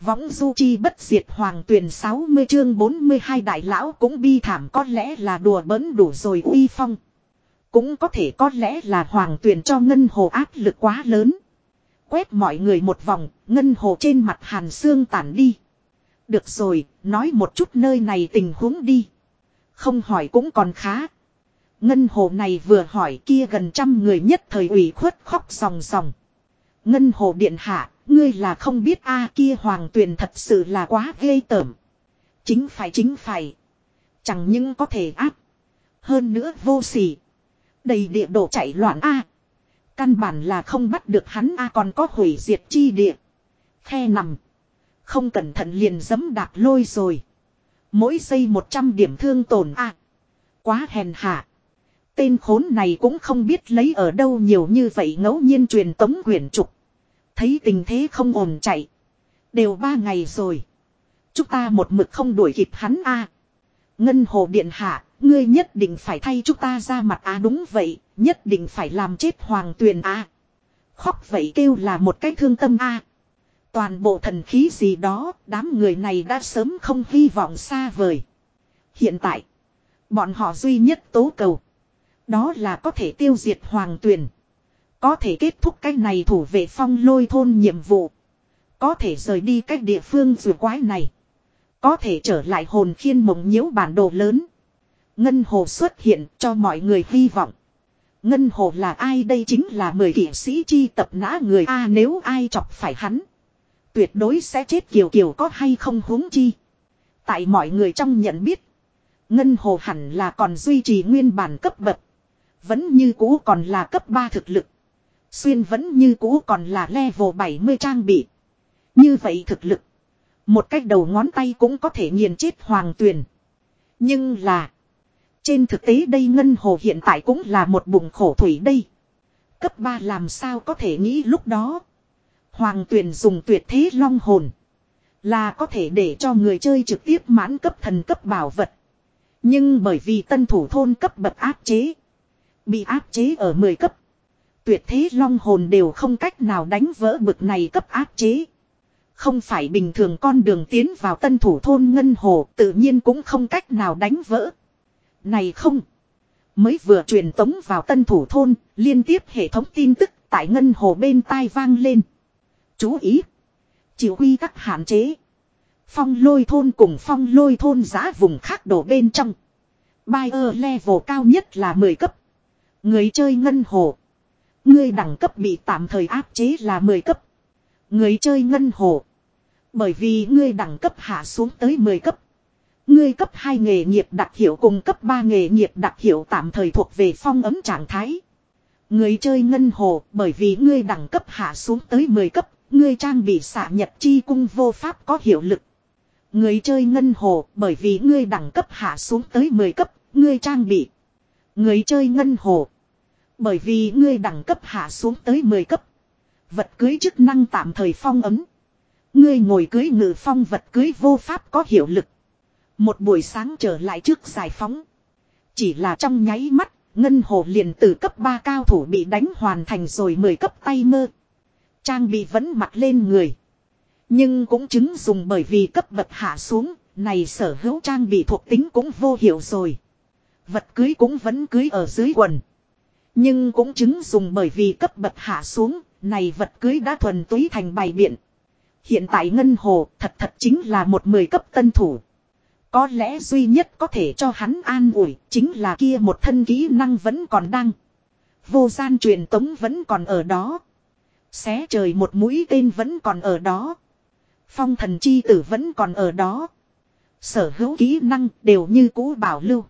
Võng du chi bất diệt hoàng tuyển 60 chương 42 đại lão cũng bi thảm có lẽ là đùa bỡn đủ rồi uy phong. Cũng có thể có lẽ là hoàng tuyển cho ngân hồ áp lực quá lớn. Quét mọi người một vòng, ngân hồ trên mặt hàn xương tản đi. Được rồi, nói một chút nơi này tình huống đi. Không hỏi cũng còn khá. Ngân hồ này vừa hỏi kia gần trăm người nhất thời ủy khuất khóc ròng ròng. Ngân hồ điện hạ, ngươi là không biết a kia hoàng tuyền thật sự là quá ghê tởm. Chính phải chính phải. Chẳng những có thể áp. Hơn nữa vô sỉ. Đầy địa độ chạy loạn a Căn bản là không bắt được hắn a còn có hủy diệt chi địa. Khe nằm. Không cẩn thận liền dấm đạp lôi rồi. Mỗi giây 100 điểm thương tổn a Quá hèn hạ. Tên khốn này cũng không biết lấy ở đâu nhiều như vậy ngẫu nhiên truyền tống quyển trục. Thấy tình thế không ổn chạy. Đều ba ngày rồi. Chúng ta một mực không đuổi kịp hắn a Ngân hồ điện hạ, ngươi nhất định phải thay chúng ta ra mặt á đúng vậy, nhất định phải làm chết hoàng tuyền a Khóc vậy kêu là một cái thương tâm a Toàn bộ thần khí gì đó, đám người này đã sớm không hy vọng xa vời. Hiện tại, bọn họ duy nhất tố cầu. Đó là có thể tiêu diệt hoàng tuyền. Có thể kết thúc cái này thủ vệ phong lôi thôn nhiệm vụ. Có thể rời đi cách địa phương rùa quái này. Có thể trở lại hồn khiên mộng nhiễu bản đồ lớn. Ngân hồ xuất hiện cho mọi người hy vọng. Ngân hồ là ai đây chính là mười kỷ sĩ chi tập nã người A nếu ai chọc phải hắn. Tuyệt đối sẽ chết kiều kiều có hay không huống chi. Tại mọi người trong nhận biết. Ngân hồ hẳn là còn duy trì nguyên bản cấp bậc. Vẫn như cũ còn là cấp 3 thực lực. Xuyên vẫn như cũ còn là level 70 trang bị. Như vậy thực lực. Một cách đầu ngón tay cũng có thể nghiền chết hoàng tuyền. Nhưng là. Trên thực tế đây Ngân Hồ hiện tại cũng là một bụng khổ thủy đây. Cấp 3 làm sao có thể nghĩ lúc đó. Hoàng tuyền dùng tuyệt thế long hồn. Là có thể để cho người chơi trực tiếp mãn cấp thần cấp bảo vật. Nhưng bởi vì tân thủ thôn cấp bậc áp chế. Bị áp chế ở 10 cấp. Tuyệt thế long hồn đều không cách nào đánh vỡ bực này cấp áp chế. Không phải bình thường con đường tiến vào tân thủ thôn Ngân Hồ tự nhiên cũng không cách nào đánh vỡ. Này không. Mới vừa truyền tống vào tân thủ thôn, liên tiếp hệ thống tin tức tại Ngân Hồ bên tai vang lên. Chú ý. Chịu quy các hạn chế. Phong lôi thôn cùng phong lôi thôn giá vùng khác đổ bên trong. Buyer level cao nhất là 10 cấp. Người chơi Ngân Hồ. Ngươi đẳng cấp bị tạm thời áp chế là 10 cấp. Người chơi Ngân Hồ. Bởi vì ngươi đẳng cấp hạ xuống tới 10 cấp. Ngươi cấp 2 nghề nghiệp đặc hiệu cùng cấp 3 nghề nghiệp đặc hiệu tạm thời thuộc về phong ấm trạng thái. Người chơi ngân hồ bởi vì ngươi đẳng cấp hạ xuống tới 10 cấp, ngươi trang bị xạ nhật chi cung vô pháp có hiệu lực. Người chơi ngân hồ bởi vì ngươi đẳng cấp hạ xuống tới 10 cấp, ngươi trang bị. Người chơi ngân hồ bởi vì ngươi đẳng cấp hạ xuống tới 10 cấp. Vật cưới chức năng tạm thời phong ấm. Ngươi ngồi cưới ngự phong vật cưới vô pháp có hiệu lực. Một buổi sáng trở lại trước giải phóng. Chỉ là trong nháy mắt, Ngân Hồ liền từ cấp 3 cao thủ bị đánh hoàn thành rồi 10 cấp tay mơ. Trang bị vẫn mặc lên người. Nhưng cũng chứng dùng bởi vì cấp bậc hạ xuống, này sở hữu trang bị thuộc tính cũng vô hiệu rồi. Vật cưới cũng vẫn cưới ở dưới quần. Nhưng cũng chứng dùng bởi vì cấp bậc hạ xuống, này vật cưới đã thuần túy thành bài biện. Hiện tại Ngân Hồ thật thật chính là một mười cấp tân thủ. Có lẽ duy nhất có thể cho hắn an ủi chính là kia một thân kỹ năng vẫn còn đang. Vô gian truyền tống vẫn còn ở đó. Xé trời một mũi tên vẫn còn ở đó. Phong thần chi tử vẫn còn ở đó. Sở hữu kỹ năng đều như cũ bảo lưu.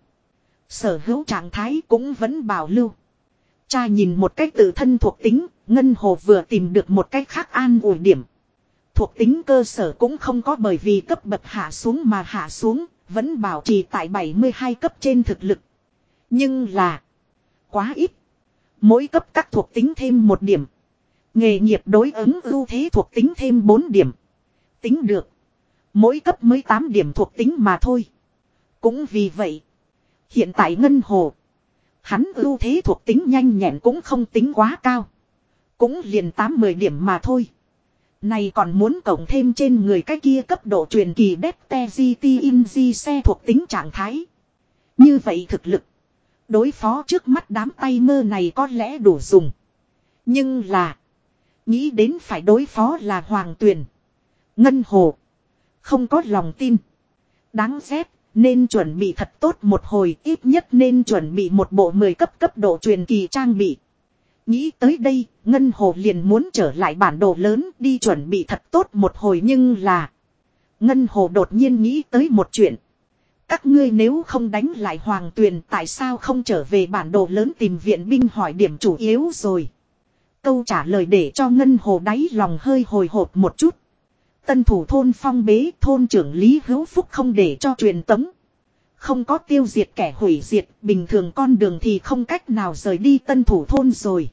Sở hữu trạng thái cũng vẫn bảo lưu. Cha nhìn một cách tự thân thuộc tính, Ngân Hồ vừa tìm được một cách khác an ủi điểm. Thuộc tính cơ sở cũng không có bởi vì cấp bậc hạ xuống mà hạ xuống, vẫn bảo trì tại 72 cấp trên thực lực. Nhưng là quá ít. Mỗi cấp các thuộc tính thêm một điểm. Nghề nghiệp đối ứng ưu thế thuộc tính thêm 4 điểm. Tính được. Mỗi cấp mới 8 điểm thuộc tính mà thôi. Cũng vì vậy. Hiện tại Ngân Hồ Hắn ưu thế thuộc tính nhanh nhẹn cũng không tính quá cao. Cũng liền 8-10 điểm mà thôi. Này còn muốn cộng thêm trên người cái kia cấp độ truyền kỳ Depte GT xe thuộc tính trạng thái. Như vậy thực lực. Đối phó trước mắt đám tay mơ này có lẽ đủ dùng. Nhưng là. Nghĩ đến phải đối phó là Hoàng Tuyền. Ngân Hồ. Không có lòng tin. Đáng ghét. Nên chuẩn bị thật tốt một hồi. Ít nhất nên chuẩn bị một bộ 10 cấp cấp độ truyền kỳ trang bị. Nghĩ tới đây, Ngân Hồ liền muốn trở lại bản đồ lớn đi chuẩn bị thật tốt một hồi nhưng là... Ngân Hồ đột nhiên nghĩ tới một chuyện. Các ngươi nếu không đánh lại Hoàng Tuyền tại sao không trở về bản đồ lớn tìm viện binh hỏi điểm chủ yếu rồi. Câu trả lời để cho Ngân Hồ đáy lòng hơi hồi hộp một chút. Tân thủ thôn phong bế thôn trưởng Lý Hữu Phúc không để cho truyền tống. Không có tiêu diệt kẻ hủy diệt, bình thường con đường thì không cách nào rời đi tân thủ thôn rồi.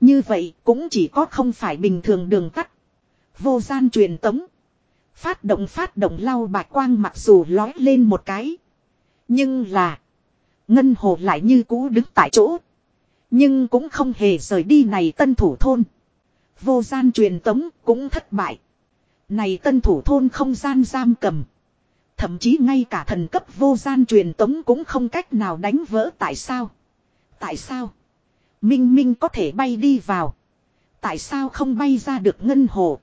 Như vậy cũng chỉ có không phải bình thường đường tắt. Vô gian truyền tống. Phát động phát động lau bạch quang mặc dù lói lên một cái. Nhưng là. Ngân hồ lại như cũ đứng tại chỗ. Nhưng cũng không hề rời đi này tân thủ thôn. Vô gian truyền tống cũng thất bại. Này tân thủ thôn không gian giam cầm. Thậm chí ngay cả thần cấp vô gian truyền tống cũng không cách nào đánh vỡ tại sao. Tại sao? Minh Minh có thể bay đi vào. Tại sao không bay ra được ngân hồ?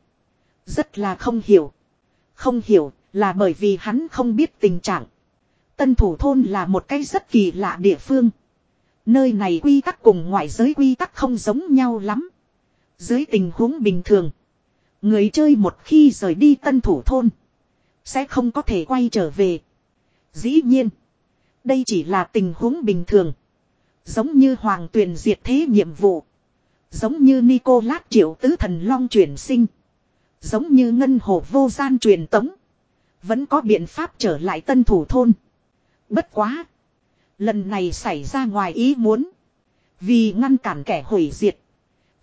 Rất là không hiểu. Không hiểu là bởi vì hắn không biết tình trạng. Tân thủ thôn là một cái rất kỳ lạ địa phương. Nơi này quy tắc cùng ngoại giới quy tắc không giống nhau lắm. Dưới tình huống bình thường. Người chơi một khi rời đi tân thủ thôn. Sẽ không có thể quay trở về. Dĩ nhiên. Đây chỉ là tình huống bình thường. Giống như Hoàng Tuyền diệt thế nhiệm vụ. Giống như Nicolas triệu tứ thần long chuyển sinh. Giống như Ngân Hồ vô gian truyền tống. Vẫn có biện pháp trở lại tân thủ thôn. Bất quá. Lần này xảy ra ngoài ý muốn. Vì ngăn cản kẻ hủy diệt.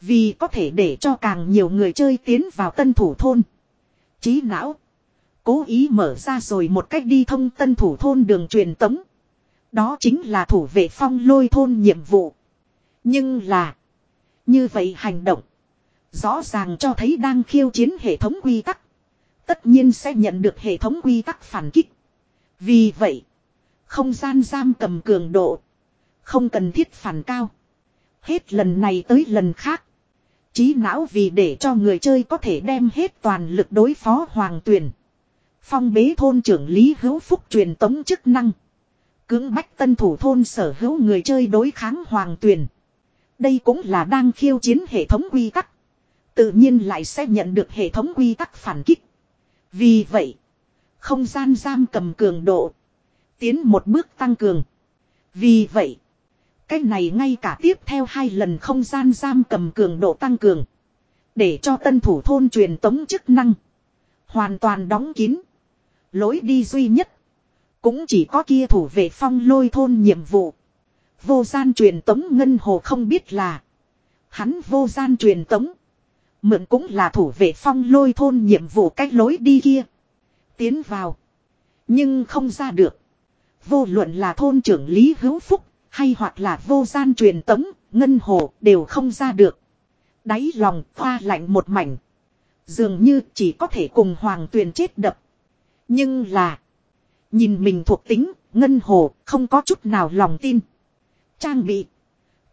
Vì có thể để cho càng nhiều người chơi tiến vào tân thủ thôn. Trí não. Cố ý mở ra rồi một cách đi thông tân thủ thôn đường truyền tống. Đó chính là thủ vệ phong lôi thôn nhiệm vụ. Nhưng là. Như vậy hành động. Rõ ràng cho thấy đang khiêu chiến hệ thống quy tắc. Tất nhiên sẽ nhận được hệ thống quy tắc phản kích. Vì vậy. Không gian giam cầm cường độ. Không cần thiết phản cao. Hết lần này tới lần khác. Trí não vì để cho người chơi có thể đem hết toàn lực đối phó hoàng tuyển. Phong bế thôn trưởng Lý Hữu Phúc truyền tống chức năng. Cưỡng bách tân thủ thôn sở hữu người chơi đối kháng hoàng tuyển. Đây cũng là đang khiêu chiến hệ thống quy tắc. Tự nhiên lại sẽ nhận được hệ thống quy tắc phản kích. Vì vậy, không gian giam cầm cường độ. Tiến một bước tăng cường. Vì vậy, cái này ngay cả tiếp theo hai lần không gian giam cầm cường độ tăng cường. Để cho tân thủ thôn truyền tống chức năng. Hoàn toàn đóng kín. Lối đi duy nhất. Cũng chỉ có kia thủ vệ phong lôi thôn nhiệm vụ. Vô gian truyền tống ngân hồ không biết là. Hắn vô gian truyền tống. Mượn cũng là thủ vệ phong lôi thôn nhiệm vụ cách lối đi kia. Tiến vào. Nhưng không ra được. Vô luận là thôn trưởng Lý Hữu Phúc. Hay hoặc là vô gian truyền tống. Ngân hồ đều không ra được. Đáy lòng khoa lạnh một mảnh. Dường như chỉ có thể cùng hoàng tuyền chết đập. Nhưng là. Nhìn mình thuộc tính, ngân hồ, không có chút nào lòng tin. Trang bị.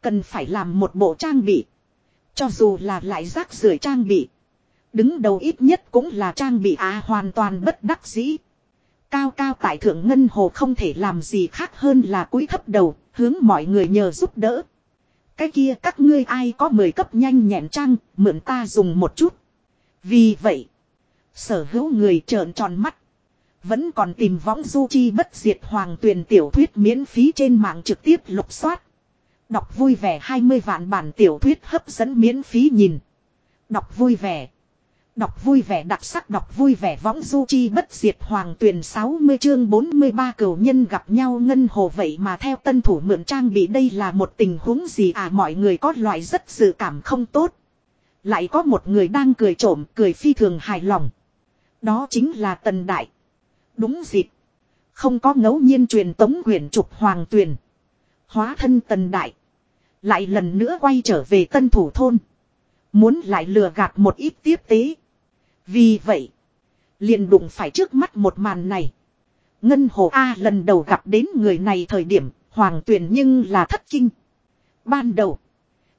Cần phải làm một bộ trang bị. Cho dù là lại rác rưởi trang bị. Đứng đầu ít nhất cũng là trang bị á hoàn toàn bất đắc dĩ. Cao cao tại thượng ngân hồ không thể làm gì khác hơn là cúi thấp đầu, hướng mọi người nhờ giúp đỡ. Cái kia các ngươi ai có 10 cấp nhanh nhẹn trang, mượn ta dùng một chút. Vì vậy, sở hữu người trợn tròn mắt. Vẫn còn tìm võng du chi bất diệt hoàng tuyền tiểu thuyết miễn phí trên mạng trực tiếp lục soát. Đọc vui vẻ 20 vạn bản tiểu thuyết hấp dẫn miễn phí nhìn. Đọc vui vẻ. Đọc vui vẻ đặc sắc đọc vui vẻ võng du chi bất diệt hoàng tuyền 60 chương 43 cửu nhân gặp nhau ngân hồ vậy mà theo tân thủ mượn trang bị đây là một tình huống gì à mọi người có loại rất sự cảm không tốt. Lại có một người đang cười trộm, cười phi thường hài lòng. Đó chính là tần đại. Đúng dịp. Không có ngẫu nhiên truyền tống quyển trục hoàng tuyền. Hóa thân tần đại. Lại lần nữa quay trở về tân thủ thôn. Muốn lại lừa gạt một ít tiếp tế. Vì vậy. liền đụng phải trước mắt một màn này. Ngân hồ A lần đầu gặp đến người này thời điểm. Hoàng tuyển nhưng là thất kinh. Ban đầu.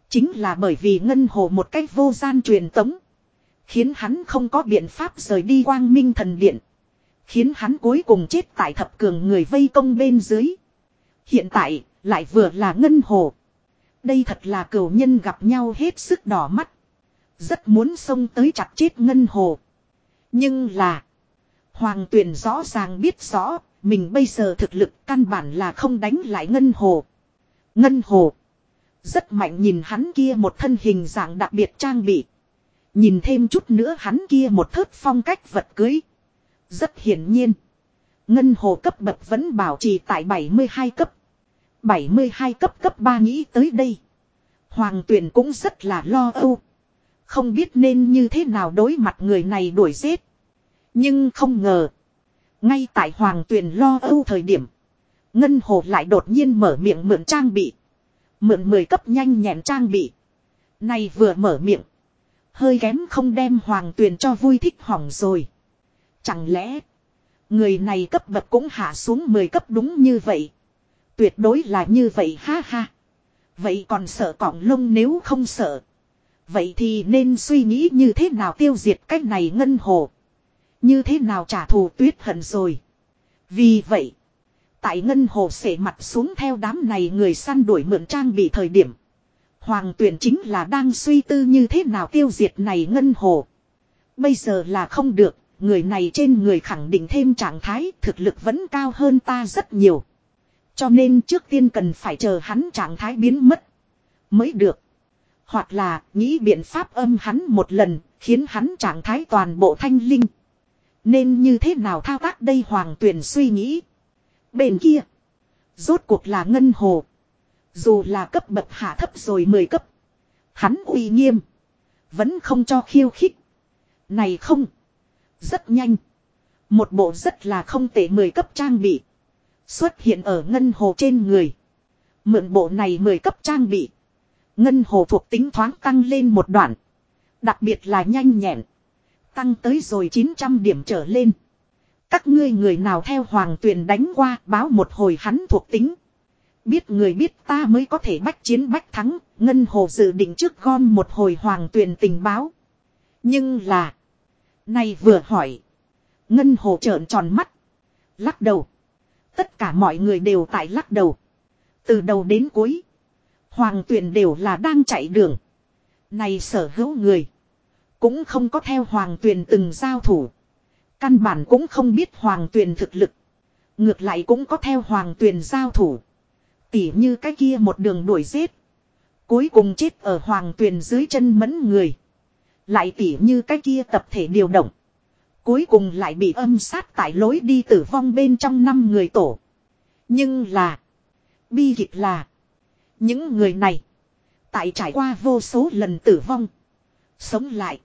Chính là bởi vì ngân hồ một cách vô gian truyền tống. Khiến hắn không có biện pháp rời đi quang minh thần điện. Khiến hắn cuối cùng chết tại thập cường người vây công bên dưới. Hiện tại, lại vừa là ngân hồ. Đây thật là cửu nhân gặp nhau hết sức đỏ mắt. Rất muốn xông tới chặt chết ngân hồ. Nhưng là. Hoàng tuyển rõ ràng biết rõ. Mình bây giờ thực lực căn bản là không đánh lại ngân hồ. Ngân hồ. Rất mạnh nhìn hắn kia một thân hình dạng đặc biệt trang bị. Nhìn thêm chút nữa hắn kia một thớt phong cách vật cưới. Rất hiển nhiên. Ngân hồ cấp bậc vẫn bảo trì tại 72 cấp. 72 cấp cấp 3 nghĩ tới đây. Hoàng tuyển cũng rất là lo âu. Không biết nên như thế nào đối mặt người này đuổi giết. Nhưng không ngờ. Ngay tại hoàng tuyền lo âu thời điểm. Ngân hồ lại đột nhiên mở miệng mượn trang bị. Mượn 10 cấp nhanh nhẹn trang bị. Này vừa mở miệng. Hơi kém không đem hoàng tuyền cho vui thích hỏng rồi. Chẳng lẽ. Người này cấp bậc cũng hạ xuống 10 cấp đúng như vậy. Tuyệt đối là như vậy ha ha. Vậy còn sợ cỏng lông nếu không sợ. Vậy thì nên suy nghĩ như thế nào tiêu diệt cách này ngân hồ. Như thế nào trả thù tuyết hận rồi. Vì vậy. Tại ngân hồ sể mặt xuống theo đám này người săn đuổi mượn trang bị thời điểm. Hoàng tuyển chính là đang suy tư như thế nào tiêu diệt này ngân hồ. Bây giờ là không được, người này trên người khẳng định thêm trạng thái thực lực vẫn cao hơn ta rất nhiều. Cho nên trước tiên cần phải chờ hắn trạng thái biến mất. Mới được. Hoặc là nghĩ biện pháp âm hắn một lần, khiến hắn trạng thái toàn bộ thanh linh. Nên như thế nào thao tác đây hoàng tuyển suy nghĩ. Bên kia. Rốt cuộc là ngân hồ. Dù là cấp bậc hạ thấp rồi 10 cấp. Hắn uy nghiêm. Vẫn không cho khiêu khích. Này không. Rất nhanh. Một bộ rất là không tệ 10 cấp trang bị. Xuất hiện ở ngân hồ trên người. Mượn bộ này 10 cấp trang bị. Ngân hồ thuộc tính thoáng tăng lên một đoạn. Đặc biệt là nhanh nhẹn. Tăng tới rồi 900 điểm trở lên. Các ngươi người nào theo hoàng tuyền đánh qua báo một hồi hắn thuộc tính. Biết người biết ta mới có thể bách chiến bách thắng, Ngân Hồ dự định trước gom một hồi hoàng tuyền tình báo. Nhưng là, nay vừa hỏi, Ngân Hồ trợn tròn mắt, lắc đầu. Tất cả mọi người đều tại lắc đầu. Từ đầu đến cuối, hoàng tuyền đều là đang chạy đường. Này sở hữu người, cũng không có theo hoàng tuyền từng giao thủ. Căn bản cũng không biết hoàng tuyền thực lực. Ngược lại cũng có theo hoàng tuyền giao thủ. Tỉ như cái kia một đường đuổi giết. Cuối cùng chết ở hoàng tuyền dưới chân mẫn người. Lại tỉ như cái kia tập thể điều động. Cuối cùng lại bị âm sát tại lối đi tử vong bên trong năm người tổ. Nhưng là. Bi kịch là. Những người này. Tại trải qua vô số lần tử vong. Sống lại.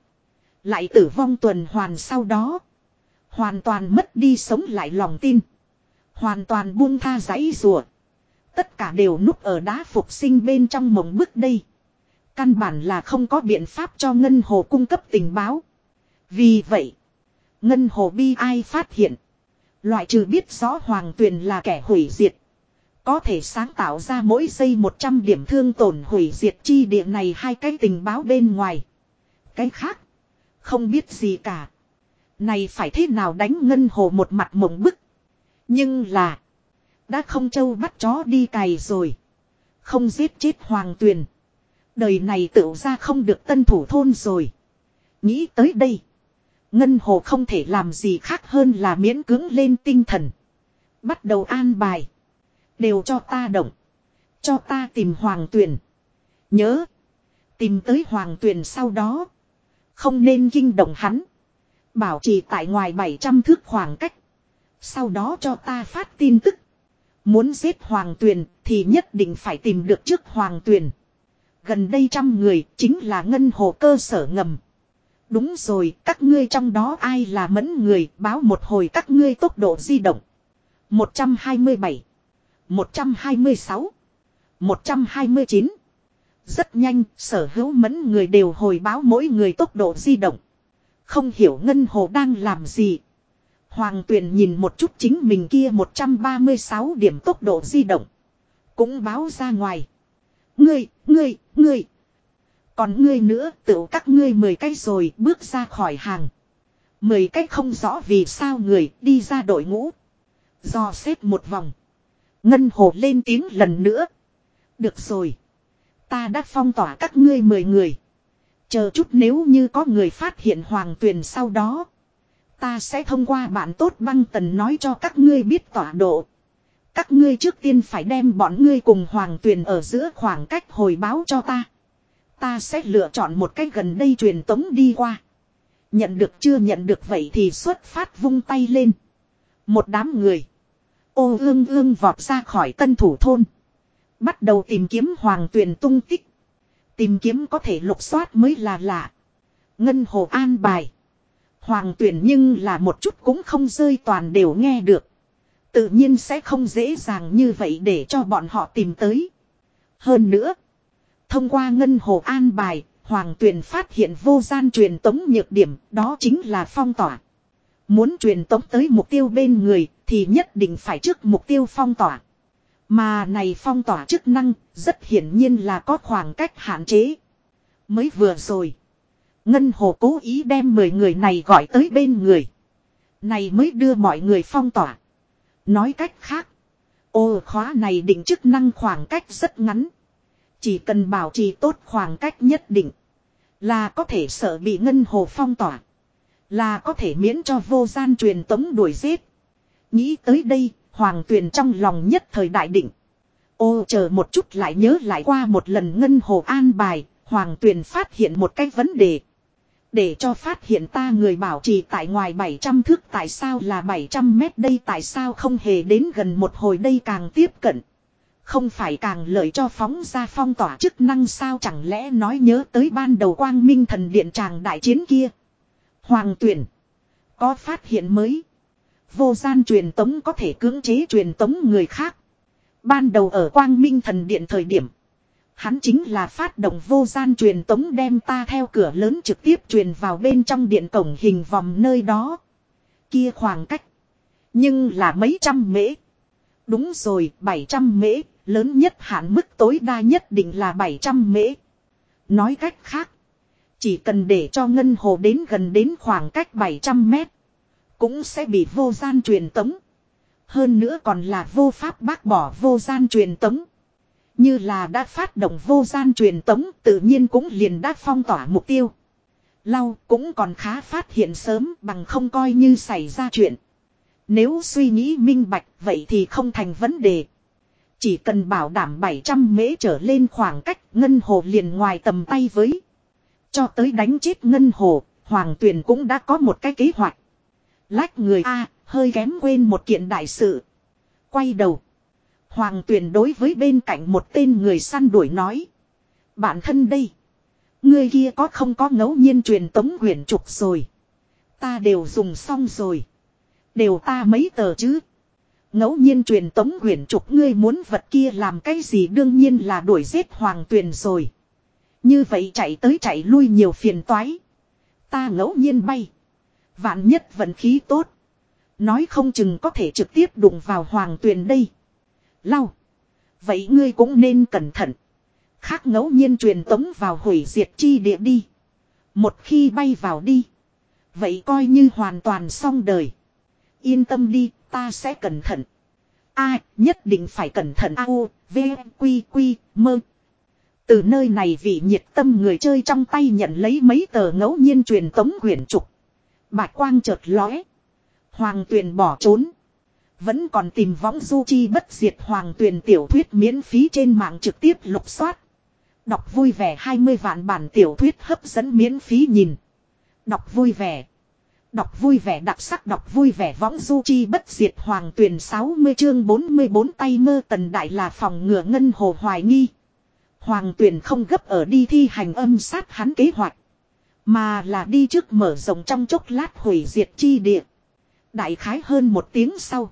Lại tử vong tuần hoàn sau đó. Hoàn toàn mất đi sống lại lòng tin. Hoàn toàn buông tha giấy rùa. Tất cả đều núp ở đá phục sinh bên trong mộng bức đây. Căn bản là không có biện pháp cho Ngân Hồ cung cấp tình báo. Vì vậy, Ngân Hồ bi ai phát hiện. Loại trừ biết rõ Hoàng Tuyền là kẻ hủy diệt. Có thể sáng tạo ra mỗi giây 100 điểm thương tổn hủy diệt chi địa này hai cái tình báo bên ngoài. Cái khác, không biết gì cả. Này phải thế nào đánh Ngân Hồ một mặt mộng bức. Nhưng là, đã không châu bắt chó đi cày rồi. Không giết chết hoàng tuyền. Đời này tựu ra không được tân thủ thôn rồi. Nghĩ tới đây. Ngân hồ không thể làm gì khác hơn là miễn cưỡng lên tinh thần. Bắt đầu an bài. Đều cho ta động. Cho ta tìm hoàng tuyền. Nhớ. Tìm tới hoàng tuyền sau đó. Không nên kinh động hắn. Bảo trì tại ngoài 700 thước khoảng cách. Sau đó cho ta phát tin tức. Muốn giết hoàng tuyền thì nhất định phải tìm được trước hoàng tuyền. Gần đây trăm người chính là ngân hồ cơ sở ngầm. Đúng rồi, các ngươi trong đó ai là mẫn người báo một hồi các ngươi tốc độ di động. 127, 126, 129. Rất nhanh, sở hữu mẫn người đều hồi báo mỗi người tốc độ di động. Không hiểu ngân hồ đang làm gì. Hoàng tuyền nhìn một chút chính mình kia 136 điểm tốc độ di động. Cũng báo ra ngoài. Ngươi, ngươi, ngươi. Còn ngươi nữa tự các ngươi mười cái rồi bước ra khỏi hàng. Mười cái không rõ vì sao người đi ra đội ngũ. Do xếp một vòng. Ngân hồ lên tiếng lần nữa. Được rồi. Ta đã phong tỏa các ngươi mười người. Chờ chút nếu như có người phát hiện hoàng tuyền sau đó. Ta sẽ thông qua bạn tốt băng tần nói cho các ngươi biết tọa độ. Các ngươi trước tiên phải đem bọn ngươi cùng hoàng tuyền ở giữa khoảng cách hồi báo cho ta. Ta sẽ lựa chọn một cách gần đây truyền tống đi qua. Nhận được chưa nhận được vậy thì xuất phát vung tay lên. Một đám người. Ô ương ương vọt ra khỏi tân thủ thôn. Bắt đầu tìm kiếm hoàng tuyền tung tích. Tìm kiếm có thể lục soát mới là lạ. Ngân hồ an bài. Hoàng tuyển nhưng là một chút cũng không rơi toàn đều nghe được. Tự nhiên sẽ không dễ dàng như vậy để cho bọn họ tìm tới. Hơn nữa. Thông qua ngân hồ an bài, Hoàng tuyển phát hiện vô gian truyền tống nhược điểm, đó chính là phong tỏa. Muốn truyền tống tới mục tiêu bên người, thì nhất định phải trước mục tiêu phong tỏa. Mà này phong tỏa chức năng, rất hiển nhiên là có khoảng cách hạn chế. Mới vừa rồi. Ngân hồ cố ý đem 10 người này gọi tới bên người. Này mới đưa mọi người phong tỏa. Nói cách khác. Ô khóa này định chức năng khoảng cách rất ngắn. Chỉ cần bảo trì tốt khoảng cách nhất định. Là có thể sợ bị ngân hồ phong tỏa. Là có thể miễn cho vô gian truyền tống đuổi giết. Nghĩ tới đây, hoàng tuyền trong lòng nhất thời đại định. Ô chờ một chút lại nhớ lại qua một lần ngân hồ an bài, hoàng tuyền phát hiện một cái vấn đề. Để cho phát hiện ta người bảo trì tại ngoài 700 thước tại sao là 700 mét đây tại sao không hề đến gần một hồi đây càng tiếp cận. Không phải càng lợi cho phóng ra phong tỏa chức năng sao chẳng lẽ nói nhớ tới ban đầu quang minh thần điện tràng đại chiến kia. Hoàng tuyển. Có phát hiện mới. Vô gian truyền tống có thể cưỡng chế truyền tống người khác. Ban đầu ở quang minh thần điện thời điểm. Hắn chính là phát động vô gian truyền tống đem ta theo cửa lớn trực tiếp truyền vào bên trong điện cổng hình vòng nơi đó. Kia khoảng cách. Nhưng là mấy trăm mễ. Đúng rồi, 700 mễ, lớn nhất hạn mức tối đa nhất định là 700 mễ. Nói cách khác, chỉ cần để cho ngân hồ đến gần đến khoảng cách 700 mét, cũng sẽ bị vô gian truyền tống. Hơn nữa còn là vô pháp bác bỏ vô gian truyền tống. Như là đã phát động vô gian truyền tống tự nhiên cũng liền đã phong tỏa mục tiêu. Lau cũng còn khá phát hiện sớm bằng không coi như xảy ra chuyện. Nếu suy nghĩ minh bạch vậy thì không thành vấn đề. Chỉ cần bảo đảm 700 mễ trở lên khoảng cách ngân hồ liền ngoài tầm tay với. Cho tới đánh chết ngân hồ, hoàng tuyền cũng đã có một cái kế hoạch. Lách người A, hơi kém quên một kiện đại sự. Quay đầu. Hoàng tuyền đối với bên cạnh một tên người săn đuổi nói. Bạn thân đây. Người kia có không có ngẫu nhiên truyền tống huyền trục rồi. Ta đều dùng xong rồi. Đều ta mấy tờ chứ. Ngẫu nhiên truyền tống huyền trục ngươi muốn vật kia làm cái gì đương nhiên là đuổi giết hoàng tuyền rồi. Như vậy chạy tới chạy lui nhiều phiền toái. Ta ngẫu nhiên bay. Vạn nhất vận khí tốt. Nói không chừng có thể trực tiếp đụng vào hoàng tuyền đây. Lau. Vậy ngươi cũng nên cẩn thận. Khác ngẫu nhiên truyền tống vào hủy diệt chi địa đi. Một khi bay vào đi. Vậy coi như hoàn toàn xong đời. Yên tâm đi, ta sẽ cẩn thận. A, nhất định phải cẩn thận A u, v, quy quy, mơ. Từ nơi này vị nhiệt tâm người chơi trong tay nhận lấy mấy tờ ngẫu nhiên truyền tống quyển trục. Bạch quang chợt lóe. Hoàng tuyền bỏ trốn. Vẫn còn tìm võng du chi bất diệt hoàng tuyền tiểu thuyết miễn phí trên mạng trực tiếp lục soát. Đọc vui vẻ 20 vạn bản tiểu thuyết hấp dẫn miễn phí nhìn. Đọc vui vẻ. Đọc vui vẻ đặc sắc đọc vui vẻ võng du chi bất diệt hoàng tuyển 60 chương 44 tay mơ tần đại là phòng ngừa ngân hồ hoài nghi. Hoàng tuyển không gấp ở đi thi hành âm sát hắn kế hoạch. Mà là đi trước mở rộng trong chốc lát hủy diệt chi địa. Đại khái hơn một tiếng sau.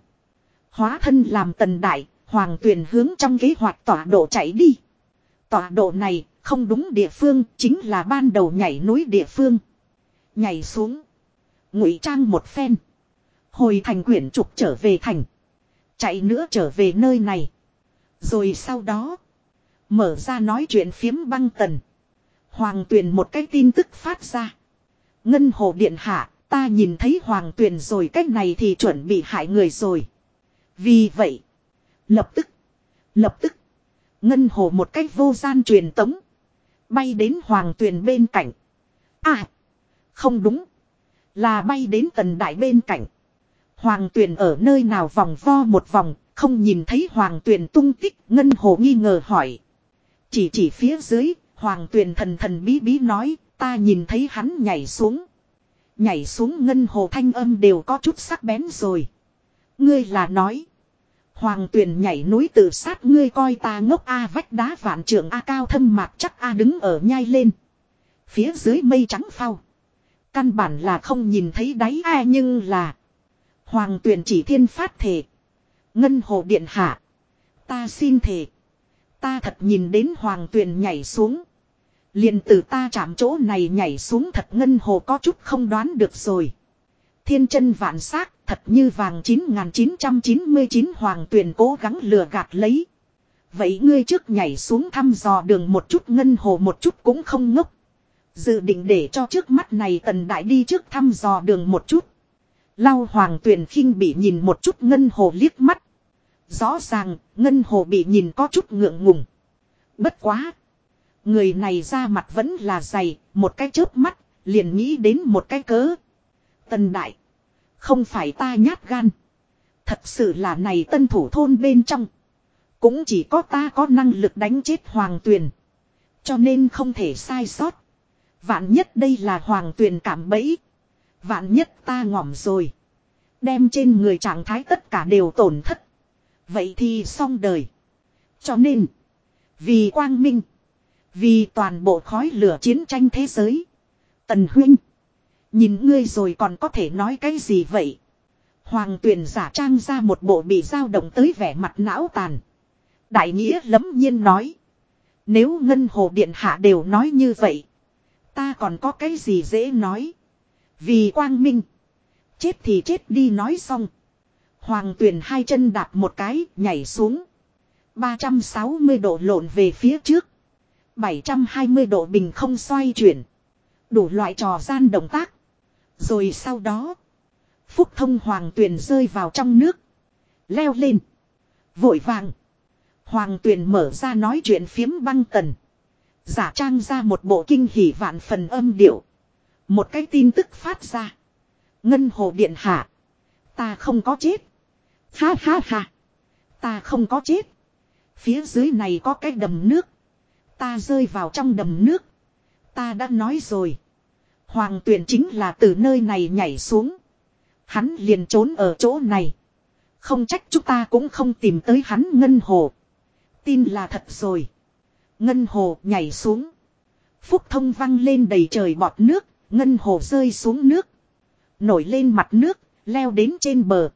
Hóa thân làm tần đại, hoàng tuyển hướng trong kế hoạch tọa độ chạy đi. Tọa độ này không đúng địa phương chính là ban đầu nhảy núi địa phương. Nhảy xuống. ngụy trang một phen. Hồi thành quyển trục trở về thành. Chạy nữa trở về nơi này. Rồi sau đó. Mở ra nói chuyện phiếm băng tần. Hoàng tuyền một cái tin tức phát ra. Ngân hồ điện hạ, ta nhìn thấy hoàng tuyền rồi cách này thì chuẩn bị hại người rồi. Vì vậy. Lập tức. Lập tức. Ngân hồ một cách vô gian truyền tống. Bay đến hoàng tuyền bên cạnh. À. Không đúng. Là bay đến tần đại bên cạnh. Hoàng tuyền ở nơi nào vòng vo một vòng. Không nhìn thấy hoàng tuyền tung tích. Ngân hồ nghi ngờ hỏi. Chỉ chỉ phía dưới. Hoàng tuyền thần thần bí bí nói. Ta nhìn thấy hắn nhảy xuống. Nhảy xuống ngân hồ thanh âm đều có chút sắc bén rồi. Ngươi là nói. Hoàng tuyền nhảy núi tự sát, ngươi coi ta ngốc A, vách đá vạn trưởng A, cao thâm mạc chắc A, đứng ở nhai lên. Phía dưới mây trắng phao. Căn bản là không nhìn thấy đáy A, nhưng là. Hoàng tuyền chỉ thiên phát thể. Ngân hồ điện hạ. Ta xin thể. Ta thật nhìn đến hoàng tuyền nhảy xuống. liền từ ta chạm chỗ này nhảy xuống thật ngân hồ có chút không đoán được rồi. Thiên chân vạn xác, thật như vàng 9999 hoàng tuyền cố gắng lừa gạt lấy. Vậy ngươi trước nhảy xuống thăm dò đường một chút ngân hồ một chút cũng không ngốc. Dự định để cho trước mắt này tần đại đi trước thăm dò đường một chút. Lau hoàng tuyền khinh bị nhìn một chút ngân hồ liếc mắt. Rõ ràng, ngân hồ bị nhìn có chút ngượng ngùng. Bất quá. Người này ra mặt vẫn là dày, một cái chớp mắt, liền nghĩ đến một cái cớ. Tần đại. Không phải ta nhát gan. Thật sự là này tân thủ thôn bên trong. Cũng chỉ có ta có năng lực đánh chết hoàng tuyền. Cho nên không thể sai sót. Vạn nhất đây là hoàng tuyền cảm bẫy. Vạn nhất ta ngỏm rồi. Đem trên người trạng thái tất cả đều tổn thất. Vậy thì xong đời. Cho nên. Vì quang minh. Vì toàn bộ khói lửa chiến tranh thế giới. Tần huynh. Nhìn ngươi rồi còn có thể nói cái gì vậy? Hoàng tuyền giả trang ra một bộ bị dao động tới vẻ mặt não tàn. Đại nghĩa lấm nhiên nói. Nếu ngân hồ điện hạ đều nói như vậy. Ta còn có cái gì dễ nói. Vì quang minh. Chết thì chết đi nói xong. Hoàng tuyền hai chân đạp một cái, nhảy xuống. 360 độ lộn về phía trước. 720 độ bình không xoay chuyển. Đủ loại trò gian động tác. Rồi sau đó. Phúc thông hoàng tuyền rơi vào trong nước. Leo lên. Vội vàng. Hoàng tuyền mở ra nói chuyện phiếm băng tần. Giả trang ra một bộ kinh hỉ vạn phần âm điệu. Một cái tin tức phát ra. Ngân hồ điện hạ. Ta không có chết. Ha ha ha. Ta không có chết. Phía dưới này có cái đầm nước. Ta rơi vào trong đầm nước. Ta đã nói rồi. Hoàng tuyển chính là từ nơi này nhảy xuống. Hắn liền trốn ở chỗ này. Không trách chúng ta cũng không tìm tới hắn ngân hồ. Tin là thật rồi. Ngân hồ nhảy xuống. Phúc thông văng lên đầy trời bọt nước. Ngân hồ rơi xuống nước. Nổi lên mặt nước. Leo đến trên bờ.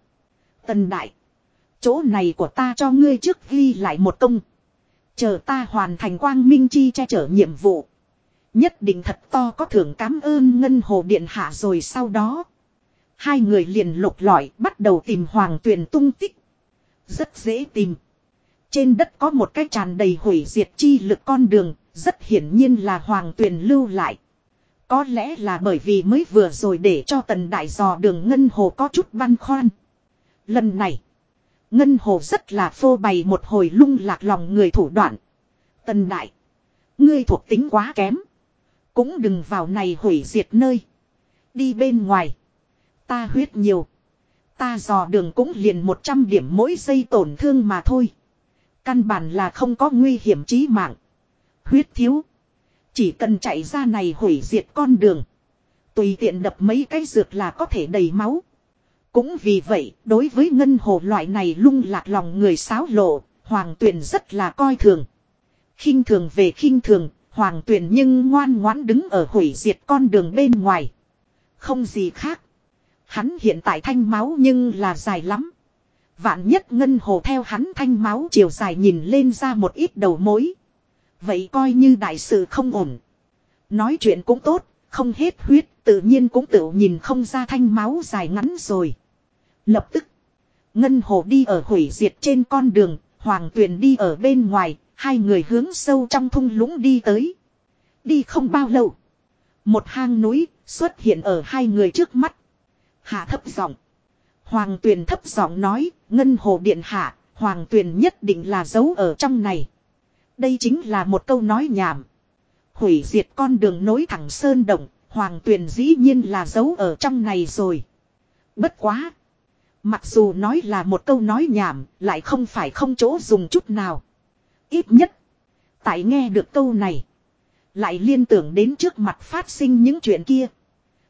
Tần đại. Chỗ này của ta cho ngươi trước ghi lại một công. Chờ ta hoàn thành quang minh chi che chở nhiệm vụ. Nhất định thật to có thưởng cảm ơn ngân hồ điện hạ rồi sau đó. Hai người liền lục lọi bắt đầu tìm hoàng tuyền tung tích. Rất dễ tìm. Trên đất có một cái tràn đầy hủy diệt chi lực con đường, rất hiển nhiên là hoàng tuyền lưu lại. Có lẽ là bởi vì mới vừa rồi để cho tần đại dò đường ngân hồ có chút băn khoăn. Lần này, ngân hồ rất là phô bày một hồi lung lạc lòng người thủ đoạn. Tần đại, ngươi thuộc tính quá kém. Cũng đừng vào này hủy diệt nơi. Đi bên ngoài. Ta huyết nhiều. Ta dò đường cũng liền 100 điểm mỗi giây tổn thương mà thôi. Căn bản là không có nguy hiểm chí mạng. Huyết thiếu. Chỉ cần chạy ra này hủy diệt con đường. Tùy tiện đập mấy cái dược là có thể đầy máu. Cũng vì vậy, đối với ngân hồ loại này lung lạc lòng người xáo lộ, hoàng tuyền rất là coi thường. khinh thường về khinh thường, Hoàng tuyển nhưng ngoan ngoãn đứng ở hủy diệt con đường bên ngoài. Không gì khác. Hắn hiện tại thanh máu nhưng là dài lắm. Vạn nhất ngân hồ theo hắn thanh máu chiều dài nhìn lên ra một ít đầu mối. Vậy coi như đại sự không ổn. Nói chuyện cũng tốt, không hết huyết, tự nhiên cũng tự nhìn không ra thanh máu dài ngắn rồi. Lập tức, Ngân Hồ đi ở hủy diệt trên con đường, Hoàng Tuyền đi ở bên ngoài, hai người hướng sâu trong thung lũng đi tới. Đi không bao lâu, một hang núi xuất hiện ở hai người trước mắt. Hạ thấp giọng. Hoàng Tuyền thấp giọng nói, Ngân Hồ Điện Hạ, Hoàng Tuyền nhất định là giấu ở trong này. Đây chính là một câu nói nhảm. Hủy diệt con đường nối thẳng sơn động, Hoàng Tuyền dĩ nhiên là giấu ở trong này rồi. Bất quá. Mặc dù nói là một câu nói nhảm, lại không phải không chỗ dùng chút nào. Ít nhất. Tại nghe được câu này. Lại liên tưởng đến trước mặt phát sinh những chuyện kia.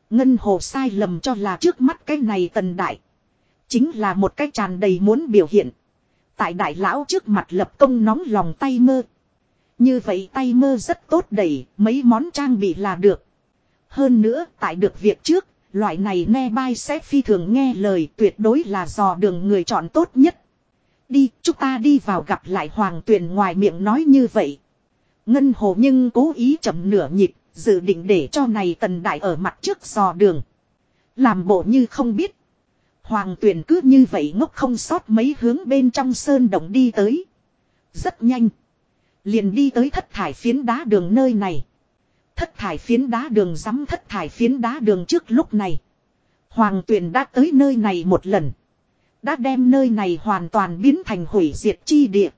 Ngân hồ sai lầm cho là trước mắt cái này tần đại. Chính là một cái tràn đầy muốn biểu hiện. Tại đại lão trước mặt lập công nóng lòng tay mơ. Như vậy tay mơ rất tốt đầy, mấy món trang bị là được. Hơn nữa, tại được việc trước, loại này nghe bai sẽ phi thường nghe lời tuyệt đối là dò đường người chọn tốt nhất. Đi, chúng ta đi vào gặp lại hoàng tuyền ngoài miệng nói như vậy. Ngân hồ nhưng cố ý chậm nửa nhịp, dự định để cho này tần đại ở mặt trước dò đường. Làm bộ như không biết. Hoàng tuyền cứ như vậy ngốc không sót mấy hướng bên trong sơn động đi tới. Rất nhanh. Liền đi tới thất thải phiến đá đường nơi này. Thất thải phiến đá đường dám thất thải phiến đá đường trước lúc này. Hoàng tuyền đã tới nơi này một lần. Đã đem nơi này hoàn toàn biến thành hủy diệt chi địa.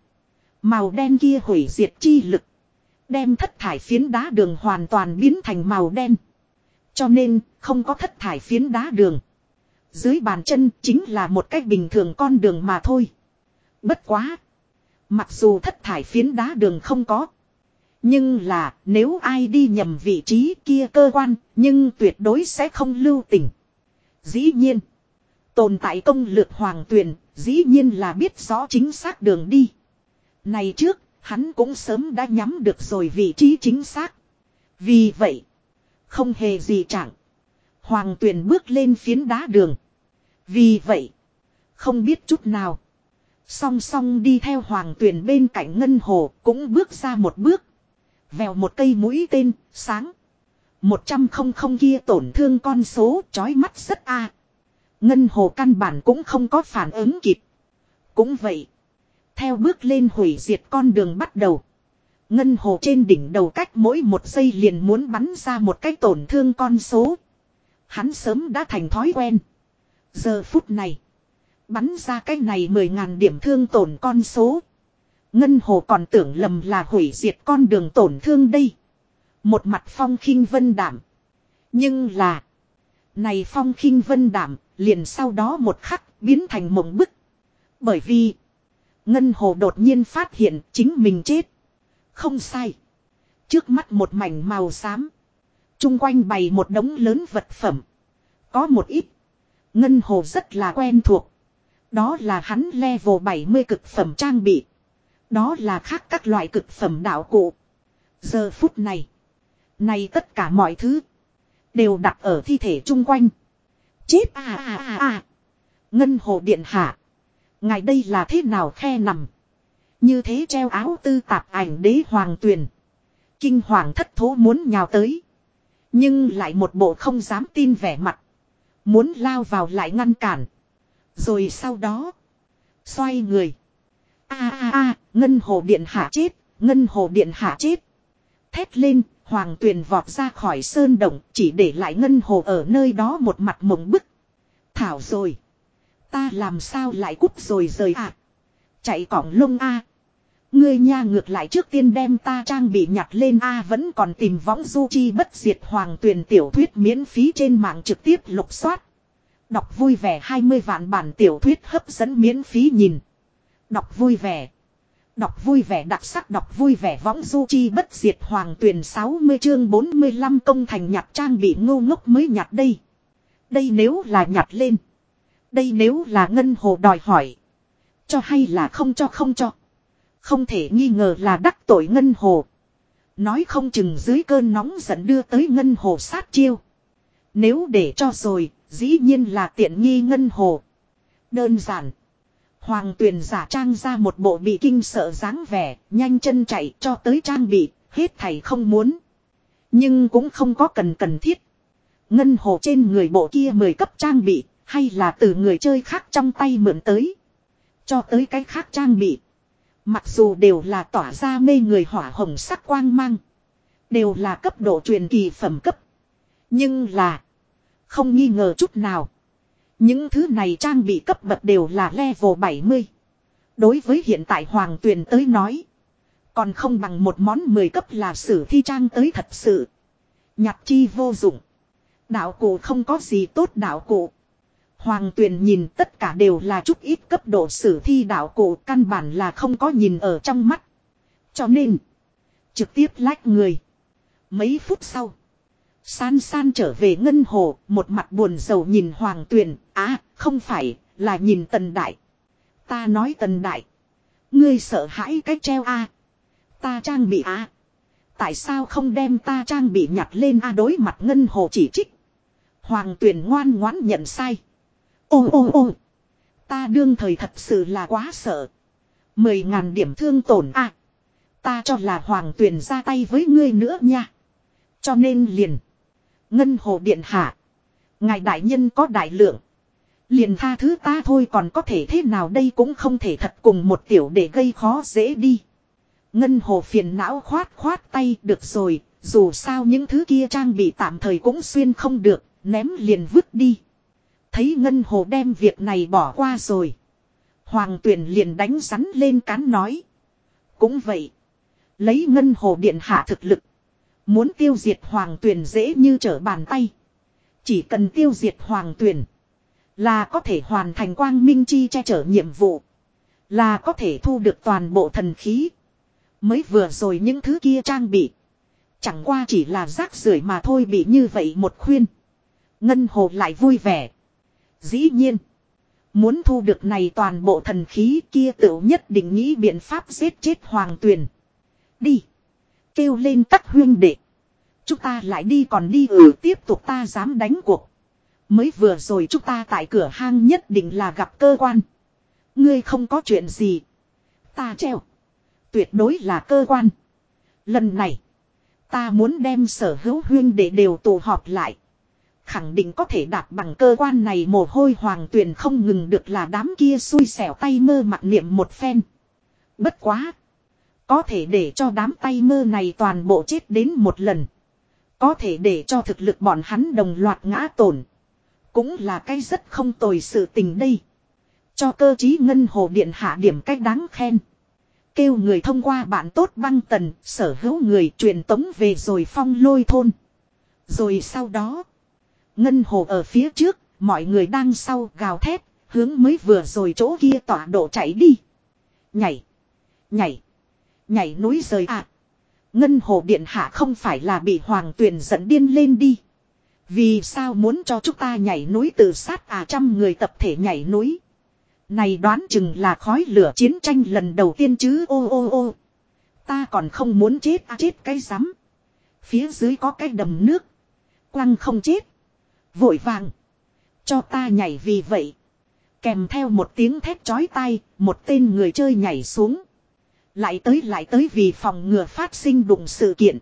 Màu đen kia hủy diệt chi lực. Đem thất thải phiến đá đường hoàn toàn biến thành màu đen. Cho nên, không có thất thải phiến đá đường. Dưới bàn chân chính là một cách bình thường con đường mà thôi. Bất quá. Mặc dù thất thải phiến đá đường không có. Nhưng là, nếu ai đi nhầm vị trí kia cơ quan, nhưng tuyệt đối sẽ không lưu tình. Dĩ nhiên. Tồn tại công lược hoàng tuyền dĩ nhiên là biết rõ chính xác đường đi. Này trước, hắn cũng sớm đã nhắm được rồi vị trí chính xác. Vì vậy. Không hề gì chẳng. Hoàng tuyền bước lên phiến đá đường. Vì vậy. Không biết chút nào. Song song đi theo hoàng tuyền bên cạnh ngân hồ cũng bước ra một bước. Vèo một cây mũi tên, sáng. Một trăm không không kia tổn thương con số, chói mắt rất a. Ngân hồ căn bản cũng không có phản ứng kịp. Cũng vậy. Theo bước lên hủy diệt con đường bắt đầu. Ngân hồ trên đỉnh đầu cách mỗi một giây liền muốn bắn ra một cái tổn thương con số. Hắn sớm đã thành thói quen. Giờ phút này. Bắn ra cái này mười ngàn điểm thương tổn con số. Ngân hồ còn tưởng lầm là hủy diệt con đường tổn thương đây. Một mặt phong khinh vân đảm. Nhưng là. Này phong khinh vân đảm liền sau đó một khắc biến thành mộng bức. Bởi vì. Ngân hồ đột nhiên phát hiện chính mình chết. Không sai. Trước mắt một mảnh màu xám. Trung quanh bày một đống lớn vật phẩm. Có một ít. Ngân hồ rất là quen thuộc. Đó là hắn level 70 cực phẩm trang bị. Đó là khác các loại cực phẩm đạo cụ. Giờ phút này. Này tất cả mọi thứ. Đều đặt ở thi thể chung quanh. Chết à à à à. Ngân hồ điện hạ. Ngài đây là thế nào khe nằm. Như thế treo áo tư tạp ảnh đế hoàng tuyền. Kinh hoàng thất thố muốn nhào tới. Nhưng lại một bộ không dám tin vẻ mặt. Muốn lao vào lại ngăn cản. Rồi sau đó. Xoay người a a a, ngân hồ điện hạ chết. Ngân hồ điện hạ chết. Thét lên. Hoàng tuyền vọt ra khỏi sơn động. Chỉ để lại ngân hồ ở nơi đó một mặt mộng bức. Thảo rồi. Ta làm sao lại cút rồi rời à. Chạy cỏng lông a Ngươi nha ngược lại trước tiên đem ta trang bị nhặt lên a vẫn còn tìm võng du chi bất diệt hoàng tuyền tiểu thuyết miễn phí trên mạng trực tiếp lục soát. Đọc vui vẻ 20 vạn bản tiểu thuyết hấp dẫn miễn phí nhìn. Đọc vui vẻ. Đọc vui vẻ đặc sắc đọc vui vẻ võng du chi bất diệt hoàng tuyển 60 chương 45 công thành nhặt trang bị ngô ngốc mới nhặt đây. Đây nếu là nhặt lên. Đây nếu là ngân hồ đòi hỏi. Cho hay là không cho không cho. Không thể nghi ngờ là đắc tội ngân hồ. Nói không chừng dưới cơn nóng giận đưa tới ngân hồ sát chiêu. Nếu để cho rồi, dĩ nhiên là tiện nghi ngân hồ. Đơn giản. Hoàng tuyền giả trang ra một bộ bị kinh sợ dáng vẻ, nhanh chân chạy cho tới trang bị, hết thầy không muốn. Nhưng cũng không có cần cần thiết. Ngân hồ trên người bộ kia mười cấp trang bị, hay là từ người chơi khác trong tay mượn tới. Cho tới cái khác trang bị. Mặc dù đều là tỏa ra mê người hỏa hồng sắc quang mang. Đều là cấp độ truyền kỳ phẩm cấp. Nhưng là. Không nghi ngờ chút nào. Những thứ này trang bị cấp bậc đều là level 70. Đối với hiện tại Hoàng Tuyền tới nói. Còn không bằng một món 10 cấp là sử thi trang tới thật sự. Nhặt chi vô dụng. Đạo cụ không có gì tốt đạo cụ. Hoàng Tuyền nhìn tất cả đều là chút ít cấp độ sử thi đạo cụ căn bản là không có nhìn ở trong mắt. Cho nên. Trực tiếp lách người. Mấy phút sau. San san trở về ngân hồ, một mặt buồn rầu nhìn hoàng tuyền, á, không phải, là nhìn tần đại. Ta nói tần đại. Ngươi sợ hãi cách treo a Ta trang bị a Tại sao không đem ta trang bị nhặt lên a đối mặt ngân hồ chỉ trích. Hoàng tuyền ngoan ngoãn nhận sai. Ô ô ô. Ta đương thời thật sự là quá sợ. Mười ngàn điểm thương tổn a Ta cho là hoàng tuyền ra tay với ngươi nữa nha. Cho nên liền. Ngân hồ điện hạ. Ngài đại nhân có đại lượng. Liền tha thứ ta thôi còn có thể thế nào đây cũng không thể thật cùng một tiểu để gây khó dễ đi. Ngân hồ phiền não khoát khoát tay được rồi, dù sao những thứ kia trang bị tạm thời cũng xuyên không được, ném liền vứt đi. Thấy Ngân hồ đem việc này bỏ qua rồi. Hoàng tuyển liền đánh rắn lên cán nói. Cũng vậy. Lấy Ngân hồ điện hạ thực lực. Muốn tiêu diệt hoàng tuyển dễ như trở bàn tay. Chỉ cần tiêu diệt hoàng tuyển. Là có thể hoàn thành quang minh chi che chở nhiệm vụ. Là có thể thu được toàn bộ thần khí. Mới vừa rồi những thứ kia trang bị. Chẳng qua chỉ là rác rưởi mà thôi bị như vậy một khuyên. Ngân hồ lại vui vẻ. Dĩ nhiên. Muốn thu được này toàn bộ thần khí kia tựu nhất định nghĩ biện pháp giết chết hoàng tuyền. Đi kêu lên các huyên đệ. Chúng ta lại đi còn đi ừ tiếp tục ta dám đánh cuộc. Mới vừa rồi chúng ta tại cửa hang nhất định là gặp cơ quan. Ngươi không có chuyện gì. Ta treo. Tuyệt đối là cơ quan. Lần này. Ta muốn đem sở hữu huyên để đều tụ họp lại. Khẳng định có thể đạt bằng cơ quan này mồ hôi hoàng tuyền không ngừng được là đám kia xui xẻo tay mơ mặt niệm một phen. Bất quá. Có thể để cho đám tay mơ này toàn bộ chết đến một lần. Có thể để cho thực lực bọn hắn đồng loạt ngã tổn. Cũng là cái rất không tồi sự tình đây. Cho cơ chí ngân hồ điện hạ điểm cách đáng khen. Kêu người thông qua bạn tốt băng tần, sở hữu người truyền tống về rồi phong lôi thôn. Rồi sau đó, ngân hồ ở phía trước, mọi người đang sau gào thét, hướng mới vừa rồi chỗ kia tỏa độ chạy đi. Nhảy, nhảy, Nhảy núi rời à. Ngân hồ điện hạ không phải là bị hoàng tuyền dẫn điên lên đi. Vì sao muốn cho chúng ta nhảy núi tự sát à trăm người tập thể nhảy núi. Này đoán chừng là khói lửa chiến tranh lần đầu tiên chứ ô ô ô. Ta còn không muốn chết à chết cái rắm. Phía dưới có cái đầm nước. Quăng không chết. Vội vàng. Cho ta nhảy vì vậy. Kèm theo một tiếng thét chói tai, một tên người chơi nhảy xuống. Lại tới lại tới vì phòng ngừa phát sinh đụng sự kiện.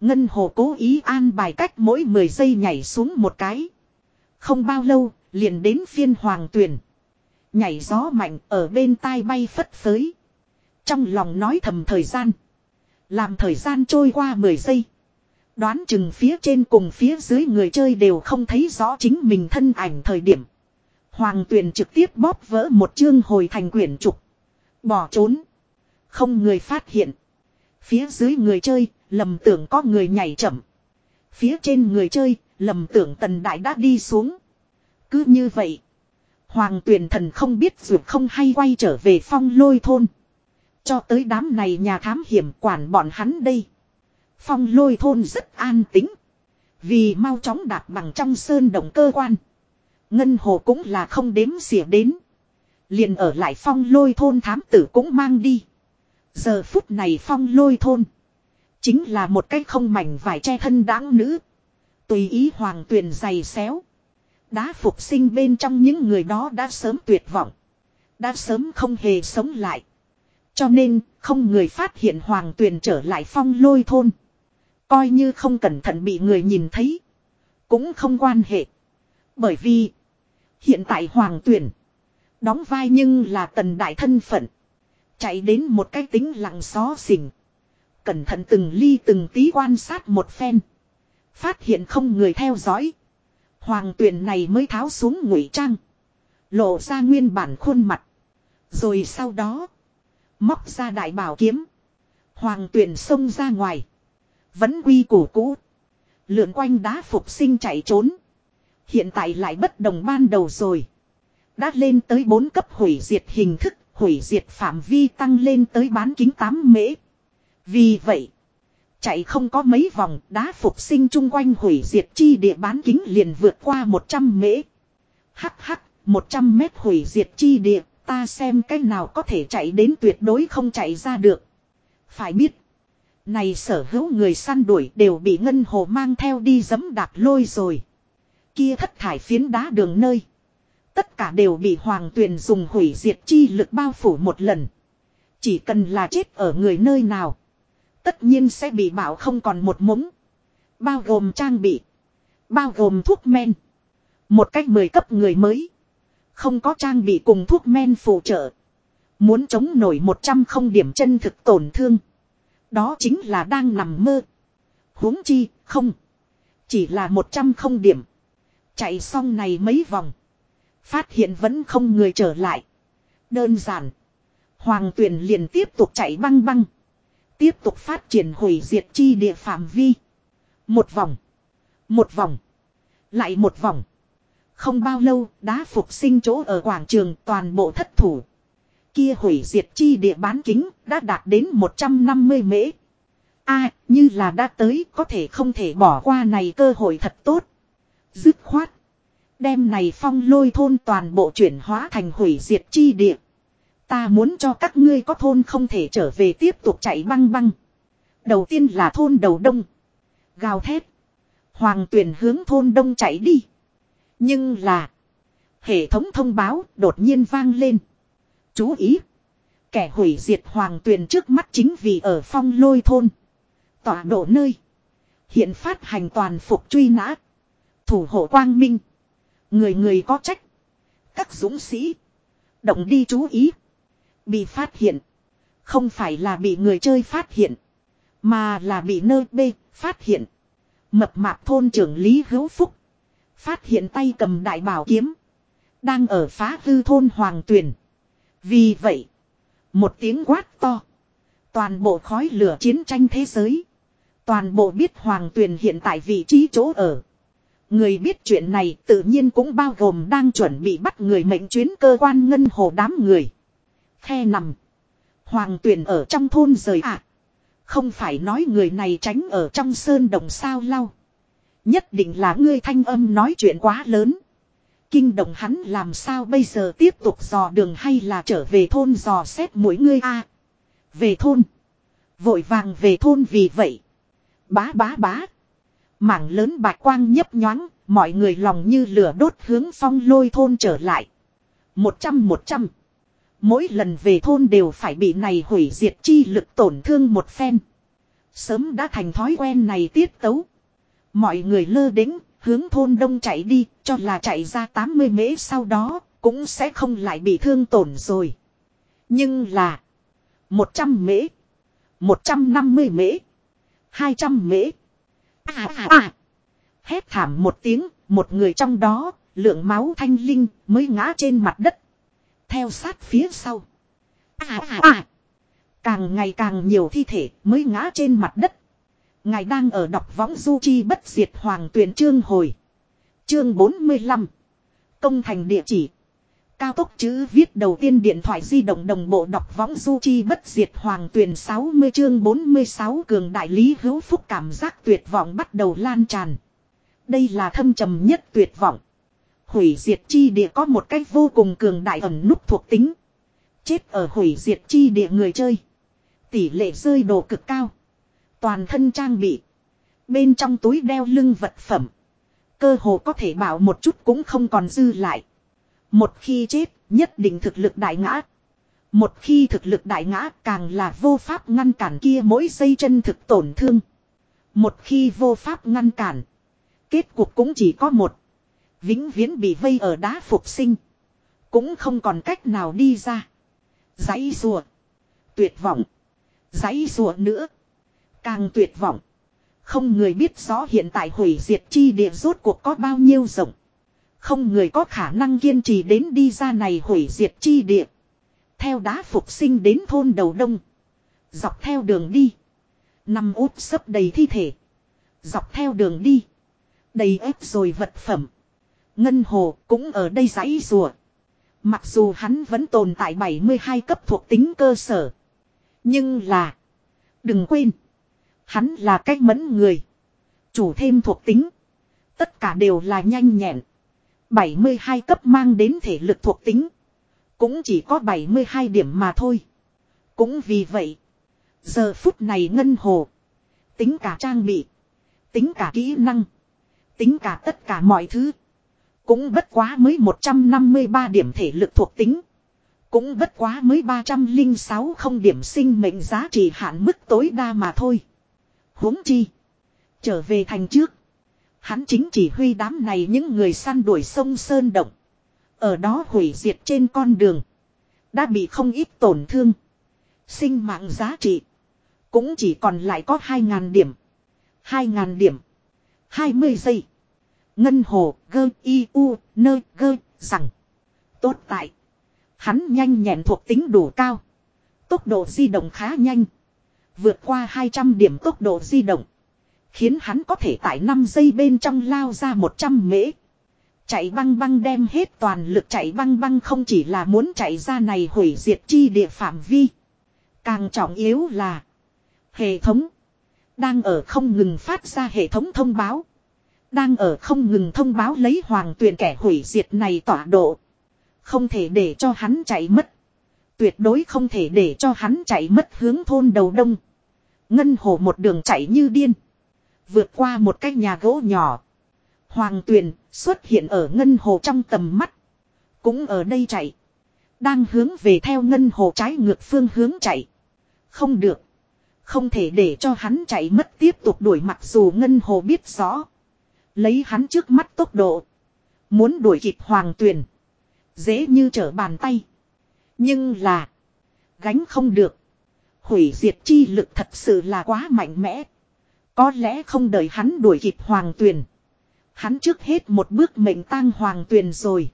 Ngân hồ cố ý an bài cách mỗi 10 giây nhảy xuống một cái. Không bao lâu, liền đến phiên hoàng tuyển. Nhảy gió mạnh ở bên tai bay phất phới. Trong lòng nói thầm thời gian. Làm thời gian trôi qua 10 giây. Đoán chừng phía trên cùng phía dưới người chơi đều không thấy rõ chính mình thân ảnh thời điểm. Hoàng tuyển trực tiếp bóp vỡ một chương hồi thành quyển trục. Bỏ trốn. Không người phát hiện. Phía dưới người chơi, lầm tưởng có người nhảy chậm. Phía trên người chơi, lầm tưởng tần đại đã đi xuống. Cứ như vậy. Hoàng tuyển thần không biết dù không hay quay trở về phong lôi thôn. Cho tới đám này nhà thám hiểm quản bọn hắn đây. Phong lôi thôn rất an tính. Vì mau chóng đạp bằng trong sơn động cơ quan. Ngân hồ cũng là không đếm xỉa đến. Liền ở lại phong lôi thôn thám tử cũng mang đi. Giờ phút này phong lôi thôn. Chính là một cái không mảnh vải che thân đáng nữ. Tùy ý hoàng tuyền dày xéo. Đá phục sinh bên trong những người đó đã sớm tuyệt vọng. Đã sớm không hề sống lại. Cho nên, không người phát hiện hoàng tuyền trở lại phong lôi thôn. Coi như không cẩn thận bị người nhìn thấy. Cũng không quan hệ. Bởi vì. Hiện tại hoàng tuyển. Đóng vai nhưng là tần đại thân phận. Chạy đến một cái tính lặng xó xỉnh. Cẩn thận từng ly từng tí quan sát một phen. Phát hiện không người theo dõi. Hoàng tuyển này mới tháo xuống ngụy trang. Lộ ra nguyên bản khuôn mặt. Rồi sau đó. Móc ra đại bảo kiếm. Hoàng tuyển xông ra ngoài. Vẫn quy củ cũ. Lượn quanh đá phục sinh chạy trốn. Hiện tại lại bất đồng ban đầu rồi. Đã lên tới 4 cấp hủy diệt hình thức, hủy diệt phạm vi tăng lên tới bán kính 8 mễ. Vì vậy, chạy không có mấy vòng, đá phục sinh chung quanh hủy diệt chi địa bán kính liền vượt qua 100 mễ. Hắc hắc, 100 mét hủy diệt chi địa, ta xem cách nào có thể chạy đến tuyệt đối không chạy ra được. Phải biết, này sở hữu người săn đuổi đều bị ngân hồ mang theo đi dấm đạp lôi rồi. Kia thất thải phiến đá đường nơi. Tất cả đều bị hoàng tuyền dùng hủy diệt chi lực bao phủ một lần. Chỉ cần là chết ở người nơi nào. Tất nhiên sẽ bị bảo không còn một mống. Bao gồm trang bị. Bao gồm thuốc men. Một cách mười cấp người mới. Không có trang bị cùng thuốc men phụ trợ. Muốn chống nổi một trăm không điểm chân thực tổn thương. Đó chính là đang nằm mơ. huống chi, không. Chỉ là một trăm không điểm. Chạy xong này mấy vòng. Phát hiện vẫn không người trở lại. Đơn giản. Hoàng tuyển liền tiếp tục chạy băng băng. Tiếp tục phát triển hủy diệt chi địa phạm vi. Một vòng. Một vòng. Lại một vòng. Không bao lâu, đá phục sinh chỗ ở quảng trường toàn bộ thất thủ. Kia hủy diệt chi địa bán kính đã đạt đến 150 mễ. a như là đã tới có thể không thể bỏ qua này cơ hội thật tốt. Dứt khoát. Đem này phong lôi thôn toàn bộ chuyển hóa thành hủy diệt chi địa. Ta muốn cho các ngươi có thôn không thể trở về tiếp tục chạy băng băng. Đầu tiên là thôn đầu đông. Gào thét. Hoàng tuyển hướng thôn đông chạy đi. Nhưng là. Hệ thống thông báo đột nhiên vang lên. Chú ý. Kẻ hủy diệt hoàng tuyền trước mắt chính vì ở phong lôi thôn. Tọa độ nơi. Hiện phát hành toàn phục truy nã. Thủ hộ quang minh. Người người có trách. Các dũng sĩ. Động đi chú ý. Bị phát hiện. Không phải là bị người chơi phát hiện. Mà là bị nơi B phát hiện. Mập mạp thôn trưởng Lý Hữu Phúc. Phát hiện tay cầm đại bảo kiếm. Đang ở phá hư thôn Hoàng Tuyền. Vì vậy. Một tiếng quát to. Toàn bộ khói lửa chiến tranh thế giới. Toàn bộ biết Hoàng Tuyền hiện tại vị trí chỗ ở. Người biết chuyện này tự nhiên cũng bao gồm đang chuẩn bị bắt người mệnh chuyến cơ quan ngân hồ đám người. Khe nằm. Hoàng tuyển ở trong thôn rời ạ. À. Không phải nói người này tránh ở trong sơn đồng sao lau. Nhất định là ngươi thanh âm nói chuyện quá lớn. Kinh động hắn làm sao bây giờ tiếp tục dò đường hay là trở về thôn dò xét mỗi ngươi a Về thôn. Vội vàng về thôn vì vậy. Bá bá bá. Mảng lớn bạch quang nhấp nhoáng, mọi người lòng như lửa đốt hướng phong lôi thôn trở lại. Một trăm một trăm. Mỗi lần về thôn đều phải bị này hủy diệt chi lực tổn thương một phen. Sớm đã thành thói quen này tiết tấu. Mọi người lơ đính, hướng thôn đông chạy đi, cho là chạy ra 80 mễ sau đó, cũng sẽ không lại bị thương tổn rồi. Nhưng là, 100 mễ, 150 mễ, 200 mễ. À à à. Hét thảm một tiếng, một người trong đó, lượng máu thanh linh mới ngã trên mặt đất. Theo sát phía sau. À à à. Càng ngày càng nhiều thi thể mới ngã trên mặt đất. Ngài đang ở đọc võng du chi bất diệt hoàng tuyển chương hồi. Chương 45. Công thành địa chỉ. Cao tốc chữ viết đầu tiên điện thoại di động đồng bộ đọc võng du chi bất diệt hoàng tuyển 60 chương 46 cường đại lý hữu phúc cảm giác tuyệt vọng bắt đầu lan tràn. Đây là thâm trầm nhất tuyệt vọng. Hủy diệt chi địa có một cách vô cùng cường đại ẩn nút thuộc tính. Chết ở hủy diệt chi địa người chơi. Tỷ lệ rơi đồ cực cao. Toàn thân trang bị. Bên trong túi đeo lưng vật phẩm. Cơ hồ có thể bảo một chút cũng không còn dư lại. Một khi chết, nhất định thực lực đại ngã. Một khi thực lực đại ngã càng là vô pháp ngăn cản kia mỗi giây chân thực tổn thương. Một khi vô pháp ngăn cản. Kết cục cũng chỉ có một. Vĩnh viễn bị vây ở đá phục sinh. Cũng không còn cách nào đi ra. Giấy rùa. Tuyệt vọng. Giấy rùa nữa. Càng tuyệt vọng. Không người biết rõ hiện tại hủy diệt chi địa rốt cuộc có bao nhiêu rộng. Không người có khả năng kiên trì đến đi ra này hủy diệt chi địa. Theo đá phục sinh đến thôn đầu đông. Dọc theo đường đi. Năm út sấp đầy thi thể. Dọc theo đường đi. Đầy ép rồi vật phẩm. Ngân hồ cũng ở đây giấy rùa. Mặc dù hắn vẫn tồn tại 72 cấp thuộc tính cơ sở. Nhưng là. Đừng quên. Hắn là cách mẫn người. Chủ thêm thuộc tính. Tất cả đều là nhanh nhẹn. 72 cấp mang đến thể lực thuộc tính. Cũng chỉ có 72 điểm mà thôi. Cũng vì vậy. Giờ phút này ngân hồ. Tính cả trang bị. Tính cả kỹ năng. Tính cả tất cả mọi thứ. Cũng bất quá mới 153 điểm thể lực thuộc tính. Cũng bất quá mới 306 không điểm sinh mệnh giá trị hạn mức tối đa mà thôi huống chi. Trở về thành trước. Hắn chính chỉ huy đám này những người săn đuổi sông Sơn Động. Ở đó hủy diệt trên con đường. Đã bị không ít tổn thương. Sinh mạng giá trị. Cũng chỉ còn lại có 2.000 điểm. 2.000 điểm. 20 giây. Ngân hồ, gơ, y, u, nơ, gơ, rằng. Tốt tại. Hắn nhanh nhẹn thuộc tính đủ cao. Tốc độ di động khá nhanh. Vượt qua 200 điểm tốc độ di động. Khiến hắn có thể tại 5 giây bên trong lao ra 100 mễ. Chạy băng băng đem hết toàn lực chạy băng băng không chỉ là muốn chạy ra này hủy diệt chi địa phạm vi. Càng trọng yếu là, hệ thống đang ở không ngừng phát ra hệ thống thông báo. Đang ở không ngừng thông báo lấy hoàng tuyển kẻ hủy diệt này tỏa độ. Không thể để cho hắn chạy mất. Tuyệt đối không thể để cho hắn chạy mất hướng thôn đầu đông. Ngân hồ một đường chạy như điên. Vượt qua một cái nhà gỗ nhỏ. Hoàng tuyền xuất hiện ở ngân hồ trong tầm mắt. Cũng ở đây chạy. Đang hướng về theo ngân hồ trái ngược phương hướng chạy. Không được. Không thể để cho hắn chạy mất tiếp tục đuổi mặc dù ngân hồ biết rõ. Lấy hắn trước mắt tốc độ. Muốn đuổi kịp hoàng tuyền Dễ như trở bàn tay. Nhưng là. Gánh không được. Hủy diệt chi lực thật sự là quá mạnh mẽ. Có lẽ không đợi hắn đuổi kịp hoàng tuyền. Hắn trước hết một bước mệnh tang hoàng tuyền rồi.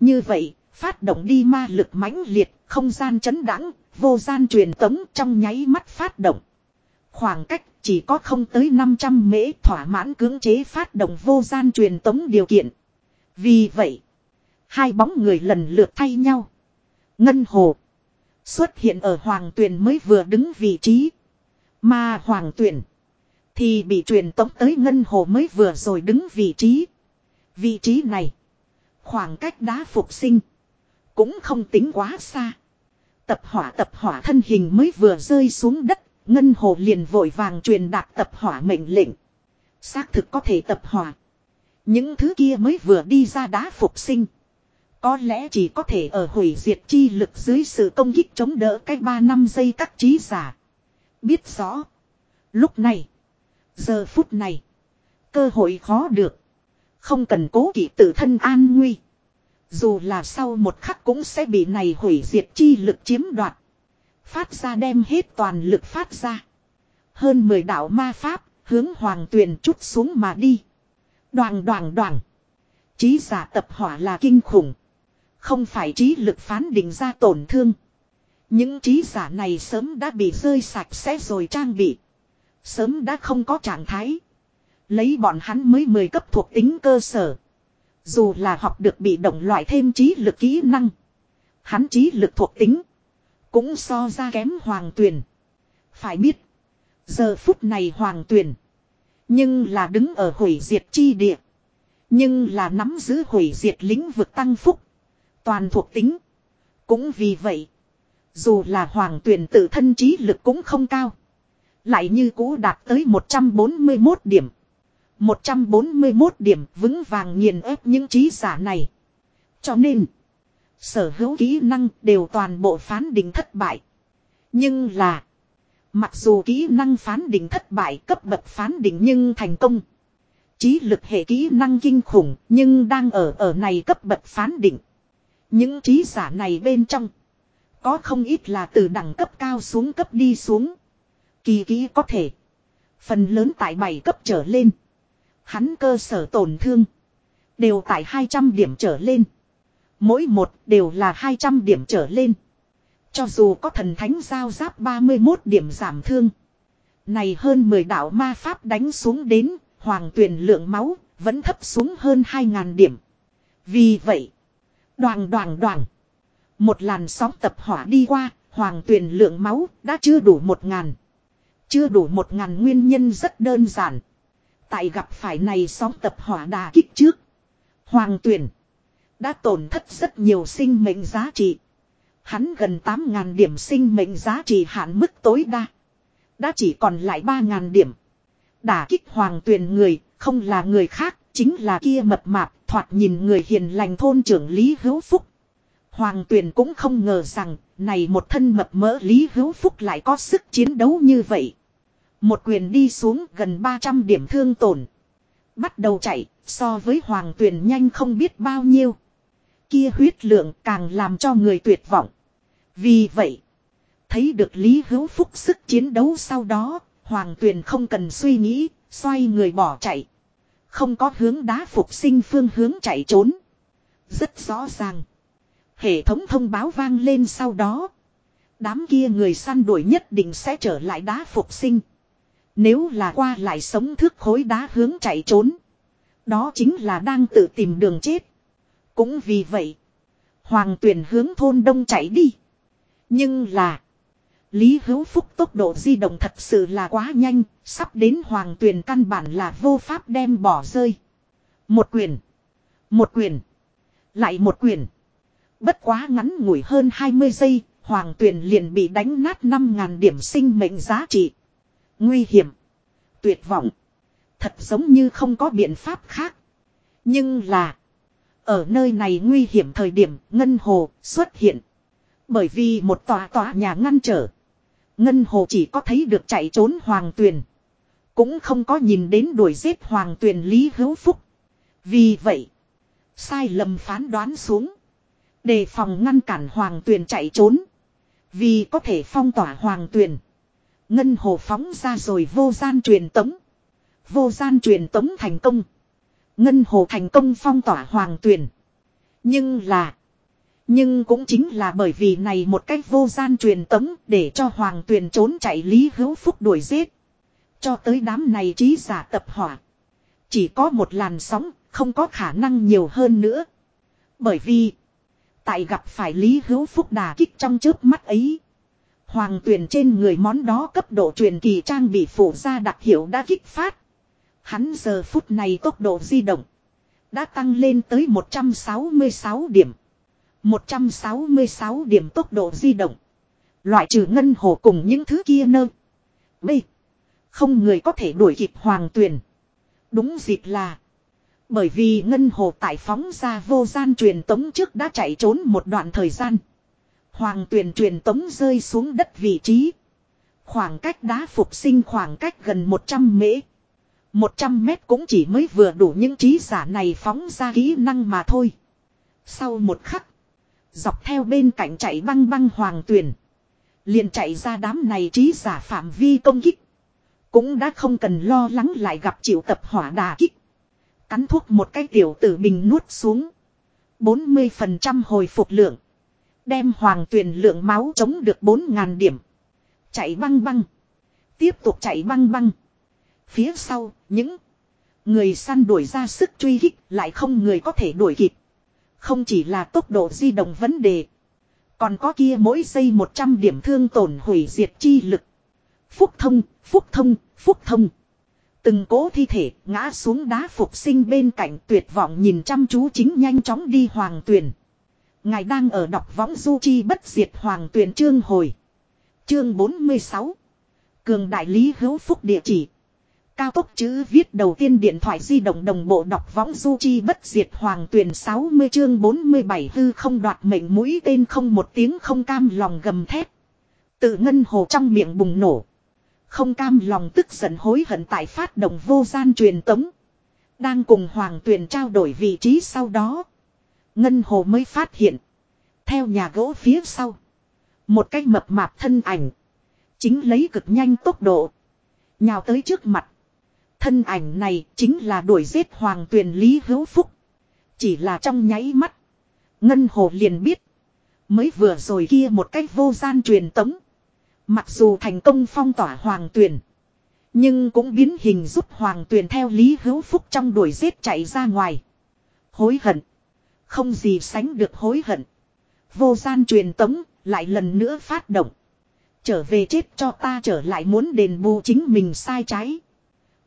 Như vậy, phát động đi ma lực mãnh liệt, không gian chấn đẳng, vô gian truyền tống trong nháy mắt phát động. Khoảng cách chỉ có không tới 500 mễ thỏa mãn cưỡng chế phát động vô gian truyền tống điều kiện. Vì vậy, hai bóng người lần lượt thay nhau. Ngân hồ Xuất hiện ở hoàng tuyền mới vừa đứng vị trí. Mà hoàng tuyền thì bị truyền tống tới ngân hồ mới vừa rồi đứng vị trí. Vị trí này. Khoảng cách đá phục sinh. Cũng không tính quá xa. Tập hỏa tập hỏa thân hình mới vừa rơi xuống đất. Ngân hồ liền vội vàng truyền đạt tập hỏa mệnh lệnh. Xác thực có thể tập hỏa. Những thứ kia mới vừa đi ra đá phục sinh. Có lẽ chỉ có thể ở hủy diệt chi lực dưới sự công kích chống đỡ cách 3 năm giây các trí giả. Biết rõ. Lúc này. Giờ phút này. Cơ hội khó được. Không cần cố kỵ tự thân an nguy. Dù là sau một khắc cũng sẽ bị này hủy diệt chi lực chiếm đoạt. Phát ra đem hết toàn lực phát ra. Hơn 10 đạo ma pháp, hướng hoàng tuyền chút xuống mà đi. Đoàn đoàn đoàn. Trí giả tập hỏa là kinh khủng. Không phải trí lực phán định ra tổn thương. Những trí giả này sớm đã bị rơi sạch sẽ rồi trang bị. Sớm đã không có trạng thái. Lấy bọn hắn mới 10 cấp thuộc tính cơ sở. Dù là học được bị động loại thêm trí lực kỹ năng. Hắn trí lực thuộc tính. Cũng so ra kém hoàng tuyển. Phải biết. Giờ phút này hoàng tuyển. Nhưng là đứng ở hủy diệt chi địa. Nhưng là nắm giữ hủy diệt lĩnh vực tăng phúc. Toàn thuộc tính. Cũng vì vậy. Dù là hoàng tuyển tự thân trí lực cũng không cao. Lại như cũ đạt tới 141 điểm. 141 điểm vững vàng nghiền ép những trí giả này. Cho nên. Sở hữu kỹ năng đều toàn bộ phán định thất bại. Nhưng là. Mặc dù kỹ năng phán định thất bại, cấp bậc phán định nhưng thành công. Trí lực hệ kỹ năng kinh khủng nhưng đang ở ở này cấp bậc phán định. Những trí giả này bên trong. Có không ít là từ đẳng cấp cao xuống, cấp đi xuống. Kỳ kỹ có thể. Phần lớn tại 7 cấp trở lên. Hắn cơ sở tổn thương. Đều tại 200 điểm trở lên. Mỗi một đều là 200 điểm trở lên. Cho dù có thần thánh giao giáp 31 điểm giảm thương. Này hơn 10 đạo ma pháp đánh xuống đến, hoàng tuyển lượng máu, vẫn thấp xuống hơn 2.000 điểm. Vì vậy, đoàn đoàn đoàn. Một làn sóng tập hỏa đi qua, hoàng tuyển lượng máu đã chưa đủ một ngàn. Chưa đủ một ngàn nguyên nhân rất đơn giản. Tại gặp phải này sóng tập hỏa đà kích trước. Hoàng tuyển đã tổn thất rất nhiều sinh mệnh giá trị. Hắn gần 8.000 điểm sinh mệnh giá trị hạn mức tối đa. Đã chỉ còn lại 3.000 điểm. Đả kích hoàng tuyển người, không là người khác, chính là kia mập mạp, thoạt nhìn người hiền lành thôn trưởng Lý Hữu Phúc. Hoàng tuyển cũng không ngờ rằng, này một thân mập mỡ Lý Hữu Phúc lại có sức chiến đấu như vậy. Một quyền đi xuống gần 300 điểm thương tổn. Bắt đầu chạy, so với hoàng tuyển nhanh không biết bao nhiêu. Kia huyết lượng càng làm cho người tuyệt vọng. Vì vậy, thấy được Lý Hữu Phúc sức chiến đấu sau đó, Hoàng Tuyền không cần suy nghĩ, xoay người bỏ chạy. Không có hướng đá phục sinh phương hướng chạy trốn. Rất rõ ràng. Hệ thống thông báo vang lên sau đó. Đám kia người săn đuổi nhất định sẽ trở lại đá phục sinh. Nếu là qua lại sống thước khối đá hướng chạy trốn. Đó chính là đang tự tìm đường chết. Cũng vì vậy. Hoàng tuyển hướng thôn đông chạy đi. Nhưng là. Lý Hữu Phúc tốc độ di động thật sự là quá nhanh, sắp đến hoàng tuyền căn bản là vô pháp đem bỏ rơi. Một quyền. Một quyền. Lại một quyền. Bất quá ngắn ngủi hơn 20 giây, hoàng tuyền liền bị đánh nát 5.000 điểm sinh mệnh giá trị. Nguy hiểm. Tuyệt vọng. Thật giống như không có biện pháp khác. Nhưng là. Ở nơi này nguy hiểm thời điểm, Ngân Hồ xuất hiện. Bởi vì một tòa tòa nhà ngăn trở. Ngân Hồ chỉ có thấy được chạy trốn Hoàng Tuyền. Cũng không có nhìn đến đuổi giết Hoàng Tuyền Lý Hữu Phúc. Vì vậy. Sai lầm phán đoán xuống. Đề phòng ngăn cản Hoàng Tuyền chạy trốn. Vì có thể phong tỏa Hoàng Tuyền. Ngân Hồ phóng ra rồi vô gian truyền tống. Vô gian truyền tống thành công. Ngân Hồ thành công phong tỏa Hoàng Tuyền. Nhưng là. Nhưng cũng chính là bởi vì này một cách vô gian truyền tống để cho Hoàng Tuyền trốn chạy Lý Hữu Phúc đuổi giết. Cho tới đám này trí giả tập hỏa. Chỉ có một làn sóng, không có khả năng nhiều hơn nữa. Bởi vì, tại gặp phải Lý Hữu Phúc đà kích trong trước mắt ấy. Hoàng Tuyền trên người món đó cấp độ truyền kỳ trang bị phủ ra đặc hiệu đã kích phát. Hắn giờ phút này tốc độ di động. Đã tăng lên tới 166 điểm. 166 điểm tốc độ di động. Loại trừ ngân hồ cùng những thứ kia nơ. B. Không người có thể đuổi kịp hoàng tuyền. Đúng dịp là. Bởi vì ngân hồ tại phóng ra vô gian truyền tống trước đã chạy trốn một đoạn thời gian. Hoàng tuyền truyền tống rơi xuống đất vị trí. Khoảng cách đá phục sinh khoảng cách gần 100 mễ. 100 mét cũng chỉ mới vừa đủ những trí giả này phóng ra kỹ năng mà thôi. Sau một khắc. Dọc theo bên cạnh chạy băng băng hoàng tuyền. Liền chạy ra đám này trí giả phạm vi công kích. Cũng đã không cần lo lắng lại gặp chịu tập hỏa đà kích. Cắn thuốc một cái tiểu tử bình nuốt xuống. 40% hồi phục lượng. Đem hoàng tuyền lượng máu chống được 4.000 điểm. Chạy băng băng. Tiếp tục chạy băng băng. Phía sau, những người săn đuổi ra sức truy hích lại không người có thể đuổi kịp. Không chỉ là tốc độ di động vấn đề. Còn có kia mỗi giây 100 điểm thương tổn hủy diệt chi lực. Phúc thông, phúc thông, phúc thông. Từng cố thi thể ngã xuống đá phục sinh bên cạnh tuyệt vọng nhìn chăm chú chính nhanh chóng đi hoàng tuyền. Ngài đang ở đọc võng du chi bất diệt hoàng tuyền chương hồi. Chương 46. Cường đại lý hữu phúc địa chỉ. Cao tốc chữ viết đầu tiên điện thoại di động đồng bộ đọc võng du chi bất diệt hoàng tuyển 60 chương 47 hư không đoạt mệnh mũi tên không một tiếng không cam lòng gầm thét. Tự ngân hồ trong miệng bùng nổ. Không cam lòng tức giận hối hận tại phát động vô gian truyền tống. Đang cùng Hoàng Tuyền trao đổi vị trí sau đó. Ngân Hồ mới phát hiện. Theo nhà gỗ phía sau. Một cái mập mạp thân ảnh. Chính lấy cực nhanh tốc độ. Nhào tới trước mặt. Thân ảnh này chính là đuổi giết Hoàng Tuyền Lý Hữu Phúc. Chỉ là trong nháy mắt. Ngân Hồ liền biết. Mới vừa rồi kia một cách vô gian truyền tống. Mặc dù thành công phong tỏa Hoàng Tuyền. Nhưng cũng biến hình giúp Hoàng Tuyền theo Lý Hữu Phúc trong đuổi giết chạy ra ngoài. Hối hận. Không gì sánh được hối hận. Vô gian truyền tống, lại lần nữa phát động. Trở về chết cho ta trở lại muốn đền bù chính mình sai trái.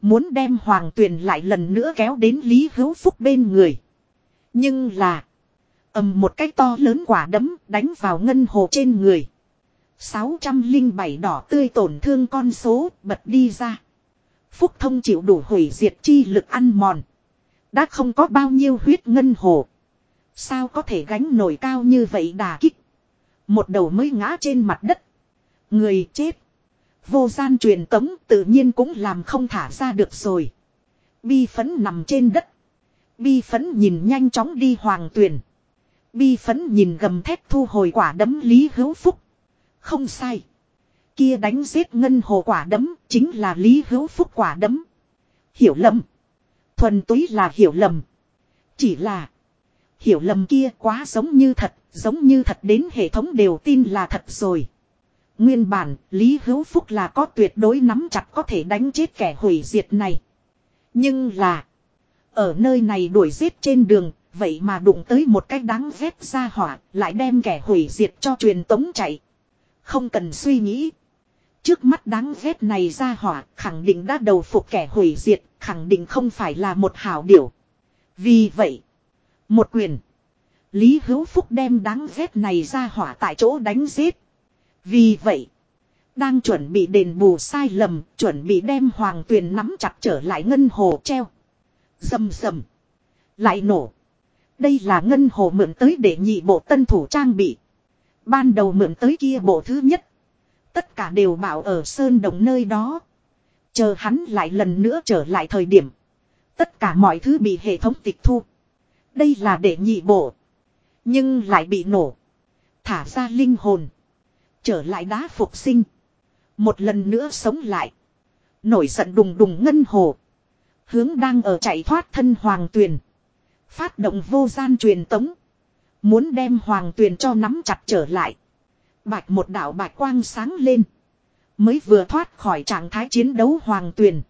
Muốn đem Hoàng Tuyền lại lần nữa kéo đến Lý Hữu Phúc bên người. Nhưng là. ầm một cái to lớn quả đấm đánh vào ngân hồ trên người. 607 đỏ tươi tổn thương con số bật đi ra. Phúc thông chịu đủ hủy diệt chi lực ăn mòn. Đã không có bao nhiêu huyết ngân hồ. Sao có thể gánh nổi cao như vậy đà kích. Một đầu mới ngã trên mặt đất. Người chết. Vô gian truyền tống tự nhiên cũng làm không thả ra được rồi. Bi phấn nằm trên đất. Bi phấn nhìn nhanh chóng đi hoàng tuyền. Bi phấn nhìn gầm thép thu hồi quả đấm Lý Hữu Phúc. Không sai. Kia đánh giết ngân hồ quả đấm chính là Lý Hữu Phúc quả đấm. Hiểu lầm. Thuần túy là hiểu lầm. Chỉ là. Hiểu lầm kia quá giống như thật, giống như thật đến hệ thống đều tin là thật rồi. Nguyên bản, Lý Hữu Phúc là có tuyệt đối nắm chặt có thể đánh chết kẻ hủy diệt này. Nhưng là, ở nơi này đuổi giết trên đường, vậy mà đụng tới một cái đáng ghét ra hỏa, lại đem kẻ hủy diệt cho truyền tống chạy. Không cần suy nghĩ. Trước mắt đáng ghét này ra hỏa, khẳng định đã đầu phục kẻ hủy diệt, khẳng định không phải là một hảo điểu. Vì vậy, một quyền. Lý Hữu Phúc đem đáng ghét này ra hỏa tại chỗ đánh giết. Vì vậy. Đang chuẩn bị đền bù sai lầm. Chuẩn bị đem hoàng tuyền nắm chặt trở lại ngân hồ treo. Dầm dầm. Lại nổ. Đây là ngân hồ mượn tới để nhị bộ tân thủ trang bị. Ban đầu mượn tới kia bộ thứ nhất. Tất cả đều bảo ở sơn đồng nơi đó. Chờ hắn lại lần nữa trở lại thời điểm. Tất cả mọi thứ bị hệ thống tịch thu. Đây là để nhị bộ. Nhưng lại bị nổ. Thả ra linh hồn. Trở lại đá phục sinh. Một lần nữa sống lại. Nổi giận đùng đùng ngân hồ. Hướng đang ở chạy thoát thân hoàng tuyền. Phát động vô gian truyền tống. Muốn đem hoàng tuyền cho nắm chặt trở lại. Bạch một đạo bạch quang sáng lên. Mới vừa thoát khỏi trạng thái chiến đấu hoàng tuyền.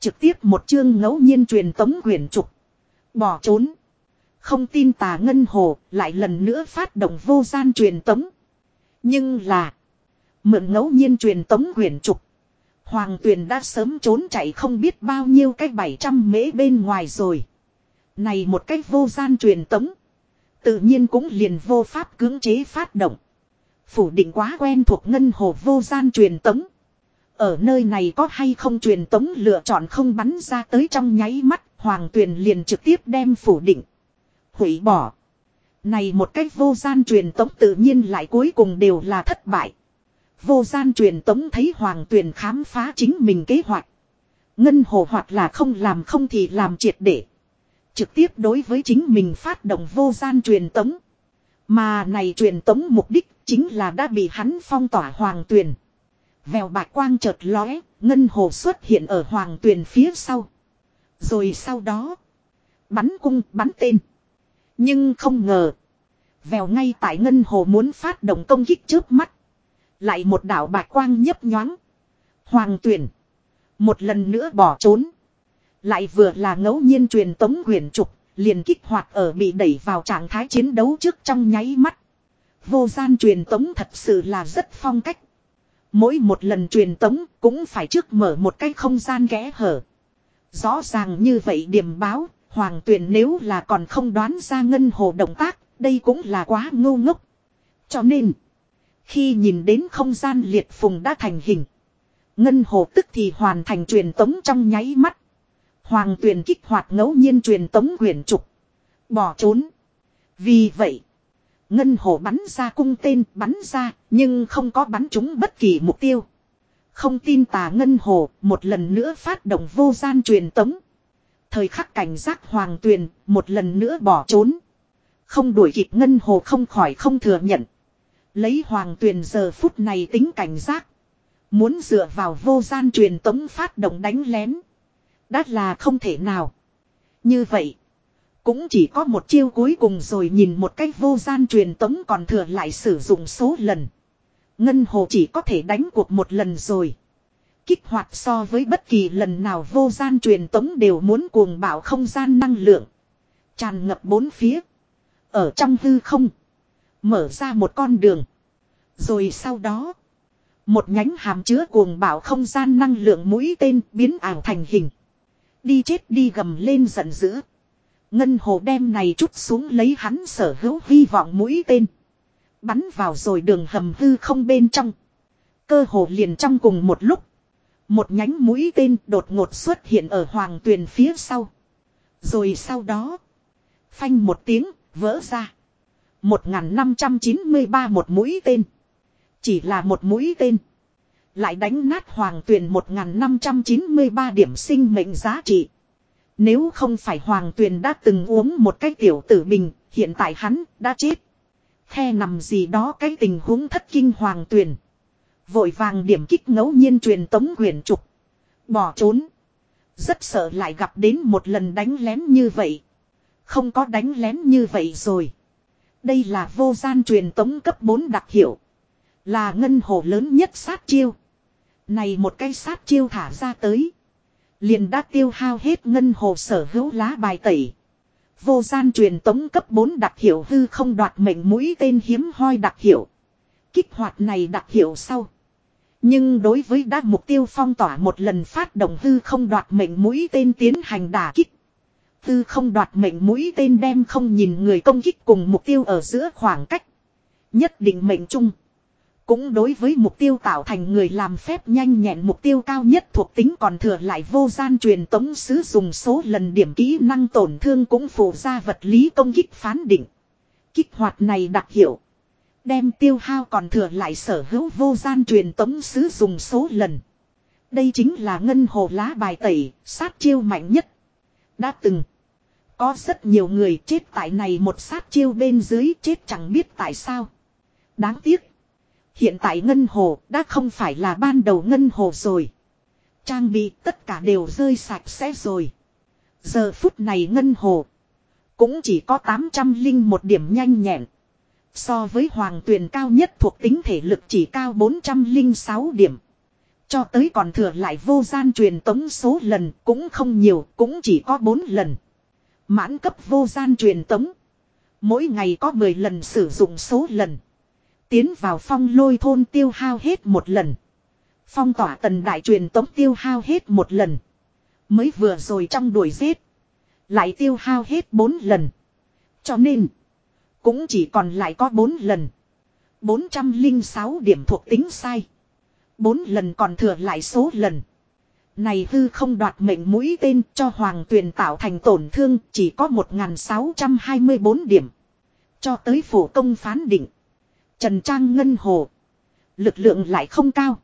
Trực tiếp một chương ngẫu nhiên truyền tống quyển trục. Bỏ trốn. Không tin tà ngân hồ lại lần nữa phát động vô gian truyền tống. Nhưng là. Mượn ngẫu nhiên truyền tống quyển trục. Hoàng tuyền đã sớm trốn chạy không biết bao nhiêu cái 700 mễ bên ngoài rồi. Này một cách vô gian truyền tống. Tự nhiên cũng liền vô pháp cưỡng chế phát động. Phủ định quá quen thuộc ngân hồ vô gian truyền tống. Ở nơi này có hay không truyền tống lựa chọn không bắn ra tới trong nháy mắt, hoàng tuyền liền trực tiếp đem phủ định. Hủy bỏ. Này một cách vô gian truyền tống tự nhiên lại cuối cùng đều là thất bại. Vô gian truyền tống thấy hoàng tuyền khám phá chính mình kế hoạch. Ngân hồ hoặc là không làm không thì làm triệt để. Trực tiếp đối với chính mình phát động vô gian truyền tống. Mà này truyền tống mục đích chính là đã bị hắn phong tỏa hoàng tuyền. Vèo bạch quang chợt lóe, ngân hồ xuất hiện ở hoàng tuyền phía sau. Rồi sau đó, bắn cung bắn tên. Nhưng không ngờ, vèo ngay tại ngân hồ muốn phát động công kích trước mắt. Lại một đảo bạch quang nhấp nhoáng. Hoàng tuyển một lần nữa bỏ trốn. Lại vừa là ngẫu nhiên truyền tống huyền trục, liền kích hoạt ở bị đẩy vào trạng thái chiến đấu trước trong nháy mắt. Vô gian truyền tống thật sự là rất phong cách. Mỗi một lần truyền tống cũng phải trước mở một cái không gian ghé hở. Rõ ràng như vậy điểm báo, hoàng tuyển nếu là còn không đoán ra ngân hồ động tác, đây cũng là quá ngu ngốc. Cho nên, khi nhìn đến không gian liệt phùng đã thành hình, ngân hồ tức thì hoàn thành truyền tống trong nháy mắt. Hoàng tuyển kích hoạt ngẫu nhiên truyền tống huyền trục. Bỏ trốn. Vì vậy. Ngân hồ bắn ra cung tên bắn ra nhưng không có bắn trúng bất kỳ mục tiêu. Không tin tà ngân hồ, một lần nữa phát động vô gian truyền tống. Thời khắc cảnh giác hoàng tuyền, một lần nữa bỏ trốn. Không đuổi kịp ngân hồ không khỏi không thừa nhận. Lấy hoàng tuyền giờ phút này tính cảnh giác. Muốn dựa vào vô gian truyền tống phát động đánh lén. Đã là không thể nào. Như vậy. Cũng chỉ có một chiêu cuối cùng rồi nhìn một cách vô gian truyền tống còn thừa lại sử dụng số lần. Ngân hồ chỉ có thể đánh cuộc một lần rồi. Kích hoạt so với bất kỳ lần nào vô gian truyền tống đều muốn cuồng bạo không gian năng lượng. Tràn ngập bốn phía. Ở trong hư không. Mở ra một con đường. Rồi sau đó. Một nhánh hàm chứa cuồng bạo không gian năng lượng mũi tên biến ảo thành hình. Đi chết đi gầm lên giận dữ. Ngân hồ đem này chút xuống lấy hắn sở hữu hy vọng mũi tên. Bắn vào rồi đường hầm hư không bên trong. Cơ hồ liền trong cùng một lúc. Một nhánh mũi tên đột ngột xuất hiện ở hoàng tuyền phía sau. Rồi sau đó. Phanh một tiếng, vỡ ra. 1593 một mũi tên. Chỉ là một mũi tên. Lại đánh nát hoàng tuyền 1593 điểm sinh mệnh giá trị. Nếu không phải hoàng tuyền đã từng uống một cái tiểu tử bình, hiện tại hắn đã chết. Khe nằm gì đó cái tình huống thất kinh hoàng tuyền. Vội vàng điểm kích ngẫu nhiên truyền tống quyển trục. Bỏ trốn. Rất sợ lại gặp đến một lần đánh lén như vậy. Không có đánh lén như vậy rồi. Đây là vô gian truyền tống cấp 4 đặc hiệu. Là ngân hồ lớn nhất sát chiêu. Này một cái sát chiêu thả ra tới. Liền đã tiêu hao hết ngân hồ sở hữu lá bài tẩy. Vô gian truyền tống cấp 4 đặc hiệu hư không đoạt mệnh mũi tên hiếm hoi đặc hiệu. Kích hoạt này đặc hiệu sau. Nhưng đối với đã mục tiêu phong tỏa một lần phát động hư không đoạt mệnh mũi tên tiến hành đả kích. Hư không đoạt mệnh mũi tên đem không nhìn người công kích cùng mục tiêu ở giữa khoảng cách. Nhất định mệnh chung. Cũng đối với mục tiêu tạo thành người làm phép nhanh nhẹn mục tiêu cao nhất thuộc tính còn thừa lại vô gian truyền tống sứ dùng số lần điểm kỹ năng tổn thương cũng phụ ra vật lý công kích phán định. Kích hoạt này đặc hiệu. Đem tiêu hao còn thừa lại sở hữu vô gian truyền tống sứ dùng số lần. Đây chính là ngân hồ lá bài tẩy, sát chiêu mạnh nhất. Đã từng. Có rất nhiều người chết tại này một sát chiêu bên dưới chết chẳng biết tại sao. Đáng tiếc. Hiện tại ngân hồ đã không phải là ban đầu ngân hồ rồi. Trang bị tất cả đều rơi sạch sẽ rồi. Giờ phút này ngân hồ. Cũng chỉ có 800 linh một điểm nhanh nhẹn. So với hoàng tuyền cao nhất thuộc tính thể lực chỉ cao 406 điểm. Cho tới còn thừa lại vô gian truyền tống số lần cũng không nhiều, cũng chỉ có 4 lần. Mãn cấp vô gian truyền tống. Mỗi ngày có 10 lần sử dụng số lần. Tiến vào phong lôi thôn tiêu hao hết một lần. Phong tỏa tần đại truyền tống tiêu hao hết một lần. Mới vừa rồi trong đuổi giết. Lại tiêu hao hết 4 lần. Cho nên. Cũng chỉ còn lại có 4 lần. 406 điểm thuộc tính sai. 4 lần còn thừa lại số lần. Này hư không đoạt mệnh mũi tên cho hoàng tuyền tạo thành tổn thương chỉ có 1624 điểm. Cho tới phủ công phán định. Trần Trang Ngân Hồ. Lực lượng lại không cao.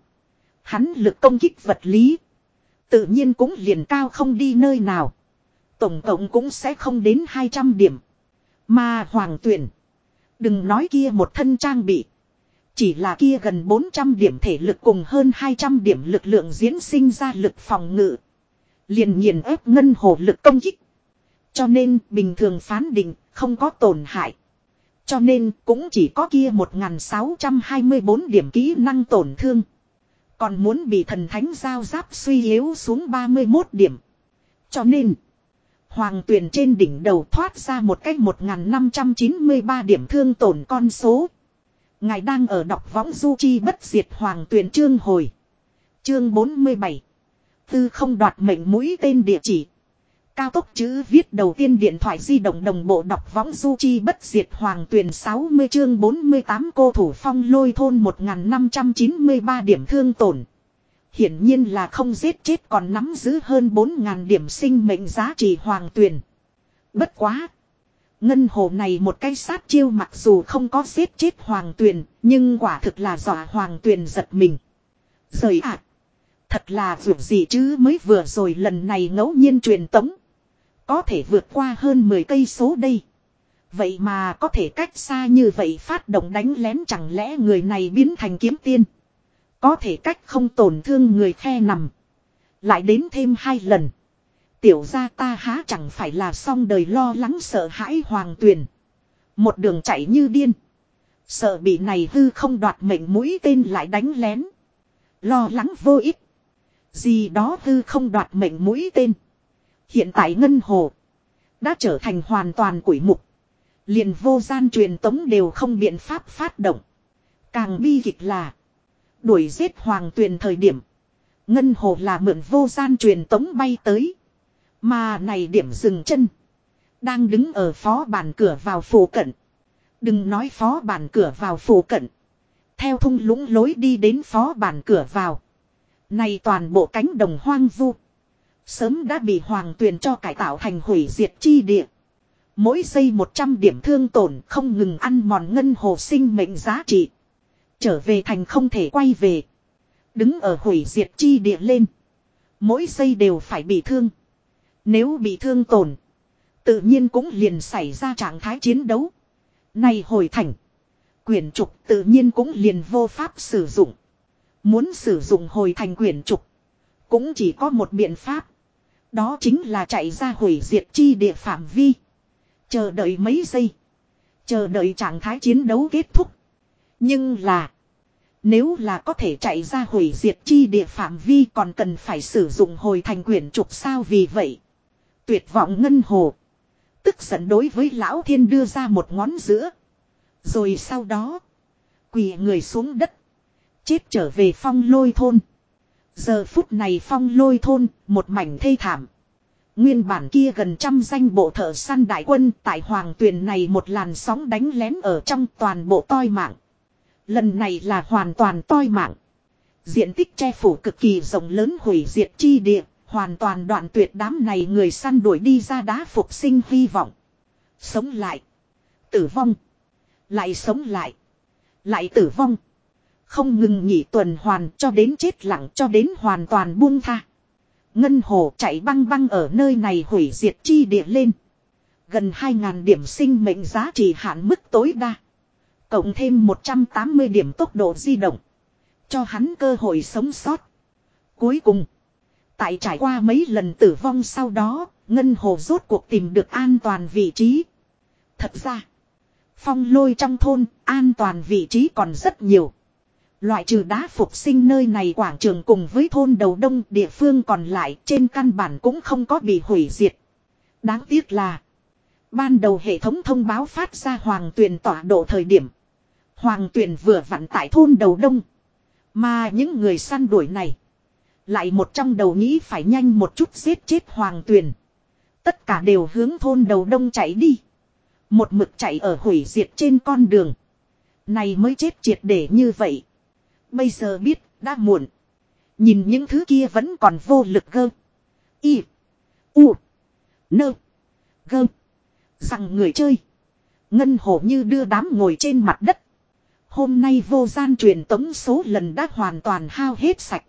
Hắn lực công kích vật lý. Tự nhiên cũng liền cao không đi nơi nào. Tổng cộng cũng sẽ không đến 200 điểm. Mà hoàng tuyển. Đừng nói kia một thân trang bị. Chỉ là kia gần 400 điểm thể lực cùng hơn 200 điểm lực lượng diễn sinh ra lực phòng ngự. Liền nghiền ép ngân hồ lực công kích. Cho nên, bình thường phán định, không có tổn hại. Cho nên, cũng chỉ có kia 1624 điểm kỹ năng tổn thương. Còn muốn bị thần thánh giao giáp suy yếu xuống 31 điểm. Cho nên. Hoàng tuyển trên đỉnh đầu thoát ra một cách 1593 điểm thương tổn con số. Ngài đang ở đọc võng du chi bất diệt hoàng tuyển chương hồi. Chương 47. Tư không đoạt mệnh mũi tên địa chỉ. Cao tốc chữ viết đầu tiên điện thoại di động đồng bộ đọc võng du chi bất diệt hoàng tuyển 60 chương 48 cô thủ phong lôi thôn 1593 điểm thương tổn. Hiển nhiên là không giết chết còn nắm giữ hơn 4.000 điểm sinh mệnh giá trị hoàng tuyển. Bất quá. Ngân hồ này một cái sát chiêu mặc dù không có giết chết hoàng tuyển, nhưng quả thực là dọa hoàng tuyển giật mình. Rời ạ. Thật là vượt gì chứ mới vừa rồi lần này ngẫu nhiên truyền tống. Có thể vượt qua hơn 10 cây số đây. Vậy mà có thể cách xa như vậy phát động đánh lén chẳng lẽ người này biến thành kiếm tiên. Có thể cách không tổn thương người khe nằm. Lại đến thêm hai lần. Tiểu ra ta há chẳng phải là xong đời lo lắng sợ hãi hoàng tuyền. Một đường chạy như điên. Sợ bị này hư không đoạt mệnh mũi tên lại đánh lén. Lo lắng vô ích. Gì đó hư không đoạt mệnh mũi tên. Hiện tại Ngân Hồ. Đã trở thành hoàn toàn quỷ mục. Liền vô gian truyền tống đều không biện pháp phát động. Càng bi kịch là. Đuổi giết hoàng tuyền thời điểm. Ngân Hồ là mượn vô gian truyền tống bay tới. Mà này điểm dừng chân. Đang đứng ở phó bàn cửa vào phủ cận. Đừng nói phó bàn cửa vào phủ cận. Theo thung lũng lối đi đến phó bàn cửa vào. Này toàn bộ cánh đồng hoang vu. Sớm đã bị hoàng tuyền cho cải tạo thành hủy diệt chi địa. Mỗi giây 100 điểm thương tổn không ngừng ăn mòn ngân hồ sinh mệnh giá trị. Trở về thành không thể quay về. Đứng ở hủy diệt chi địa lên. Mỗi giây đều phải bị thương. Nếu bị thương tổn. Tự nhiên cũng liền xảy ra trạng thái chiến đấu. Này hồi thành. Quyển trục tự nhiên cũng liền vô pháp sử dụng. Muốn sử dụng hồi thành quyển trục. Cũng chỉ có một biện pháp. Đó chính là chạy ra hủy diệt chi địa phạm vi. Chờ đợi mấy giây. Chờ đợi trạng thái chiến đấu kết thúc. Nhưng là. Nếu là có thể chạy ra hủy diệt chi địa phạm vi còn cần phải sử dụng hồi thành quyển trục sao vì vậy. Tuyệt vọng ngân hồ. Tức giận đối với lão thiên đưa ra một ngón giữa. Rồi sau đó. Quỳ người xuống đất. Chết trở về phong lôi thôn. Giờ phút này phong lôi thôn, một mảnh thê thảm. Nguyên bản kia gần trăm danh bộ thợ săn đại quân tại hoàng tuyền này một làn sóng đánh lén ở trong toàn bộ toi mạng. Lần này là hoàn toàn toi mạng. Diện tích che phủ cực kỳ rộng lớn hủy diệt chi địa, hoàn toàn đoạn tuyệt đám này người săn đuổi đi ra đá phục sinh hy vọng. Sống lại. Tử vong. Lại sống lại. Lại tử vong. Không ngừng nghỉ tuần hoàn cho đến chết lặng cho đến hoàn toàn buông tha. Ngân hồ chạy băng băng ở nơi này hủy diệt chi địa lên. Gần 2.000 điểm sinh mệnh giá trị hạn mức tối đa. Cộng thêm 180 điểm tốc độ di động. Cho hắn cơ hội sống sót. Cuối cùng. Tại trải qua mấy lần tử vong sau đó. Ngân hồ rốt cuộc tìm được an toàn vị trí. Thật ra. Phong lôi trong thôn, an toàn vị trí còn rất nhiều. Loại trừ đá phục sinh nơi này quảng trường cùng với thôn đầu đông, địa phương còn lại trên căn bản cũng không có bị hủy diệt. Đáng tiếc là, ban đầu hệ thống thông báo phát ra hoàng tuyền tọa độ thời điểm. Hoàng tuyền vừa vặn tại thôn đầu đông. Mà những người săn đuổi này lại một trong đầu nghĩ phải nhanh một chút giết chết hoàng tuyền. Tất cả đều hướng thôn đầu đông chạy đi. Một mực chạy ở hủy diệt trên con đường. Này mới chết triệt để như vậy. Bây giờ biết, đã muộn. Nhìn những thứ kia vẫn còn vô lực gơ. Y. U. Nơ. Gơ. Rằng người chơi. Ngân hổ như đưa đám ngồi trên mặt đất. Hôm nay vô gian truyền tống số lần đã hoàn toàn hao hết sạch.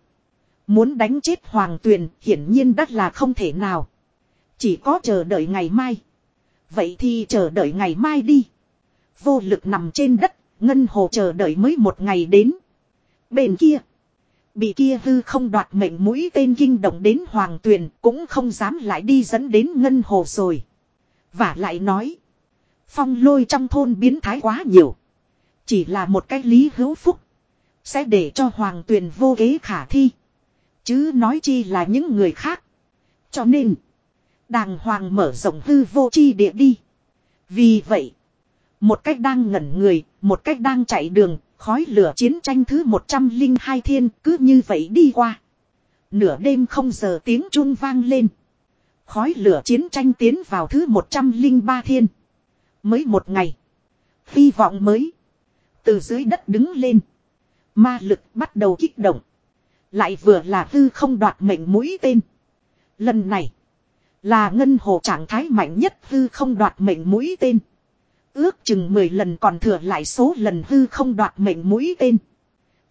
Muốn đánh chết hoàng tuyền hiển nhiên đắt là không thể nào. Chỉ có chờ đợi ngày mai. Vậy thì chờ đợi ngày mai đi. Vô lực nằm trên đất, ngân hồ chờ đợi mới một ngày đến. Bên kia. Bị kia hư không đoạt mệnh mũi tên kinh động đến hoàng tuyền cũng không dám lại đi dẫn đến ngân hồ rồi. Và lại nói. Phong lôi trong thôn biến thái quá nhiều. Chỉ là một cái lý hữu phúc. Sẽ để cho hoàng tuyền vô kế khả thi. Chứ nói chi là những người khác. Cho nên. Đàng hoàng mở rộng hư vô chi địa đi. Vì vậy. Một cách đang ngẩn người. Một cách đang chạy đường. Khói lửa chiến tranh thứ 102 thiên cứ như vậy đi qua. Nửa đêm không giờ tiếng chuông vang lên. Khói lửa chiến tranh tiến vào thứ 103 thiên. Mới một ngày. Hy vọng mới. Từ dưới đất đứng lên. Ma lực bắt đầu kích động. Lại vừa là hư không đoạt mệnh mũi tên. Lần này. Là ngân hồ trạng thái mạnh nhất hư không đoạt mệnh mũi tên. Ước chừng 10 lần còn thừa lại số lần hư không đoạt mệnh mũi tên.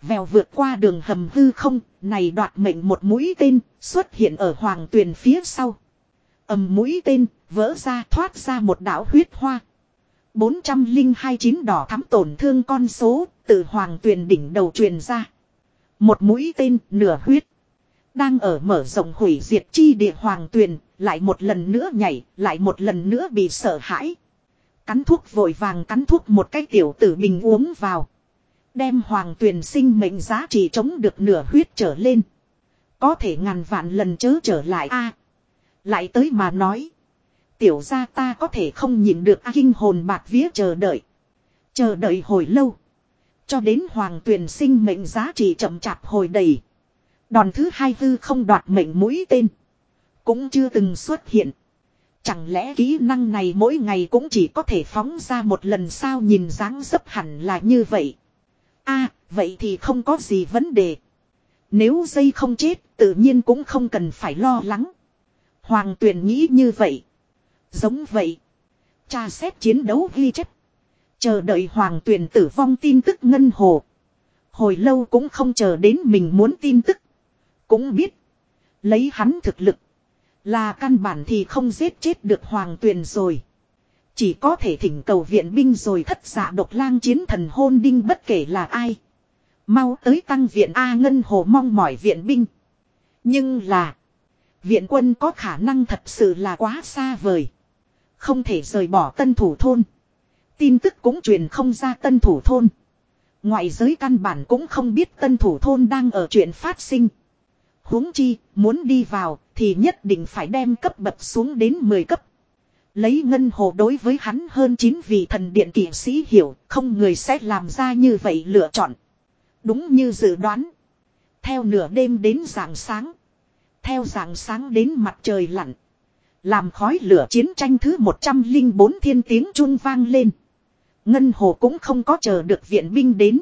Vèo vượt qua đường hầm hư không, này đoạt mệnh một mũi tên xuất hiện ở hoàng tuyền phía sau. ầm mũi tên vỡ ra thoát ra một đạo huyết hoa. 402 đỏ thắm tổn thương con số từ hoàng tuyền đỉnh đầu truyền ra. Một mũi tên nửa huyết. Đang ở mở rộng hủy diệt chi địa hoàng tuyền, lại một lần nữa nhảy, lại một lần nữa bị sợ hãi. Cắn thuốc vội vàng cắn thuốc một cái tiểu tử bình uống vào. Đem hoàng tuyền sinh mệnh giá trị chống được nửa huyết trở lên. Có thể ngàn vạn lần chớ trở lại a Lại tới mà nói. Tiểu ra ta có thể không nhìn được a kinh hồn bạc vía chờ đợi. Chờ đợi hồi lâu. Cho đến hoàng tuyền sinh mệnh giá trị chậm chạp hồi đầy. Đòn thứ hai hư không đoạt mệnh mũi tên. Cũng chưa từng xuất hiện. Chẳng lẽ kỹ năng này mỗi ngày cũng chỉ có thể phóng ra một lần sao nhìn dáng dấp hẳn là như vậy. a, vậy thì không có gì vấn đề. Nếu dây không chết, tự nhiên cũng không cần phải lo lắng. Hoàng tuyển nghĩ như vậy. Giống vậy. Cha xét chiến đấu ghi chép. Chờ đợi hoàng tuyển tử vong tin tức ngân hồ. Hồi lâu cũng không chờ đến mình muốn tin tức. Cũng biết. Lấy hắn thực lực. Là căn bản thì không giết chết được hoàng tuyền rồi. Chỉ có thể thỉnh cầu viện binh rồi thất giả độc lang chiến thần hôn đinh bất kể là ai. Mau tới tăng viện A Ngân Hồ mong mỏi viện binh. Nhưng là. Viện quân có khả năng thật sự là quá xa vời. Không thể rời bỏ tân thủ thôn. Tin tức cũng truyền không ra tân thủ thôn. Ngoại giới căn bản cũng không biết tân thủ thôn đang ở chuyện phát sinh huống chi, muốn đi vào, thì nhất định phải đem cấp bậc xuống đến 10 cấp. Lấy ngân hồ đối với hắn hơn 9 vị thần điện kỷ sĩ hiểu, không người sẽ làm ra như vậy lựa chọn. Đúng như dự đoán. Theo nửa đêm đến rạng sáng. Theo rạng sáng đến mặt trời lặn. Làm khói lửa chiến tranh thứ 104 thiên tiếng chun vang lên. Ngân hồ cũng không có chờ được viện binh đến.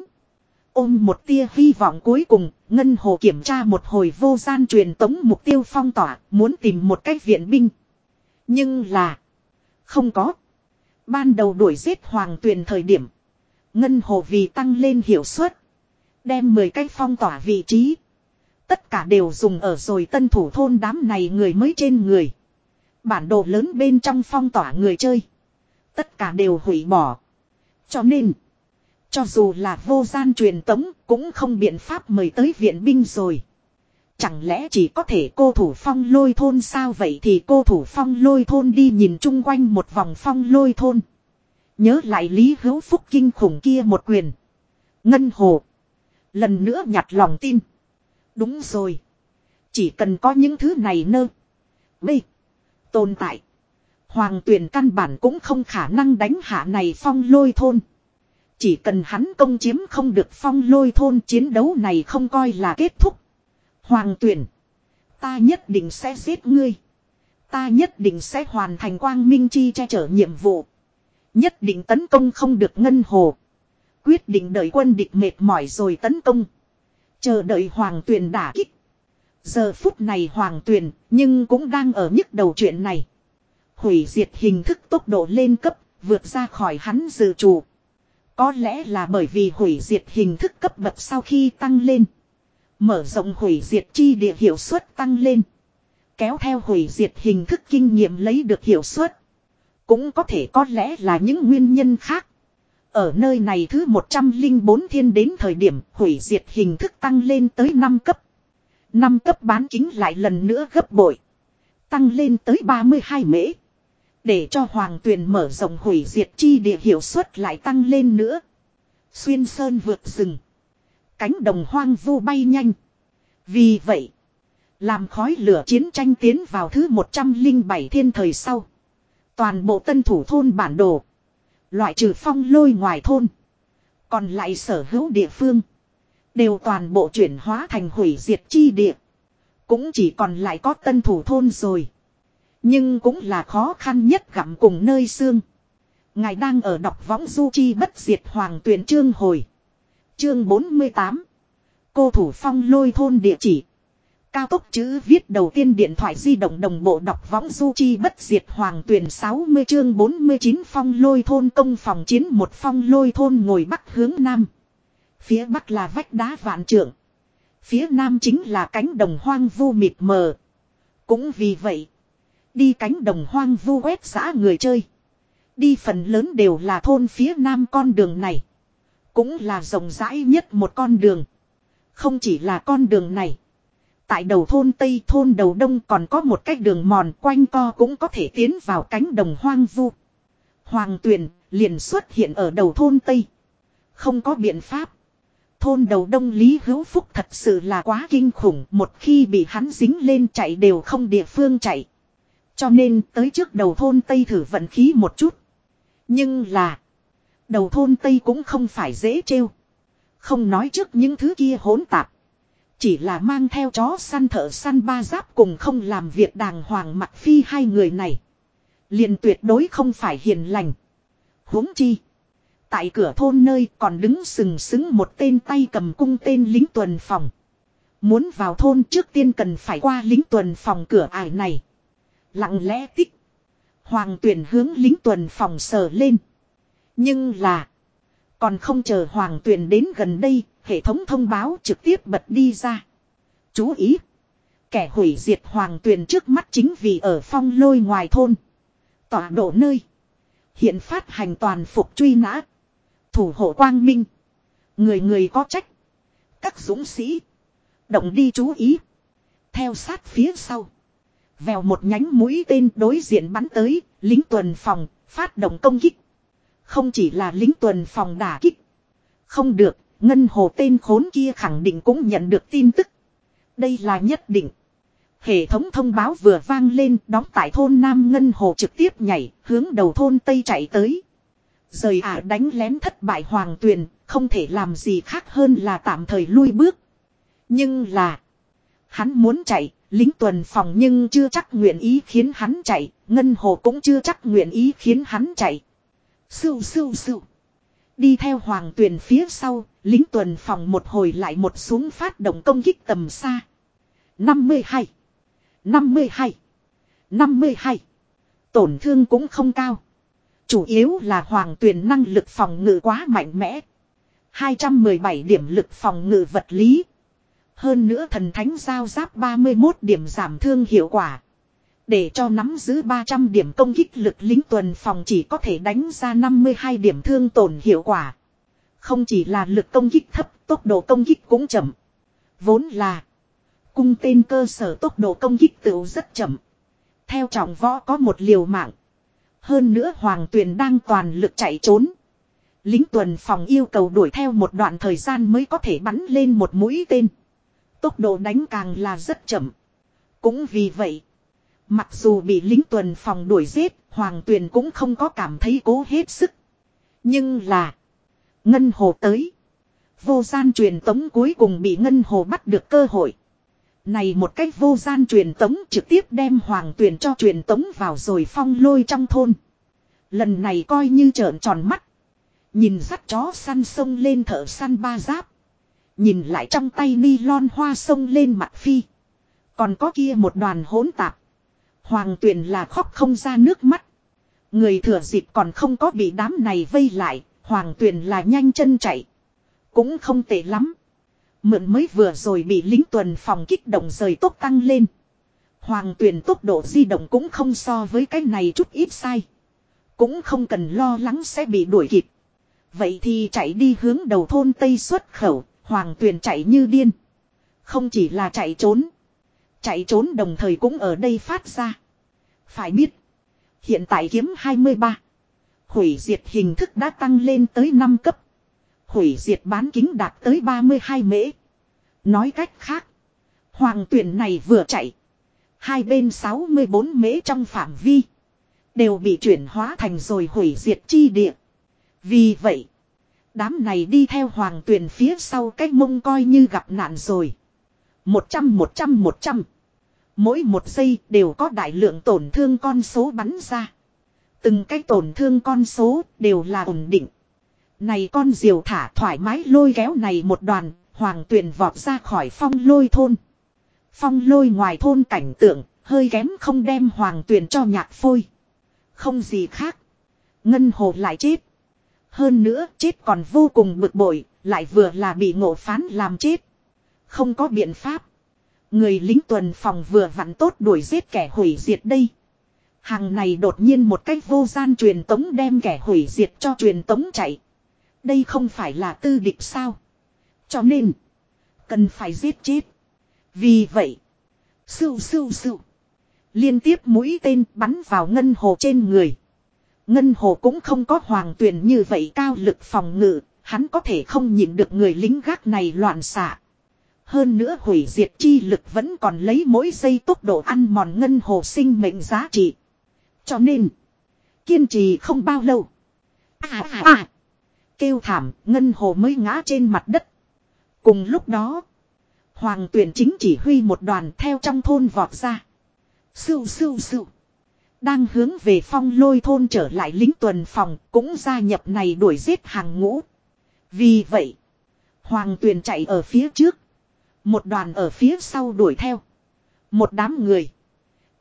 Ôm một tia hy vọng cuối cùng, Ngân Hồ kiểm tra một hồi vô gian truyền tống mục tiêu phong tỏa, muốn tìm một cách viện binh. Nhưng là, không có. Ban đầu đuổi giết hoàng tuyền thời điểm. Ngân Hồ vì tăng lên hiệu suất. Đem 10 cái phong tỏa vị trí. Tất cả đều dùng ở rồi tân thủ thôn đám này người mới trên người. Bản đồ lớn bên trong phong tỏa người chơi. Tất cả đều hủy bỏ. Cho nên... Cho dù là vô gian truyền tống cũng không biện pháp mời tới viện binh rồi. Chẳng lẽ chỉ có thể cô thủ phong lôi thôn sao vậy thì cô thủ phong lôi thôn đi nhìn chung quanh một vòng phong lôi thôn. Nhớ lại Lý Hữu Phúc kinh khủng kia một quyền. Ngân hồ. Lần nữa nhặt lòng tin. Đúng rồi. Chỉ cần có những thứ này nơ. Bê. Tồn tại. Hoàng tuyển căn bản cũng không khả năng đánh hạ này phong lôi thôn. Chỉ cần hắn công chiếm không được phong lôi thôn chiến đấu này không coi là kết thúc. Hoàng tuyển. Ta nhất định sẽ giết ngươi. Ta nhất định sẽ hoàn thành quang minh chi che chở nhiệm vụ. Nhất định tấn công không được ngân hồ. Quyết định đợi quân địch mệt mỏi rồi tấn công. Chờ đợi hoàng tuyển đả kích. Giờ phút này hoàng tuyển nhưng cũng đang ở nhức đầu chuyện này. Hủy diệt hình thức tốc độ lên cấp, vượt ra khỏi hắn dự trù. Có lẽ là bởi vì hủy diệt hình thức cấp bậc sau khi tăng lên. Mở rộng hủy diệt chi địa hiệu suất tăng lên. Kéo theo hủy diệt hình thức kinh nghiệm lấy được hiệu suất. Cũng có thể có lẽ là những nguyên nhân khác. Ở nơi này thứ 104 thiên đến thời điểm hủy diệt hình thức tăng lên tới 5 cấp năm cấp bán kính lại lần nữa gấp bội. Tăng lên tới 32 mễ. Để cho hoàng tuyền mở rộng hủy diệt chi địa hiệu suất lại tăng lên nữa. Xuyên sơn vượt rừng. Cánh đồng hoang vu bay nhanh. Vì vậy. Làm khói lửa chiến tranh tiến vào thứ 107 thiên thời sau. Toàn bộ tân thủ thôn bản đồ. Loại trừ phong lôi ngoài thôn. Còn lại sở hữu địa phương. Đều toàn bộ chuyển hóa thành hủy diệt chi địa. Cũng chỉ còn lại có tân thủ thôn rồi. Nhưng cũng là khó khăn nhất gặm cùng nơi xương. Ngài đang ở đọc võng du chi bất diệt hoàng tuyển chương hồi. Chương 48. Cô thủ phong lôi thôn địa chỉ. Cao tốc chữ viết đầu tiên điện thoại di động đồng bộ đọc võng du chi bất diệt hoàng tuyển 60 chương 49 phong lôi thôn công phòng chiến một phong lôi thôn ngồi bắc hướng nam. Phía bắc là vách đá vạn trượng. Phía nam chính là cánh đồng hoang vu mịt mờ. Cũng vì vậy. Đi cánh đồng hoang vu quét xã người chơi. Đi phần lớn đều là thôn phía nam con đường này. Cũng là rộng rãi nhất một con đường. Không chỉ là con đường này. Tại đầu thôn Tây, thôn đầu Đông còn có một cái đường mòn quanh co cũng có thể tiến vào cánh đồng hoang vu. Hoàng tuyền liền xuất hiện ở đầu thôn Tây. Không có biện pháp. Thôn đầu Đông Lý Hữu Phúc thật sự là quá kinh khủng. Một khi bị hắn dính lên chạy đều không địa phương chạy. Cho nên tới trước đầu thôn Tây thử vận khí một chút. Nhưng là. Đầu thôn Tây cũng không phải dễ trêu. Không nói trước những thứ kia hỗn tạp. Chỉ là mang theo chó săn thợ săn ba giáp cùng không làm việc đàng hoàng mặt phi hai người này. liền tuyệt đối không phải hiền lành. huống chi. Tại cửa thôn nơi còn đứng sừng sững một tên tay cầm cung tên lính tuần phòng. Muốn vào thôn trước tiên cần phải qua lính tuần phòng cửa ải này. Lặng lẽ tích. Hoàng tuyển hướng lính tuần phòng sờ lên. Nhưng là. Còn không chờ hoàng tuyển đến gần đây. Hệ thống thông báo trực tiếp bật đi ra. Chú ý. Kẻ hủy diệt hoàng tuyển trước mắt chính vì ở phong lôi ngoài thôn. Tọa độ nơi. Hiện phát hành toàn phục truy nã. Thủ hộ quang minh. Người người có trách. Các dũng sĩ. Động đi chú ý. Theo sát phía sau. Vèo một nhánh mũi tên đối diện bắn tới, lính tuần phòng, phát động công kích. Không chỉ là lính tuần phòng đả kích. Không được, ngân hồ tên khốn kia khẳng định cũng nhận được tin tức. Đây là nhất định. Hệ thống thông báo vừa vang lên đóng tại thôn Nam Ngân Hồ trực tiếp nhảy, hướng đầu thôn Tây chạy tới. Rời ả đánh lén thất bại hoàng tuyền, không thể làm gì khác hơn là tạm thời lui bước. Nhưng là, hắn muốn chạy, lính tuần phòng nhưng chưa chắc nguyện ý khiến hắn chạy, ngân hồ cũng chưa chắc nguyện ý khiến hắn chạy. Sưu sưu sưu. Đi theo hoàng tuyền phía sau, lính tuần phòng một hồi lại một xuống phát động công kích tầm xa. 52. 52. 52. Tổn thương cũng không cao. Chủ yếu là hoàng tuyển năng lực phòng ngự quá mạnh mẽ. 217 điểm lực phòng ngự vật lý. Hơn nữa thần thánh giao giáp 31 điểm giảm thương hiệu quả. Để cho nắm giữ 300 điểm công kích lực lính tuần phòng chỉ có thể đánh ra 52 điểm thương tổn hiệu quả. Không chỉ là lực công kích thấp, tốc độ công kích cũng chậm. Vốn là cung tên cơ sở tốc độ công kích tựu rất chậm. Theo trọng võ có một liều mạng. Hơn nữa hoàng tuyền đang toàn lực chạy trốn. Lính tuần phòng yêu cầu đuổi theo một đoạn thời gian mới có thể bắn lên một mũi tên. Tốc độ đánh càng là rất chậm. Cũng vì vậy. Mặc dù bị lính tuần phòng đuổi giết, Hoàng Tuyền cũng không có cảm thấy cố hết sức. Nhưng là. Ngân Hồ tới. Vô gian truyền tống cuối cùng bị Ngân Hồ bắt được cơ hội. Này một cách vô gian truyền tống trực tiếp đem Hoàng Tuyền cho truyền tống vào rồi phong lôi trong thôn. Lần này coi như trợn tròn mắt. Nhìn dắt chó săn sông lên thở săn ba giáp. Nhìn lại trong tay ni lon hoa sông lên mặt phi. Còn có kia một đoàn hỗn tạp. Hoàng tuyển là khóc không ra nước mắt. Người thừa dịp còn không có bị đám này vây lại. Hoàng tuyển là nhanh chân chạy. Cũng không tệ lắm. Mượn mới vừa rồi bị lính tuần phòng kích động rời tốc tăng lên. Hoàng tuyển tốc độ di động cũng không so với cái này chút ít sai. Cũng không cần lo lắng sẽ bị đuổi kịp. Vậy thì chạy đi hướng đầu thôn Tây xuất khẩu, Hoàng tuyền chạy như điên. Không chỉ là chạy trốn. Chạy trốn đồng thời cũng ở đây phát ra. Phải biết. Hiện tại kiếm 23. Hủy diệt hình thức đã tăng lên tới 5 cấp. Hủy diệt bán kính đạt tới 32 mễ. Nói cách khác. Hoàng tuyển này vừa chạy. Hai bên 64 mễ trong phạm vi. Đều bị chuyển hóa thành rồi hủy diệt chi địa. Vì vậy. Đám này đi theo hoàng tuyền phía sau cách mông coi như gặp nạn rồi. Một trăm một trăm một trăm. Mỗi một giây đều có đại lượng tổn thương con số bắn ra. Từng cái tổn thương con số đều là ổn định. Này con diều thả thoải mái lôi kéo này một đoàn, hoàng tuyền vọt ra khỏi phong lôi thôn. Phong lôi ngoài thôn cảnh tượng, hơi kém không đem hoàng tuyền cho nhạc phôi. Không gì khác. Ngân hồ lại chết. Hơn nữa chết còn vô cùng bực bội, lại vừa là bị ngộ phán làm chết. Không có biện pháp. Người lính tuần phòng vừa vặn tốt đuổi giết kẻ hủy diệt đây. Hàng này đột nhiên một cách vô gian truyền tống đem kẻ hủy diệt cho truyền tống chạy. Đây không phải là tư địch sao. Cho nên. Cần phải giết chết. Vì vậy. Sưu sưu sưu. Liên tiếp mũi tên bắn vào ngân hồ trên người. Ngân hồ cũng không có hoàng tuyển như vậy cao lực phòng ngự. Hắn có thể không nhìn được người lính gác này loạn xạ. Hơn nữa hủy diệt chi lực vẫn còn lấy mỗi giây tốc độ ăn mòn ngân hồ sinh mệnh giá trị. Cho nên. Kiên trì không bao lâu. À à à. Kêu thảm, ngân hồ mới ngã trên mặt đất. Cùng lúc đó. Hoàng tuyển chính chỉ huy một đoàn theo trong thôn vọt ra. Sưu sưu sưu. Đang hướng về phong lôi thôn trở lại lính tuần phòng, cũng gia nhập này đuổi giết hàng ngũ. Vì vậy. Hoàng tuyền chạy ở phía trước. Một đoàn ở phía sau đuổi theo. Một đám người.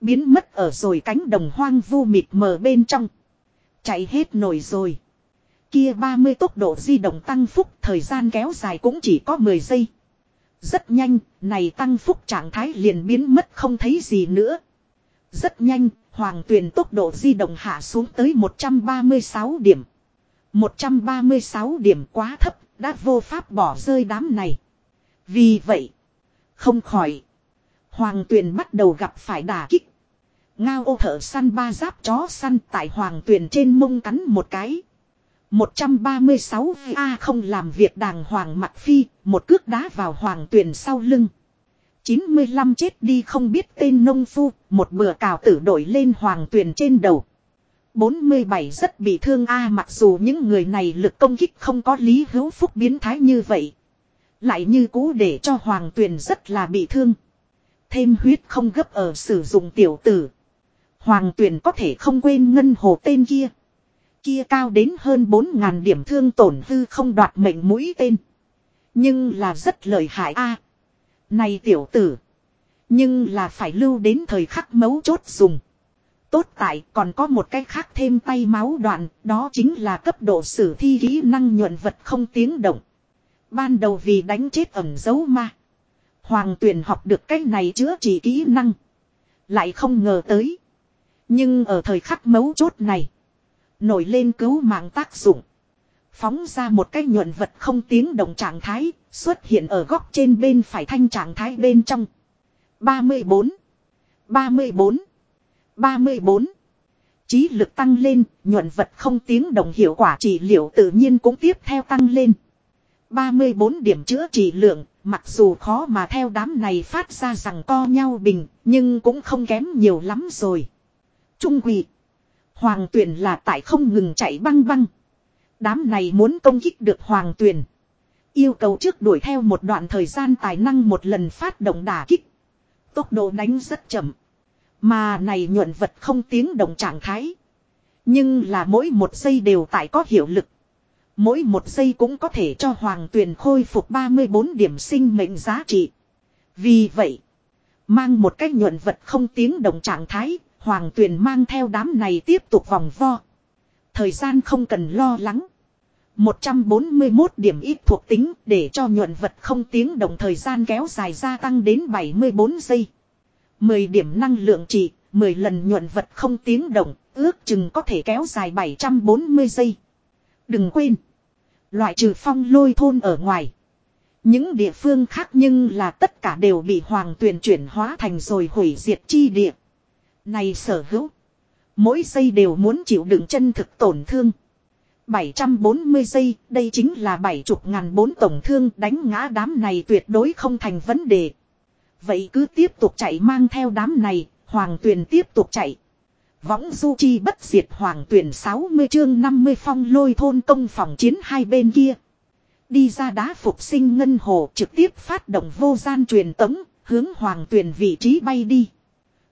Biến mất ở rồi cánh đồng hoang vu mịt mờ bên trong. Chạy hết nổi rồi. Kia 30 tốc độ di động tăng phúc thời gian kéo dài cũng chỉ có 10 giây. Rất nhanh, này tăng phúc trạng thái liền biến mất không thấy gì nữa. Rất nhanh, hoàng tuyền tốc độ di động hạ xuống tới 136 điểm. 136 điểm quá thấp, đã vô pháp bỏ rơi đám này. Vì vậy, không khỏi. Hoàng tuyền bắt đầu gặp phải đả kích. Ngao ô thở săn ba giáp chó săn tại hoàng tuyền trên mông cắn một cái. 136 A không làm việc đàng hoàng mặt phi, một cước đá vào hoàng tuyền sau lưng. 95 chết đi không biết tên nông phu, một bừa cào tử đổi lên hoàng tuyền trên đầu. 47 rất bị thương A mặc dù những người này lực công kích không có lý hữu phúc biến thái như vậy. Lại như cũ để cho hoàng tuyền rất là bị thương. Thêm huyết không gấp ở sử dụng tiểu tử. Hoàng tuyền có thể không quên ngân hồ tên kia. Kia cao đến hơn 4.000 điểm thương tổn hư không đoạt mệnh mũi tên. Nhưng là rất lợi hại a Này tiểu tử. Nhưng là phải lưu đến thời khắc mấu chốt dùng. Tốt tại còn có một cái khác thêm tay máu đoạn, đó chính là cấp độ sử thi kỹ năng nhuận vật không tiếng động. Ban đầu vì đánh chết ẩm dấu ma. Hoàng tuyển học được cách này chữa trị kỹ năng. Lại không ngờ tới. Nhưng ở thời khắc mấu chốt này. Nổi lên cứu mạng tác dụng. Phóng ra một cái nhuận vật không tiếng động trạng thái. Xuất hiện ở góc trên bên phải thanh trạng thái bên trong. 34. 34. 34. Trí lực tăng lên, nhuận vật không tiếng đồng hiệu quả trị liệu tự nhiên cũng tiếp theo tăng lên. 34 điểm chữa trị lượng, mặc dù khó mà theo đám này phát ra rằng co nhau bình, nhưng cũng không kém nhiều lắm rồi. Trung quỷ. Hoàng Tuyền là tại không ngừng chạy băng băng. Đám này muốn công kích được hoàng Tuyền, Yêu cầu trước đuổi theo một đoạn thời gian tài năng một lần phát động đả kích. Tốc độ đánh rất chậm. Mà này nhuận vật không tiếng động trạng thái. Nhưng là mỗi một giây đều tại có hiệu lực. Mỗi một giây cũng có thể cho hoàng tuyền khôi phục 34 điểm sinh mệnh giá trị. Vì vậy, mang một cách nhuận vật không tiếng động trạng thái, hoàng tuyền mang theo đám này tiếp tục vòng vo. Thời gian không cần lo lắng. 141 điểm ít thuộc tính để cho nhuận vật không tiếng động thời gian kéo dài gia tăng đến 74 giây. 10 điểm năng lượng trị, 10 lần nhuận vật không tiếng động, ước chừng có thể kéo dài 740 giây. Đừng quên, loại trừ phong lôi thôn ở ngoài. Những địa phương khác nhưng là tất cả đều bị hoàng tuyền chuyển hóa thành rồi hủy diệt chi địa. Này sở hữu. Mỗi giây đều muốn chịu đựng chân thực tổn thương. 740 giây, đây chính là 70 ngàn bốn tổng thương đánh ngã đám này tuyệt đối không thành vấn đề. Vậy cứ tiếp tục chạy mang theo đám này, hoàng tuyền tiếp tục chạy. Võng du chi bất diệt hoàng tuyển 60 chương 50 phong lôi thôn công phòng chiến hai bên kia. Đi ra đá phục sinh ngân hồ trực tiếp phát động vô gian truyền tống, hướng hoàng tuyển vị trí bay đi.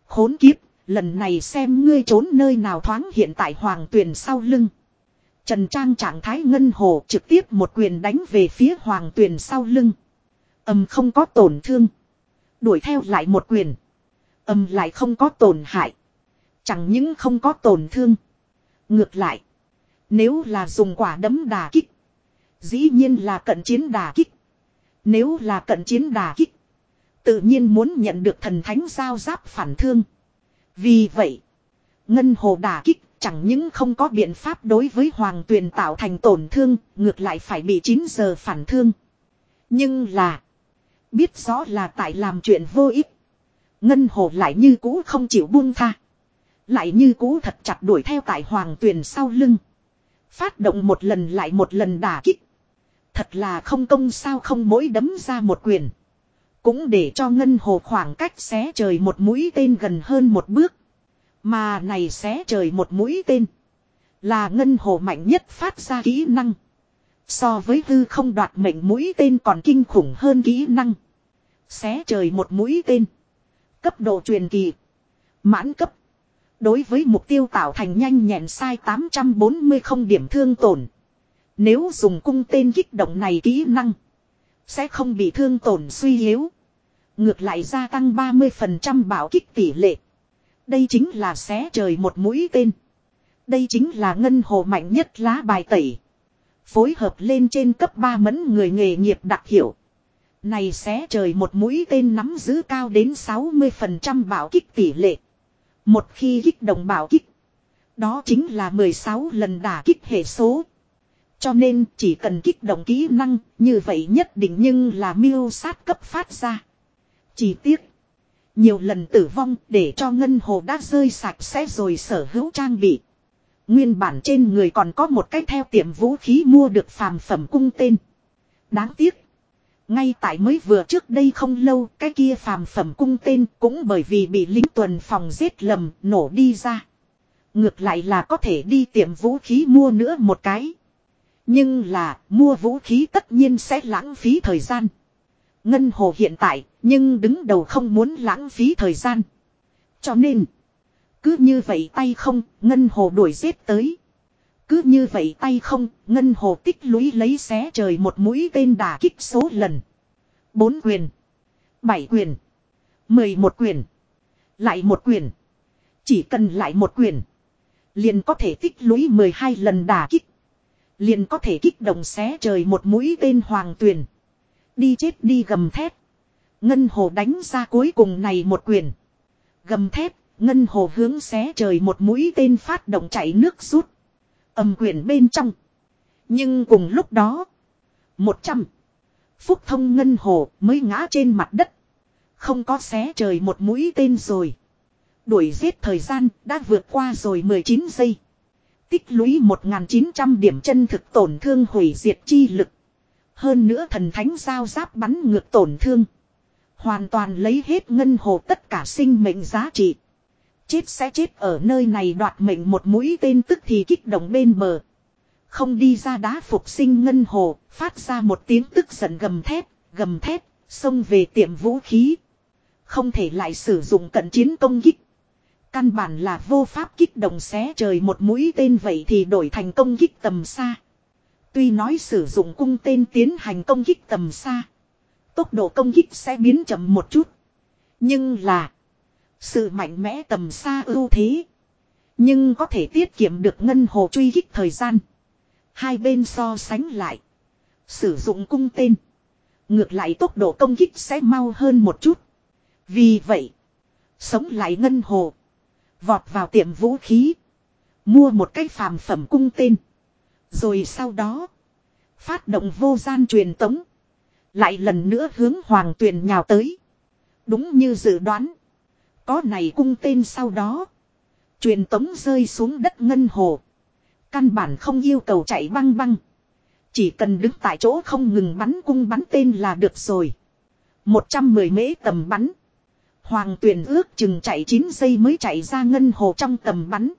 Khốn kiếp, lần này xem ngươi trốn nơi nào thoáng hiện tại hoàng tuyền sau lưng. Trần Trang trạng thái ngân hồ trực tiếp một quyền đánh về phía hoàng tuyền sau lưng. Âm không có tổn thương. Đuổi theo lại một quyền. Âm lại không có tổn hại. Chẳng những không có tổn thương. Ngược lại. Nếu là dùng quả đấm đà kích. Dĩ nhiên là cận chiến đà kích. Nếu là cận chiến đà kích. Tự nhiên muốn nhận được thần thánh giao giáp phản thương. Vì vậy. Ngân hồ đà kích chẳng những không có biện pháp đối với hoàng tuyền tạo thành tổn thương. Ngược lại phải bị 9 giờ phản thương. Nhưng là. Biết rõ là tại làm chuyện vô ích. Ngân hồ lại như cũ không chịu buông tha. Lại như cũ thật chặt đuổi theo tại hoàng tuyền sau lưng. Phát động một lần lại một lần đả kích. Thật là không công sao không mỗi đấm ra một quyền. Cũng để cho ngân hồ khoảng cách xé trời một mũi tên gần hơn một bước. Mà này xé trời một mũi tên. Là ngân hồ mạnh nhất phát ra kỹ năng. So với hư không đoạt mệnh mũi tên còn kinh khủng hơn kỹ năng. Xé trời một mũi tên. Cấp độ truyền kỳ. Mãn cấp. Đối với mục tiêu tạo thành nhanh nhẹn sai 840 không điểm thương tổn. Nếu dùng cung tên kích động này kỹ năng. Sẽ không bị thương tổn suy yếu. Ngược lại gia tăng 30% bảo kích tỷ lệ. Đây chính là xé trời một mũi tên. Đây chính là ngân hồ mạnh nhất lá bài tẩy. Phối hợp lên trên cấp 3 mẫn người nghề nghiệp đặc hiệu. Này xé trời một mũi tên nắm giữ cao đến 60% bảo kích tỷ lệ. Một khi kích động bảo kích. Đó chính là 16 lần đả kích hệ số. Cho nên chỉ cần kích động kỹ năng, như vậy nhất định nhưng là miêu sát cấp phát ra. Chỉ tiếc. Nhiều lần tử vong để cho ngân hồ đã rơi sạch sẽ rồi sở hữu trang bị. Nguyên bản trên người còn có một cái theo tiệm vũ khí mua được phàm phẩm cung tên. Đáng tiếc. Ngay tại mới vừa trước đây không lâu, cái kia phàm phẩm cung tên cũng bởi vì bị lính tuần phòng giết lầm nổ đi ra. Ngược lại là có thể đi tiệm vũ khí mua nữa một cái. Nhưng là, mua vũ khí tất nhiên sẽ lãng phí thời gian. Ngân hồ hiện tại nhưng đứng đầu không muốn lãng phí thời gian. Cho nên cứ như vậy tay không ngân hồ đuổi giết tới. Cứ như vậy tay không, ngân hồ tích lũy lấy xé trời một mũi tên đà kích số lần. Bốn quyền. Bảy quyền. Mười một quyền. Lại một quyền. Chỉ cần lại một quyền. Liền có thể tích lũy mười hai lần đà kích. Liền có thể kích động xé trời một mũi tên hoàng tuyền. Đi chết đi gầm thép Ngân hồ đánh ra cuối cùng này một quyền. Gầm thép, ngân hồ hướng xé trời một mũi tên phát động chạy nước rút. Âm quyền bên trong. Nhưng cùng lúc đó. Một trăm. Phúc thông ngân hồ mới ngã trên mặt đất. Không có xé trời một mũi tên rồi. Đuổi giết thời gian đã vượt qua rồi 19 giây. Tích lũy 1.900 điểm chân thực tổn thương hủy diệt chi lực. Hơn nữa thần thánh giao giáp bắn ngược tổn thương. Hoàn toàn lấy hết ngân hồ tất cả sinh mệnh giá trị. Chết sẽ chết ở nơi này đoạt mệnh một mũi tên tức thì kích động bên bờ. Không đi ra đá phục sinh ngân hồ, phát ra một tiếng tức giận gầm thép, gầm thép, xông về tiệm vũ khí. Không thể lại sử dụng cận chiến công kích. Căn bản là vô pháp kích động xé trời một mũi tên vậy thì đổi thành công kích tầm xa. Tuy nói sử dụng cung tên tiến hành công kích tầm xa. Tốc độ công kích sẽ biến chậm một chút. Nhưng là. Sự mạnh mẽ tầm xa ưu thế. Nhưng có thể tiết kiệm được ngân hồ truy kích thời gian. Hai bên so sánh lại. Sử dụng cung tên. Ngược lại tốc độ công kích sẽ mau hơn một chút. Vì vậy. Sống lại ngân hồ. Vọt vào tiệm vũ khí. Mua một cái phàm phẩm cung tên. Rồi sau đó. Phát động vô gian truyền tống. Lại lần nữa hướng hoàng tuyền nhào tới. Đúng như dự đoán. Có này cung tên sau đó. Truyền tống rơi xuống đất ngân hồ. Căn bản không yêu cầu chạy băng băng. Chỉ cần đứng tại chỗ không ngừng bắn cung bắn tên là được rồi. 110 mễ tầm bắn. Hoàng tuyển ước chừng chạy 9 giây mới chạy ra ngân hồ trong tầm bắn.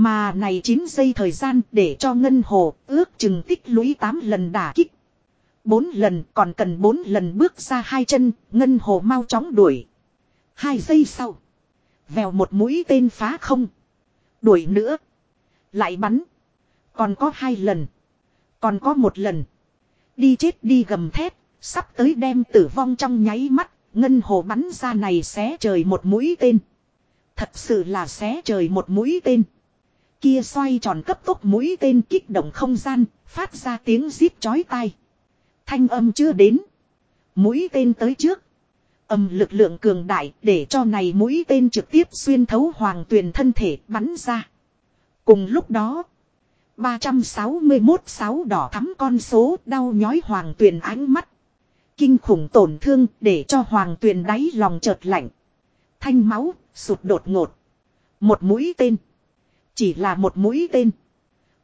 Mà này 9 giây thời gian để cho ngân hồ ước chừng tích lũy 8 lần đả kích. 4 lần còn cần 4 lần bước ra hai chân, ngân hồ mau chóng đuổi. Hai giây sau. Vèo một mũi tên phá không. Đuổi nữa. Lại bắn. Còn có hai lần. Còn có một lần. Đi chết đi gầm thét. Sắp tới đem tử vong trong nháy mắt. Ngân hồ bắn ra này xé trời một mũi tên. Thật sự là xé trời một mũi tên. Kia xoay tròn cấp tốc mũi tên kích động không gian. Phát ra tiếng zip chói tai. Thanh âm chưa đến. Mũi tên tới trước. Âm lực lượng cường đại để cho này mũi tên trực tiếp xuyên thấu hoàng tuyền thân thể bắn ra. Cùng lúc đó. 361 sáu đỏ thắm con số đau nhói hoàng tuyền ánh mắt. Kinh khủng tổn thương để cho hoàng tuyền đáy lòng chợt lạnh. Thanh máu, sụt đột ngột. Một mũi tên. Chỉ là một mũi tên.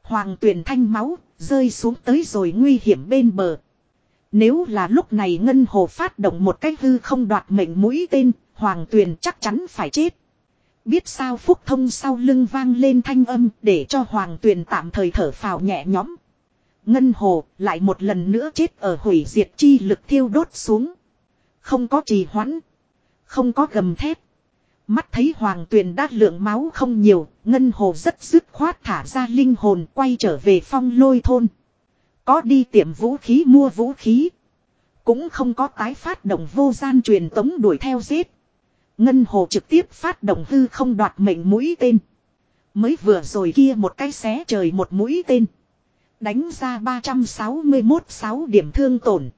Hoàng tuyền thanh máu, rơi xuống tới rồi nguy hiểm bên bờ. Nếu là lúc này Ngân Hồ phát động một cái hư không đoạt mệnh mũi tên, Hoàng Tuyền chắc chắn phải chết. Biết sao Phúc Thông sau lưng vang lên thanh âm để cho Hoàng Tuyền tạm thời thở phào nhẹ nhõm. Ngân Hồ lại một lần nữa chết ở hủy diệt chi lực thiêu đốt xuống. Không có trì hoãn. Không có gầm thép. Mắt thấy Hoàng Tuyền đã lượng máu không nhiều, Ngân Hồ rất dứt khoát thả ra linh hồn quay trở về phong lôi thôn. Có đi tiệm vũ khí mua vũ khí. Cũng không có tái phát động vô gian truyền tống đuổi theo giết. Ngân hồ trực tiếp phát động hư không đoạt mệnh mũi tên. Mới vừa rồi kia một cái xé trời một mũi tên. Đánh ra 361 6 điểm thương tổn.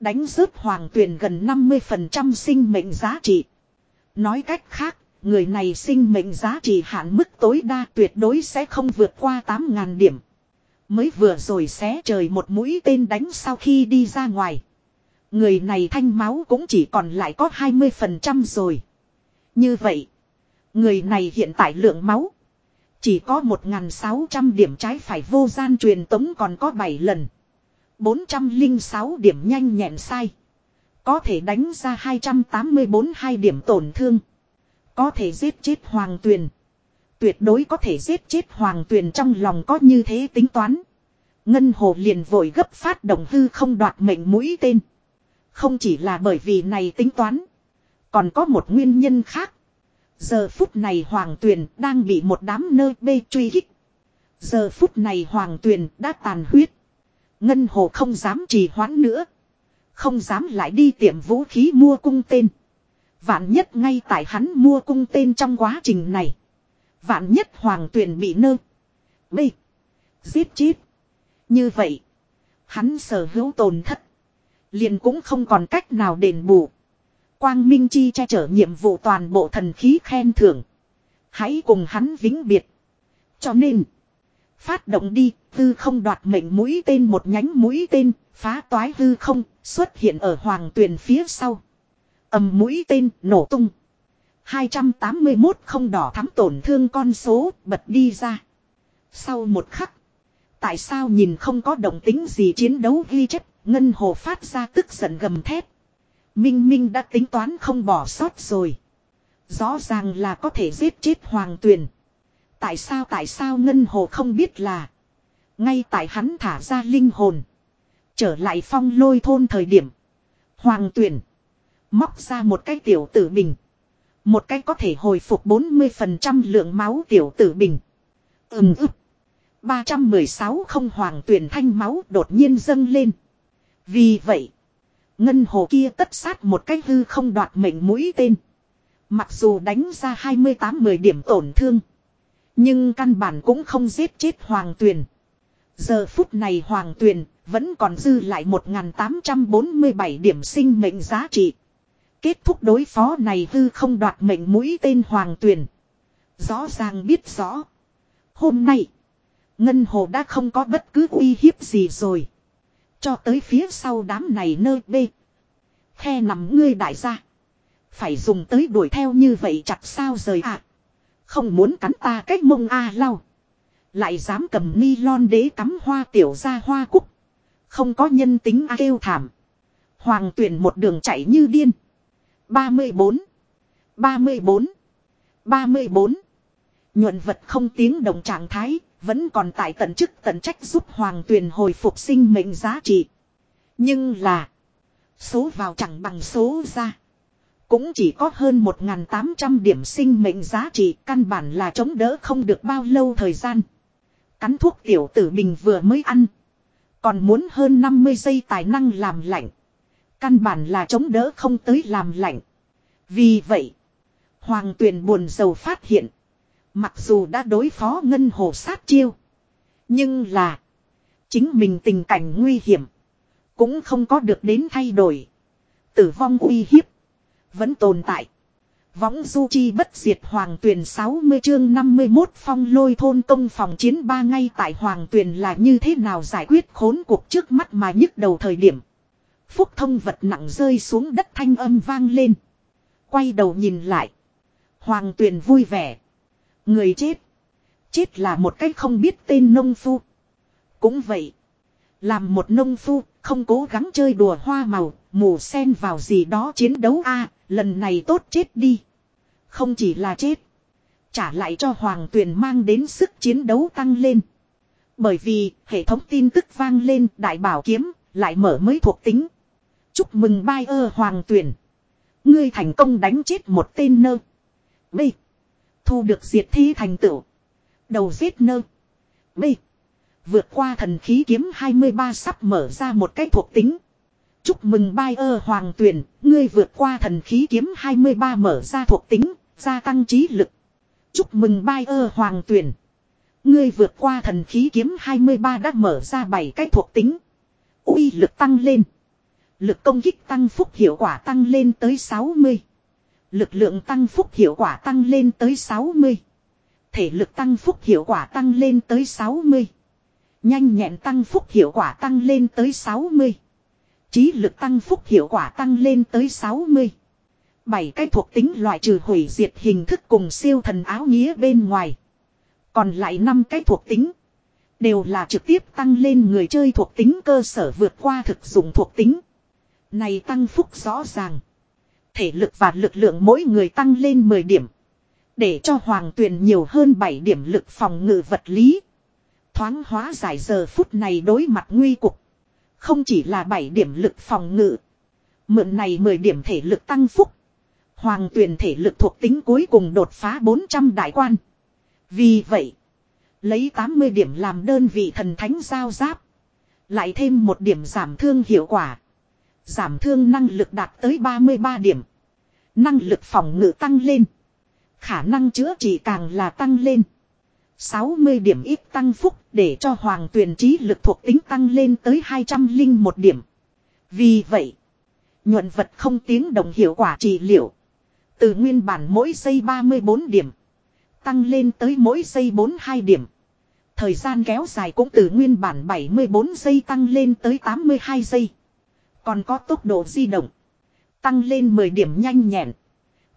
Đánh rớt hoàng tuyền gần 50% sinh mệnh giá trị. Nói cách khác, người này sinh mệnh giá trị hạn mức tối đa tuyệt đối sẽ không vượt qua 8.000 điểm. Mới vừa rồi xé trời một mũi tên đánh sau khi đi ra ngoài. Người này thanh máu cũng chỉ còn lại có 20% rồi. Như vậy, người này hiện tại lượng máu. Chỉ có 1.600 điểm trái phải vô gian truyền tống còn có 7 lần. 406 điểm nhanh nhẹn sai. Có thể đánh ra 284 hai điểm tổn thương. Có thể giết chết hoàng tuyền. Tuyệt đối có thể giết chết hoàng tuyền trong lòng có như thế tính toán. Ngân hồ liền vội gấp phát động hư không đoạt mệnh mũi tên. Không chỉ là bởi vì này tính toán. Còn có một nguyên nhân khác. Giờ phút này hoàng tuyền đang bị một đám nơi bê truy kích. Giờ phút này hoàng tuyền đã tàn huyết. Ngân hồ không dám trì hoãn nữa. Không dám lại đi tiệm vũ khí mua cung tên. Vạn nhất ngay tại hắn mua cung tên trong quá trình này. Vạn nhất hoàng tuyền bị nơ. Bê. Giết chết. Như vậy. Hắn sở hữu tồn thất. Liền cũng không còn cách nào đền bù. Quang Minh Chi che chở nhiệm vụ toàn bộ thần khí khen thưởng. Hãy cùng hắn vĩnh biệt. Cho nên. Phát động đi, hư không đoạt mệnh mũi tên một nhánh mũi tên, phá toái hư không, xuất hiện ở hoàng tuyền phía sau. ầm mũi tên, nổ tung. 281 không đỏ thắm tổn thương con số, bật đi ra. Sau một khắc. Tại sao nhìn không có động tính gì chiến đấu ghi chép, Ngân Hồ phát ra tức giận gầm thét. Minh Minh đã tính toán không bỏ sót rồi. Rõ ràng là có thể giết chết Hoàng Tuyền. Tại sao tại sao Ngân Hồ không biết là. Ngay tại hắn thả ra linh hồn. Trở lại phong lôi thôn thời điểm. Hoàng Tuyền. Móc ra một cái tiểu tử bình. Một cái có thể hồi phục 40% lượng máu tiểu tử bình. Ừm ức. 316 không hoàng tuyển thanh máu đột nhiên dâng lên. Vì vậy, ngân hồ kia tất sát một cách hư không đoạt mệnh mũi tên. Mặc dù đánh ra 28-10 điểm tổn thương. Nhưng căn bản cũng không giết chết hoàng tuyền. Giờ phút này hoàng tuyền vẫn còn dư lại 1.847 điểm sinh mệnh giá trị. Kết thúc đối phó này hư không đoạt mệnh mũi tên hoàng tuyền. Rõ ràng biết rõ. Hôm nay. Ngân hồ đã không có bất cứ uy hiếp gì rồi. Cho tới phía sau đám này nơi bê. Khe nằm ngươi đại gia. Phải dùng tới đuổi theo như vậy chặt sao rời à. Không muốn cắn ta cách mông a à lau. Lại dám cầm ni lon đế cắm hoa tiểu ra hoa cúc. Không có nhân tính a kêu thảm. Hoàng tuyển một đường chạy như điên. 34. 34. 34. Nhuận vật không tiếng đồng trạng thái, vẫn còn tại tận chức tận trách giúp Hoàng Tuyền hồi phục sinh mệnh giá trị. Nhưng là. Số vào chẳng bằng số ra. Cũng chỉ có hơn 1.800 điểm sinh mệnh giá trị, căn bản là chống đỡ không được bao lâu thời gian. Cắn thuốc tiểu tử mình vừa mới ăn. Còn muốn hơn 50 giây tài năng làm lạnh. Căn bản là chống đỡ không tới làm lạnh. Vì vậy. Hoàng tuyền buồn giàu phát hiện. Mặc dù đã đối phó ngân hồ sát chiêu. Nhưng là. Chính mình tình cảnh nguy hiểm. Cũng không có được đến thay đổi. Tử vong uy hiếp. Vẫn tồn tại. Võng du chi bất diệt hoàng tuyền 60 chương 51 phong lôi thôn công phòng chiến ba ngay tại hoàng tuyền là như thế nào giải quyết khốn cuộc trước mắt mà nhức đầu thời điểm. Phúc thông vật nặng rơi xuống đất thanh âm vang lên. Quay đầu nhìn lại. Hoàng tuyền vui vẻ. Người chết. Chết là một cách không biết tên nông phu. Cũng vậy. Làm một nông phu, không cố gắng chơi đùa hoa màu, mù sen vào gì đó chiến đấu a lần này tốt chết đi. Không chỉ là chết. Trả lại cho Hoàng Tuyền mang đến sức chiến đấu tăng lên. Bởi vì, hệ thống tin tức vang lên, đại bảo kiếm lại mở mới thuộc tính. Chúc mừng bai ơ Hoàng Tuyền. Ngươi thành công đánh chết một tên nơ. B. Thu được diệt thi thành tựu. Đầu giết nơ. B. Vượt qua thần khí kiếm 23 sắp mở ra một cái thuộc tính. Chúc mừng bai ơ hoàng tuyển, ngươi vượt qua thần khí kiếm 23 mở ra thuộc tính, gia tăng trí lực. Chúc mừng bai ơ hoàng tuyển. Ngươi vượt qua thần khí kiếm 23 đã mở ra 7 cái thuộc tính. uy lực tăng lên. Lực công kích tăng phúc hiệu quả tăng lên tới 60. Lực lượng tăng phúc hiệu quả tăng lên tới 60. Thể lực tăng phúc hiệu quả tăng lên tới 60. Nhanh nhẹn tăng phúc hiệu quả tăng lên tới 60. Trí lực tăng phúc hiệu quả tăng lên tới 60. Bảy cái thuộc tính loại trừ hủy diệt hình thức cùng siêu thần áo nghĩa bên ngoài. Còn lại năm cái thuộc tính. Đều là trực tiếp tăng lên người chơi thuộc tính cơ sở vượt qua thực dụng thuộc tính. Này tăng phúc rõ ràng. Thể lực và lực lượng mỗi người tăng lên 10 điểm. Để cho hoàng tuyền nhiều hơn 7 điểm lực phòng ngự vật lý. Thoáng hóa giải giờ phút này đối mặt nguy cục. Không chỉ là 7 điểm lực phòng ngự. Mượn này 10 điểm thể lực tăng phúc. Hoàng tuyển thể lực thuộc tính cuối cùng đột phá 400 đại quan. Vì vậy, lấy 80 điểm làm đơn vị thần thánh giao giáp. Lại thêm một điểm giảm thương hiệu quả. Giảm thương năng lực đạt tới 33 điểm. Năng lực phòng ngự tăng lên. Khả năng chữa trị càng là tăng lên. 60 điểm ít tăng phúc để cho hoàng tuyển trí lực thuộc tính tăng lên tới 201 điểm. Vì vậy, nhuận vật không tiếng đồng hiệu quả trị liệu. Từ nguyên bản mỗi giây 34 điểm. Tăng lên tới mỗi giây 42 điểm. Thời gian kéo dài cũng từ nguyên bản 74 giây tăng lên tới 82 giây. Còn có tốc độ di động. Tăng lên 10 điểm nhanh nhẹn.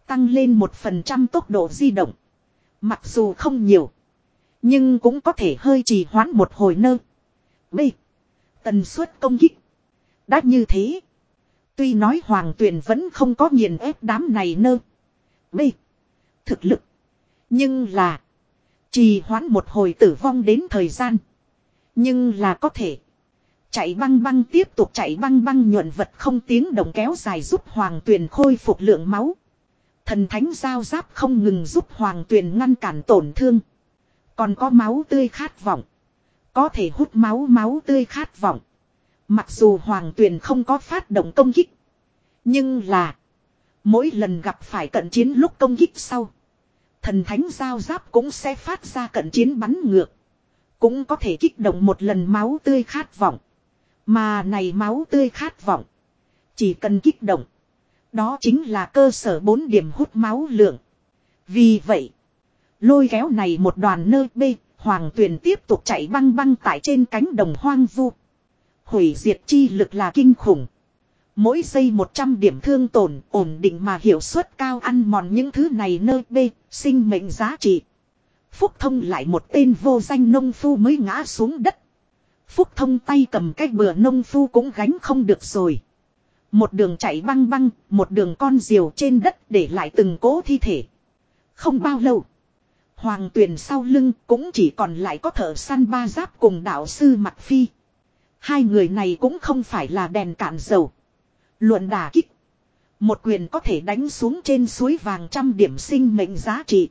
Tăng lên 1% tốc độ di động. Mặc dù không nhiều. Nhưng cũng có thể hơi trì hoãn một hồi nơ. B. Tần suất công kích. Đã như thế. Tuy nói hoàng tuyển vẫn không có nghiền ép đám này nơ. B. Thực lực. Nhưng là. Trì hoãn một hồi tử vong đến thời gian. Nhưng là có thể. Chạy băng băng tiếp tục chạy băng băng nhuận vật không tiếng đồng kéo dài giúp hoàng tuyền khôi phục lượng máu. Thần thánh giao giáp không ngừng giúp hoàng tuyền ngăn cản tổn thương. Còn có máu tươi khát vọng. Có thể hút máu máu tươi khát vọng. Mặc dù hoàng tuyền không có phát động công kích. Nhưng là. Mỗi lần gặp phải cận chiến lúc công kích sau. Thần thánh giao giáp cũng sẽ phát ra cận chiến bắn ngược. Cũng có thể kích động một lần máu tươi khát vọng. Mà này máu tươi khát vọng. Chỉ cần kích động. Đó chính là cơ sở bốn điểm hút máu lượng. Vì vậy. Lôi kéo này một đoàn nơ bê. Hoàng tuyền tiếp tục chạy băng băng tại trên cánh đồng hoang vu. Hủy diệt chi lực là kinh khủng. Mỗi giây 100 điểm thương tổn ổn định mà hiệu suất cao ăn mòn những thứ này nơ bê, sinh mệnh giá trị. Phúc thông lại một tên vô danh nông phu mới ngã xuống đất. Phúc thông tay cầm cái bừa nông phu cũng gánh không được rồi. Một đường chạy băng băng, một đường con diều trên đất để lại từng cố thi thể. Không bao lâu. Hoàng tuyền sau lưng cũng chỉ còn lại có thợ săn ba giáp cùng đạo sư mặt phi. Hai người này cũng không phải là đèn cạn dầu. Luận đả kích. Một quyền có thể đánh xuống trên suối vàng trăm điểm sinh mệnh giá trị.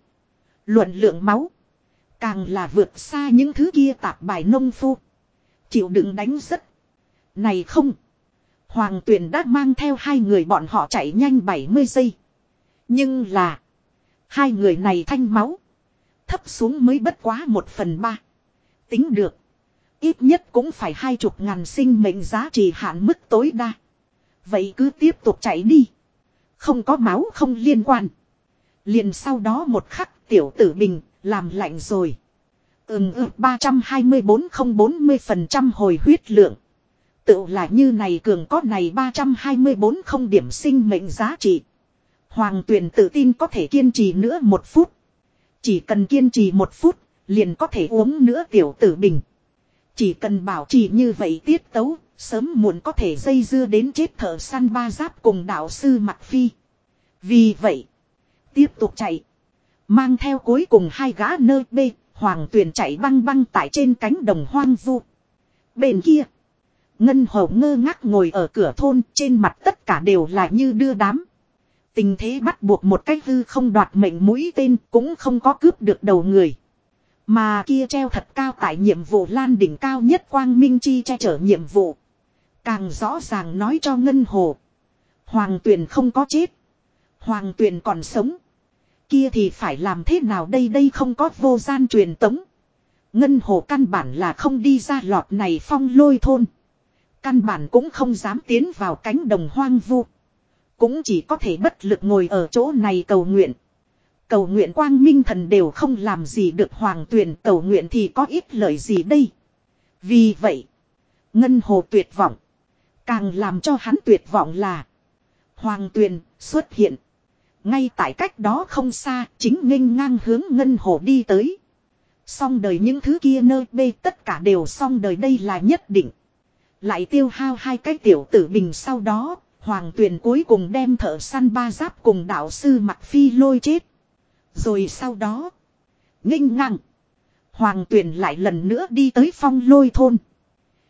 Luận lượng máu. Càng là vượt xa những thứ kia tạp bài nông phu. Chịu đựng đánh rất. Này không. Hoàng tuyển đã mang theo hai người bọn họ chạy nhanh 70 giây. Nhưng là. Hai người này thanh máu. Thấp xuống mới bất quá một phần ba. Tính được. Ít nhất cũng phải hai chục ngàn sinh mệnh giá trị hạn mức tối đa. Vậy cứ tiếp tục chạy đi. Không có máu không liên quan. Liền sau đó một khắc tiểu tử bình làm lạnh rồi. Ừm, ư 324 không 40% hồi huyết lượng. Tự là như này cường có này 324 không điểm sinh mệnh giá trị. Hoàng tuyển tự tin có thể kiên trì nữa một phút. Chỉ cần kiên trì một phút, liền có thể uống nữa tiểu tử bình. Chỉ cần bảo trì như vậy tiết tấu, sớm muộn có thể dây dưa đến chết thợ săn ba giáp cùng đạo sư Mạc Phi. Vì vậy, tiếp tục chạy. Mang theo cuối cùng hai gã nơ bê, hoàng tuyền chạy băng băng tại trên cánh đồng hoang vu. Bên kia, Ngân Hồ ngơ ngác ngồi ở cửa thôn trên mặt tất cả đều là như đưa đám. Tình thế bắt buộc một cách hư không đoạt mệnh mũi tên cũng không có cướp được đầu người. Mà kia treo thật cao tại nhiệm vụ lan đỉnh cao nhất quang minh chi che chở nhiệm vụ. Càng rõ ràng nói cho Ngân Hồ. Hoàng tuyền không có chết. Hoàng tuyền còn sống. Kia thì phải làm thế nào đây đây không có vô gian truyền tống. Ngân Hồ căn bản là không đi ra lọt này phong lôi thôn. Căn bản cũng không dám tiến vào cánh đồng hoang vu. Cũng chỉ có thể bất lực ngồi ở chỗ này cầu nguyện. Cầu nguyện quang minh thần đều không làm gì được hoàng tuyển cầu nguyện thì có ít lợi gì đây. Vì vậy, Ngân Hồ tuyệt vọng. Càng làm cho hắn tuyệt vọng là Hoàng tuyền xuất hiện. Ngay tại cách đó không xa, chính nghênh ngang hướng Ngân Hồ đi tới. Xong đời những thứ kia nơi bê tất cả đều xong đời đây là nhất định. Lại tiêu hao hai cái tiểu tử bình sau đó, Hoàng tuyền cuối cùng đem thợ săn ba giáp cùng đạo sư mặt phi lôi chết. Rồi sau đó, nginh ngang. Hoàng tuyền lại lần nữa đi tới phong lôi thôn.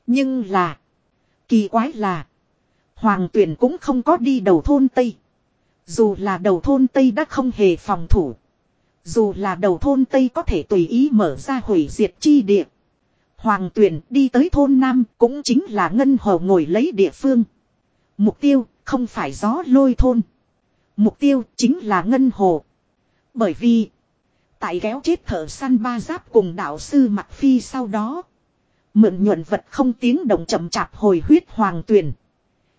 Nhưng là, kỳ quái là, Hoàng tuyền cũng không có đi đầu thôn Tây. Dù là đầu thôn Tây đã không hề phòng thủ. Dù là đầu thôn Tây có thể tùy ý mở ra hủy diệt chi địa. Hoàng tuyển đi tới thôn Nam cũng chính là ngân hồ ngồi lấy địa phương. Mục tiêu không phải gió lôi thôn. Mục tiêu chính là ngân hồ. Bởi vì, tại kéo chết thợ săn ba giáp cùng đạo sư Mạc Phi sau đó. Mượn nhuận vật không tiếng động chậm chạp hồi huyết hoàng tuyển.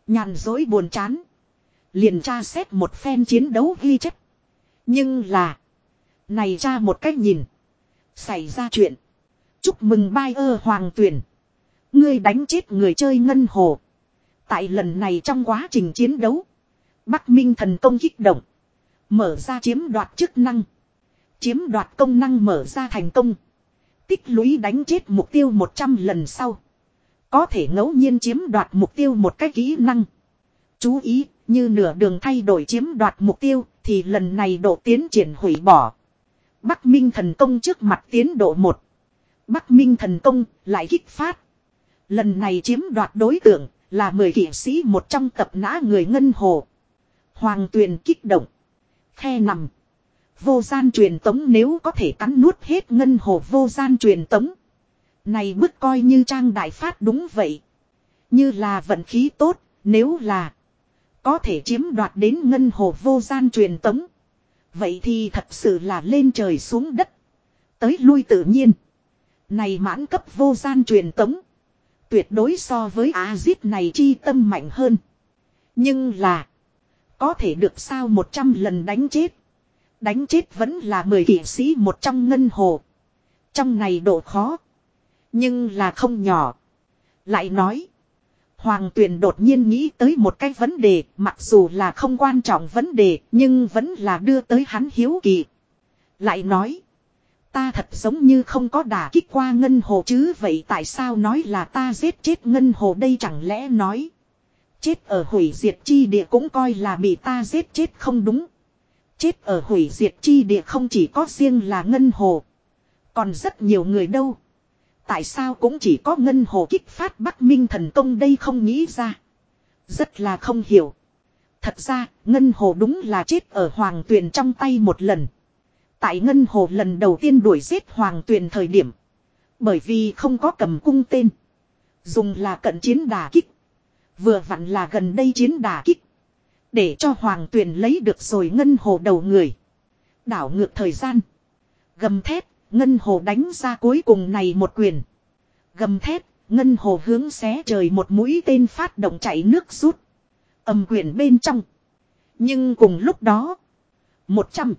Nhàn dối buồn chán. Liền tra xét một phen chiến đấu ghi chép. Nhưng là. Này tra một cách nhìn. Xảy ra chuyện. Chúc mừng bai ơ hoàng tuyển. Ngươi đánh chết người chơi ngân hồ. Tại lần này trong quá trình chiến đấu. Bắc Minh thần công kích động. Mở ra chiếm đoạt chức năng. Chiếm đoạt công năng mở ra thành công. Tích lũy đánh chết mục tiêu 100 lần sau. Có thể ngẫu nhiên chiếm đoạt mục tiêu một cái kỹ năng. Chú ý, như nửa đường thay đổi chiếm đoạt mục tiêu, thì lần này độ tiến triển hủy bỏ. Bắc Minh thần công trước mặt tiến độ 1. Bắc Minh thần công lại kích phát. Lần này chiếm đoạt đối tượng là 10 kỵ sĩ một trong tập nã người ngân hồ. Hoàng tuyền kích động. Khe nằm. Vô gian truyền tống nếu có thể cắn nuốt hết ngân hồ vô gian truyền tống. Này bức coi như trang đại phát đúng vậy. Như là vận khí tốt, nếu là có thể chiếm đoạt đến ngân hồ vô gian truyền tống. Vậy thì thật sự là lên trời xuống đất. Tới lui tự nhiên. Này mãn cấp vô gian truyền tống. Tuyệt đối so với A-zip này chi tâm mạnh hơn. Nhưng là. Có thể được sao 100 lần đánh chết. Đánh chết vẫn là 10 kỷ sĩ một trong ngân hồ. Trong này độ khó. Nhưng là không nhỏ. Lại nói. Hoàng tuyền đột nhiên nghĩ tới một cái vấn đề, mặc dù là không quan trọng vấn đề, nhưng vẫn là đưa tới hắn hiếu kỳ. Lại nói, ta thật giống như không có đả kích qua ngân hồ chứ vậy tại sao nói là ta giết chết ngân hồ đây chẳng lẽ nói. Chết ở hủy diệt chi địa cũng coi là bị ta giết chết không đúng. Chết ở hủy diệt chi địa không chỉ có riêng là ngân hồ. Còn rất nhiều người đâu. Tại sao cũng chỉ có ngân hồ kích phát Bắc Minh thần công đây không nghĩ ra. Rất là không hiểu. Thật ra, ngân hồ đúng là chết ở hoàng tuyền trong tay một lần. Tại ngân hồ lần đầu tiên đuổi giết hoàng tuyền thời điểm. Bởi vì không có cầm cung tên. Dùng là cận chiến đà kích. Vừa vặn là gần đây chiến đà kích. Để cho hoàng tuyền lấy được rồi ngân hồ đầu người. Đảo ngược thời gian. Gầm thép Ngân hồ đánh ra cuối cùng này một quyền. Gầm thét, ngân hồ hướng xé trời một mũi tên phát động chạy nước rút. Âm quyền bên trong. Nhưng cùng lúc đó. Một trăm.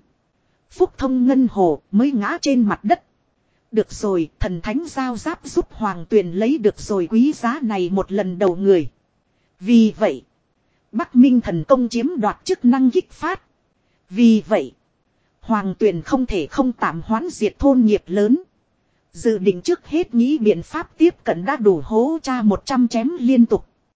Phúc thông ngân hồ mới ngã trên mặt đất. Được rồi, thần thánh giao giáp giúp hoàng tuyền lấy được rồi quý giá này một lần đầu người. Vì vậy, Bắc Minh thần công chiếm đoạt chức năng kích phát. Vì vậy, hoàng tuyền không thể không tạm hoãn diệt thôn nghiệp lớn. Dự định trước hết nghĩ biện pháp tiếp cận đã đủ hố cha 100 chém liên tục.